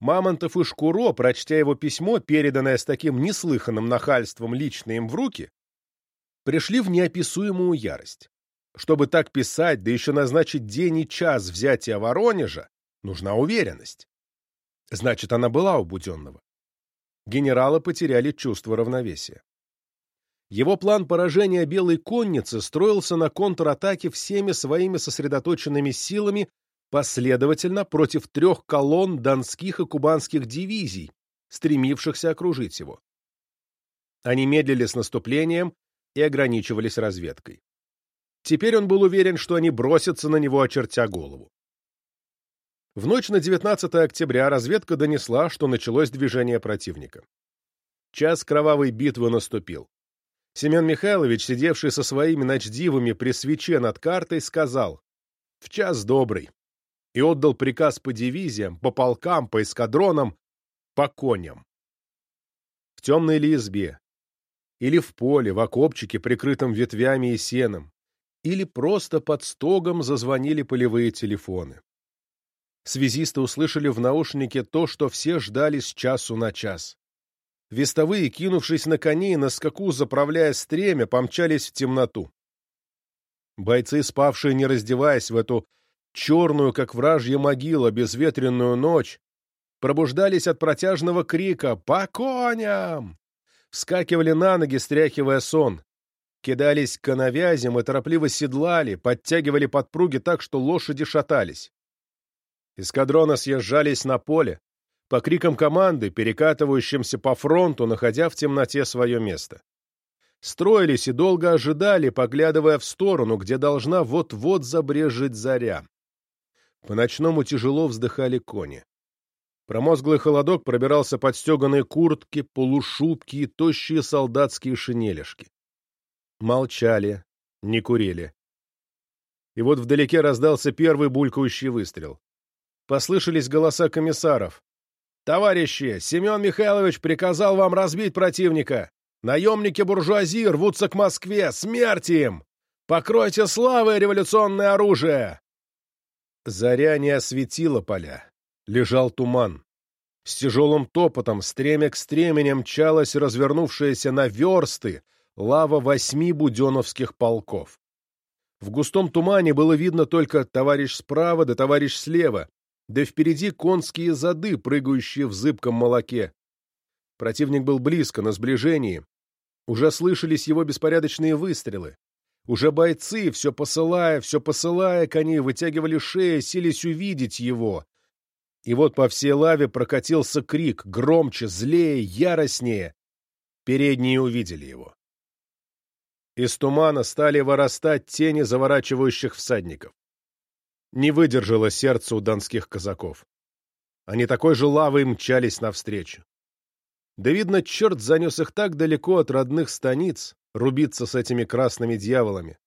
Мамонтов и Шкуро, прочтя его письмо, переданное с таким неслыханным нахальством лично им в руки, пришли в неописуемую ярость. Чтобы так писать, да еще назначить день и час взятия Воронежа, нужна уверенность. Значит, она была у Буденного. Генералы потеряли чувство равновесия. Его план поражения Белой конницы строился на контратаке всеми своими сосредоточенными силами последовательно против трех колонн донских и кубанских дивизий, стремившихся окружить его. Они медлили с наступлением и ограничивались разведкой. Теперь он был уверен, что они бросятся на него, очертя голову. В ночь на 19 октября разведка донесла, что началось движение противника. Час кровавой битвы наступил. Семен Михайлович, сидевший со своими ночдивами при свече над картой, сказал «В час добрый» и отдал приказ по дивизиям, по полкам, по эскадронам, по коням. В темной ли избе, или в поле, в окопчике, прикрытом ветвями и сеном, или просто под стогом зазвонили полевые телефоны. Связисты услышали в наушнике то, что все ждали с часу на час. Вестовые, кинувшись на коней, на скаку заправляя стремя, помчались в темноту. Бойцы, спавшие не раздеваясь в эту черную, как вражья могила, безветренную ночь, пробуждались от протяжного крика «По коням!» Вскакивали на ноги, стряхивая сон кидались к коновязям и торопливо седлали, подтягивали подпруги так, что лошади шатались. Эскадроны съезжались на поле, по крикам команды, перекатывающимся по фронту, находя в темноте свое место. Строились и долго ожидали, поглядывая в сторону, где должна вот-вот забрежить заря. По-ночному тяжело вздыхали кони. Промозглый холодок пробирался под стеганые куртки, полушубки и тощие солдатские шинелишки. Молчали, не курили. И вот вдалеке раздался первый булькающий выстрел. Послышались голоса комиссаров. «Товарищи, Семен Михайлович приказал вам разбить противника! Наемники буржуазии рвутся к Москве! Смерти им! Покройте славой революционное оружие!» Заря не осветила поля. Лежал туман. С тяжелым топотом, стремя к стремени мчалась развернувшаяся на версты, лава восьми буденовских полков. В густом тумане было видно только товарищ справа да товарищ слева, да впереди конские зады, прыгающие в зыбком молоке. Противник был близко, на сближении. Уже слышались его беспорядочные выстрелы. Уже бойцы, все посылая, все посылая коней, вытягивали шеи, сились увидеть его. И вот по всей лаве прокатился крик, громче, злее, яростнее. Передние увидели его. Из тумана стали вырастать тени заворачивающих всадников. Не выдержало сердце у донских казаков. Они такой же лавой мчались навстречу. Да, видно, черт занес их так далеко от родных станиц, рубиться с этими красными дьяволами.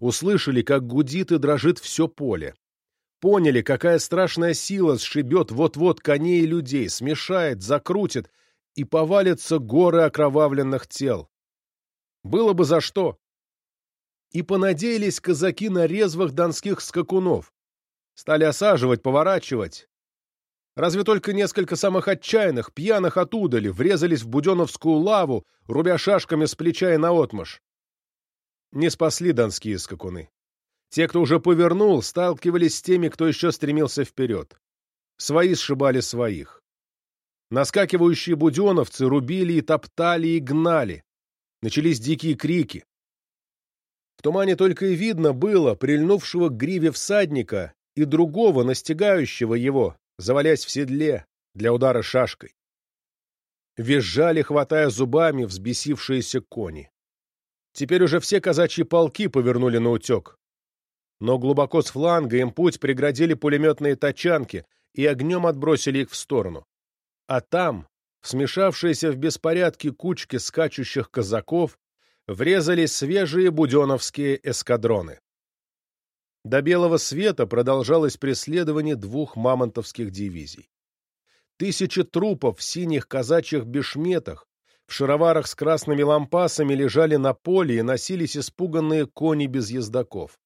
Услышали, как гудит и дрожит все поле. Поняли, какая страшная сила сшибет вот-вот коней и людей, смешает, закрутит, и повалятся горы окровавленных тел. Было бы за что. И понадеялись казаки на резвых донских скакунов. Стали осаживать, поворачивать. Разве только несколько самых отчаянных, пьяных отудали, врезались в буденовскую лаву, рубя шашками с плеча и наотмашь. Не спасли донские скакуны. Те, кто уже повернул, сталкивались с теми, кто еще стремился вперед. Свои сшибали своих. Наскакивающие буденовцы рубили и топтали и гнали. Начались дикие крики. В тумане только и видно было прильнувшего к гриве всадника и другого, настигающего его, завалясь в седле для удара шашкой. Визжали, хватая зубами взбесившиеся кони. Теперь уже все казачьи полки повернули на утек. Но глубоко с фланга им путь преградили пулеметные тачанки и огнем отбросили их в сторону. А там, смешавшиеся в беспорядке кучки скачущих казаков, врезались свежие буденовские эскадроны. До белого света продолжалось преследование двух мамонтовских дивизий. Тысячи трупов в синих казачьих бешметах, в шароварах с красными лампасами лежали на поле и носились испуганные кони без ездаков.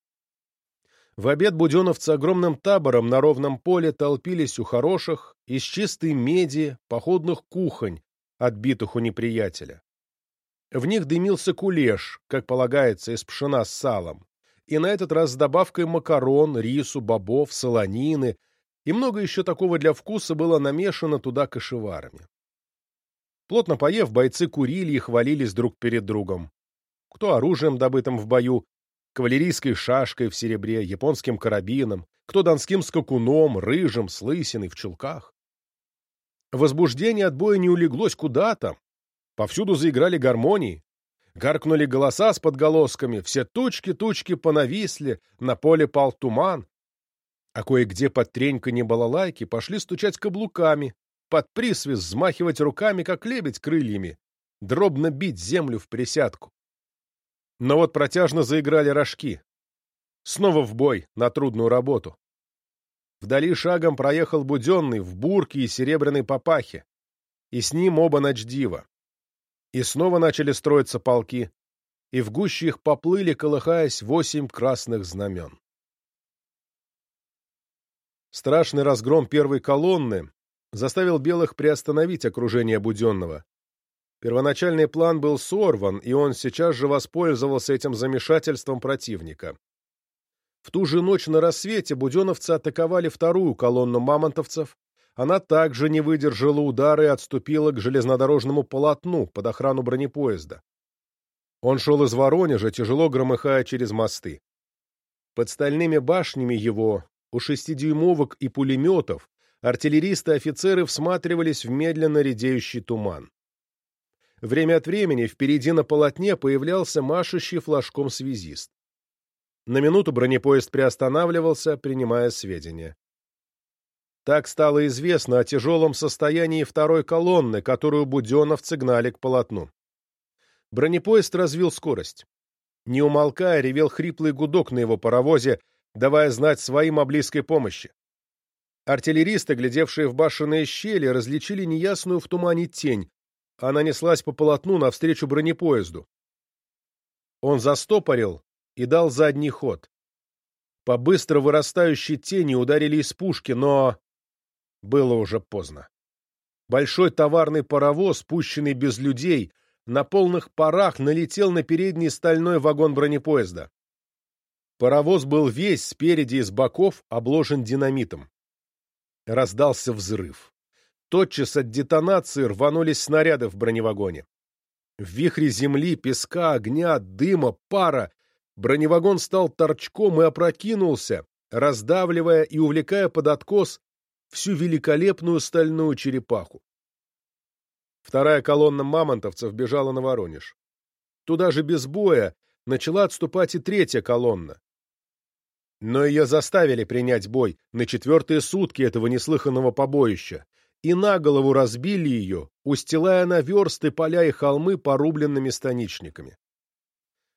В обед буденовцы огромным табором на ровном поле толпились у хороших, из чистой меди, походных кухонь, отбитых у неприятеля. В них дымился кулеш, как полагается, из пшена с салом, и на этот раз с добавкой макарон, рису, бобов, солонины, и много еще такого для вкуса было намешано туда кашеварами. Плотно поев, бойцы курили и хвалились друг перед другом. Кто оружием, добытым в бою, кавалерийской шашкой в серебре, японским карабином, кто донским скакуном, рыжим, с лысиной, в чулках. Возбуждение от боя не улеглось куда-то. Повсюду заиграли гармонии. Гаркнули голоса с подголосками, все тучки-тучки понависли, на поле пал туман. А кое-где под треньканье балалайки пошли стучать каблуками, под присвист взмахивать руками, как лебедь крыльями, дробно бить землю в присядку. Но вот протяжно заиграли рожки. Снова в бой, на трудную работу. Вдали шагом проехал Буденный в бурке и серебряной папахе, и с ним оба ночдива. И снова начали строиться полки, и в гуще их поплыли, колыхаясь, восемь красных знамен. Страшный разгром первой колонны заставил белых приостановить окружение Буденного, Первоначальный план был сорван, и он сейчас же воспользовался этим замешательством противника. В ту же ночь на рассвете буденовцы атаковали вторую колонну мамонтовцев. Она также не выдержала удара и отступила к железнодорожному полотну под охрану бронепоезда. Он шел из Воронежа, тяжело громыхая через мосты. Под стальными башнями его, у шестидюймовок и пулеметов, артиллеристы и офицеры всматривались в медленно редеющий туман. Время от времени впереди на полотне появлялся машущий флажком связист. На минуту бронепоезд приостанавливался, принимая сведения. Так стало известно о тяжелом состоянии второй колонны, которую буденовцы гнали к полотну. Бронепоезд развил скорость. Не умолкая, ревел хриплый гудок на его паровозе, давая знать своим о близкой помощи. Артиллеристы, глядевшие в башенные щели, различили неясную в тумане тень, она неслась по полотну навстречу бронепоезду. Он застопорил и дал задний ход. По быстро вырастающей тени ударили из пушки, но... Было уже поздно. Большой товарный паровоз, спущенный без людей, на полных парах налетел на передний стальной вагон бронепоезда. Паровоз был весь спереди и с боков обложен динамитом. Раздался взрыв. Тотчас от детонации рванулись снаряды в броневагоне. В вихре земли, песка, огня, дыма, пара броневагон стал торчком и опрокинулся, раздавливая и увлекая под откос всю великолепную стальную черепаху. Вторая колонна мамонтовцев бежала на Воронеж. Туда же без боя начала отступать и третья колонна. Но ее заставили принять бой на четвертые сутки этого неслыханного побоища, и на голову разбили ее, устилая на версты поля и холмы порубленными станичниками.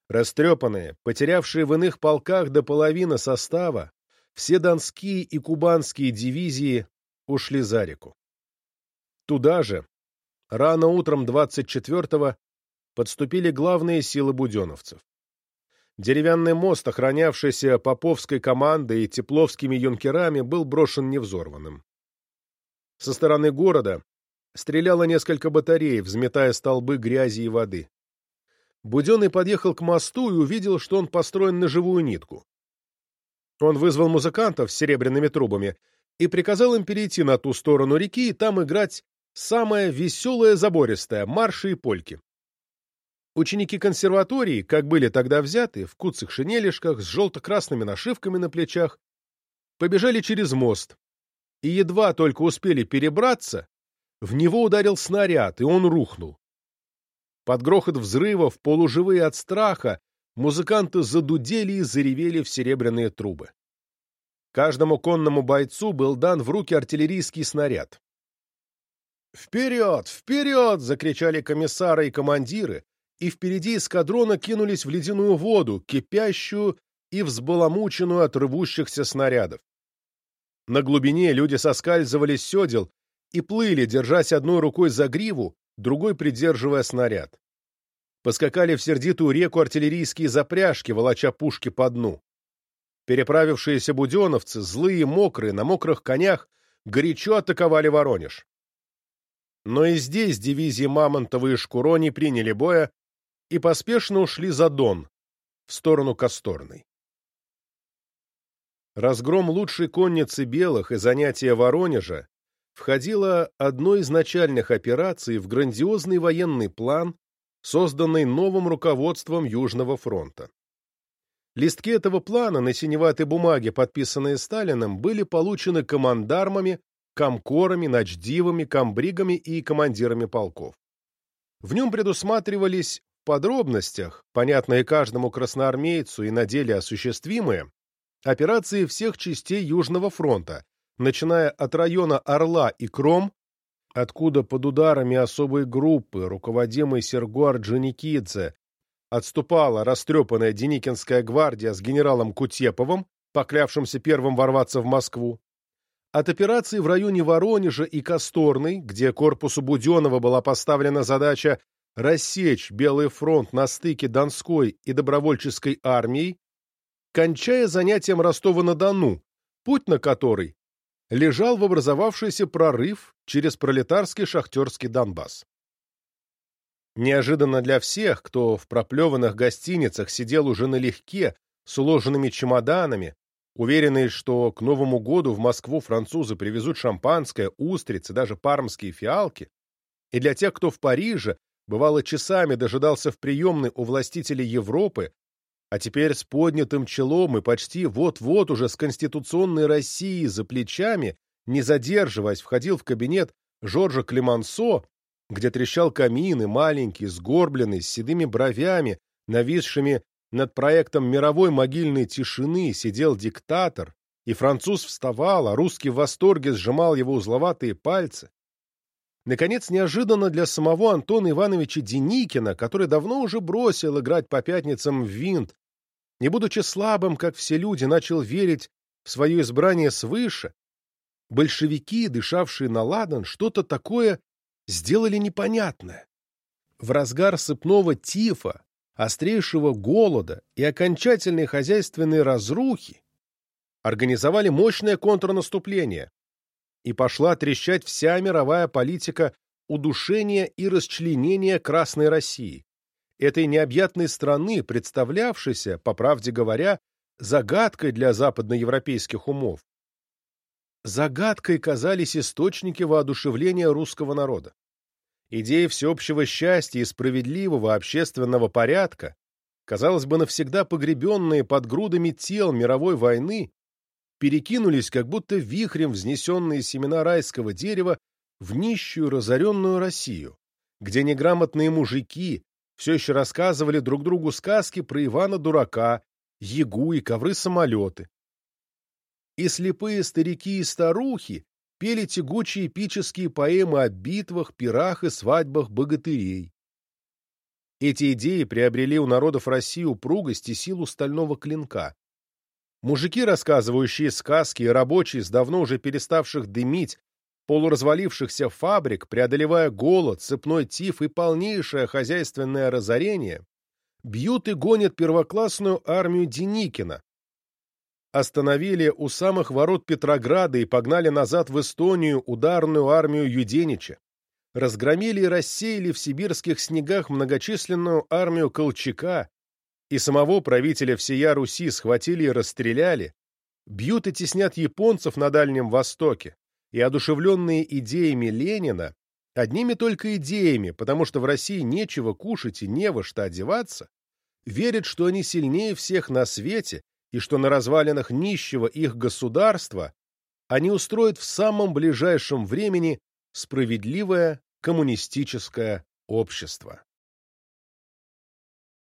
Растрепанные, потерявшие в иных полках до половины состава, все донские и кубанские дивизии ушли за реку. Туда же, рано утром 24-го, подступили главные силы буденовцев. Деревянный мост, охранявшийся Поповской командой и Тепловскими юнкерами, был брошен невзорванным. Со стороны города стреляло несколько батарей, взметая столбы грязи и воды. Буденный подъехал к мосту и увидел, что он построен на живую нитку. Он вызвал музыкантов с серебряными трубами и приказал им перейти на ту сторону реки и там играть самое веселое забористое — марши и польки. Ученики консерватории, как были тогда взяты, в куцых шинелишках, с желто-красными нашивками на плечах, побежали через мост, и едва только успели перебраться, в него ударил снаряд, и он рухнул. Под грохот взрывов, полуживые от страха, музыканты задудели и заревели в серебряные трубы. Каждому конному бойцу был дан в руки артиллерийский снаряд. «Вперед! Вперед!» — закричали комиссары и командиры, и впереди эскадрона кинулись в ледяную воду, кипящую и взбаламученную от рвущихся снарядов. На глубине люди соскальзывали с седел и плыли, держась одной рукой за гриву, другой придерживая снаряд. Поскакали в сердитую реку артиллерийские запряжки, волоча пушки по дну. Переправившиеся буденовцы, злые мокрые, на мокрых конях, горячо атаковали Воронеж. Но и здесь дивизии Мамонтова и Шкуро не приняли боя и поспешно ушли за Дон, в сторону Косторной. Разгром лучшей конницы белых и занятие Воронежа входило одной из начальных операций в грандиозный военный план, созданный новым руководством Южного фронта. Листки этого плана на синеватой бумаге, подписанные Сталиным, были получены командармами, комкорами, начдивами, комбригами и командирами полков. В нем предусматривались в подробностях, понятные каждому красноармейцу и на деле осуществимые, операции всех частей Южного фронта, начиная от района Орла и Кром, откуда под ударами особой группы, руководимой Серго Орджоникидзе, отступала растрепанная Деникинская гвардия с генералом Кутеповым, поклявшимся первым ворваться в Москву, от операции в районе Воронежа и Косторной, где корпусу Буденова была поставлена задача рассечь Белый фронт на стыке Донской и добровольческой армией, кончая занятием Ростова-на-Дону, путь на который лежал в образовавшийся прорыв через пролетарский шахтерский Донбасс. Неожиданно для всех, кто в проплеванных гостиницах сидел уже налегке, с уложенными чемоданами, уверенные, что к Новому году в Москву французы привезут шампанское, устрицы, даже пармские фиалки, и для тех, кто в Париже, бывало часами дожидался в приемной у властителей Европы, а теперь с поднятым челом и почти вот-вот уже с конституционной Россией за плечами, не задерживаясь, входил в кабинет Жоржа Клемансо, где трещал камин и маленький, сгорбленный, с седыми бровями, нависшими над проектом мировой могильной тишины, сидел диктатор, и француз вставал, а русский в восторге сжимал его узловатые пальцы. Наконец, неожиданно для самого Антона Ивановича Деникина, который давно уже бросил играть по пятницам в винт, не будучи слабым, как все люди, начал верить в свое избрание свыше, большевики, дышавшие на ладан, что-то такое сделали непонятное. В разгар сыпного тифа, острейшего голода и окончательной хозяйственной разрухи организовали мощное контрнаступление, и пошла трещать вся мировая политика удушения и расчленения Красной России, этой необъятной страны, представлявшейся, по правде говоря, загадкой для западноевропейских умов. Загадкой казались источники воодушевления русского народа. Идеи всеобщего счастья и справедливого общественного порядка, казалось бы, навсегда погребенные под грудами тел мировой войны, перекинулись, как будто вихрем взнесенные семена райского дерева, в нищую разоренную Россию, где неграмотные мужики все еще рассказывали друг другу сказки про Ивана-дурака, ягу и ковры-самолеты. И слепые старики и старухи пели тягучие эпические поэмы о битвах, пирах и свадьбах богатырей. Эти идеи приобрели у народов России упругость и силу стального клинка. Мужики, рассказывающие сказки, и рабочие, с давно уже переставших дымить, полуразвалившихся фабрик, преодолевая голод, цепной тиф и полнейшее хозяйственное разорение, бьют и гонят первоклассную армию Деникина. Остановили у самых ворот Петрограда и погнали назад в Эстонию ударную армию Юденича. Разгромили и рассеяли в сибирских снегах многочисленную армию Колчака и самого правителя всея Руси схватили и расстреляли, бьют и теснят японцев на Дальнем Востоке, и одушевленные идеями Ленина, одними только идеями, потому что в России нечего кушать и не во что одеваться, верят, что они сильнее всех на свете и что на развалинах нищего их государства они устроят в самом ближайшем времени справедливое коммунистическое общество.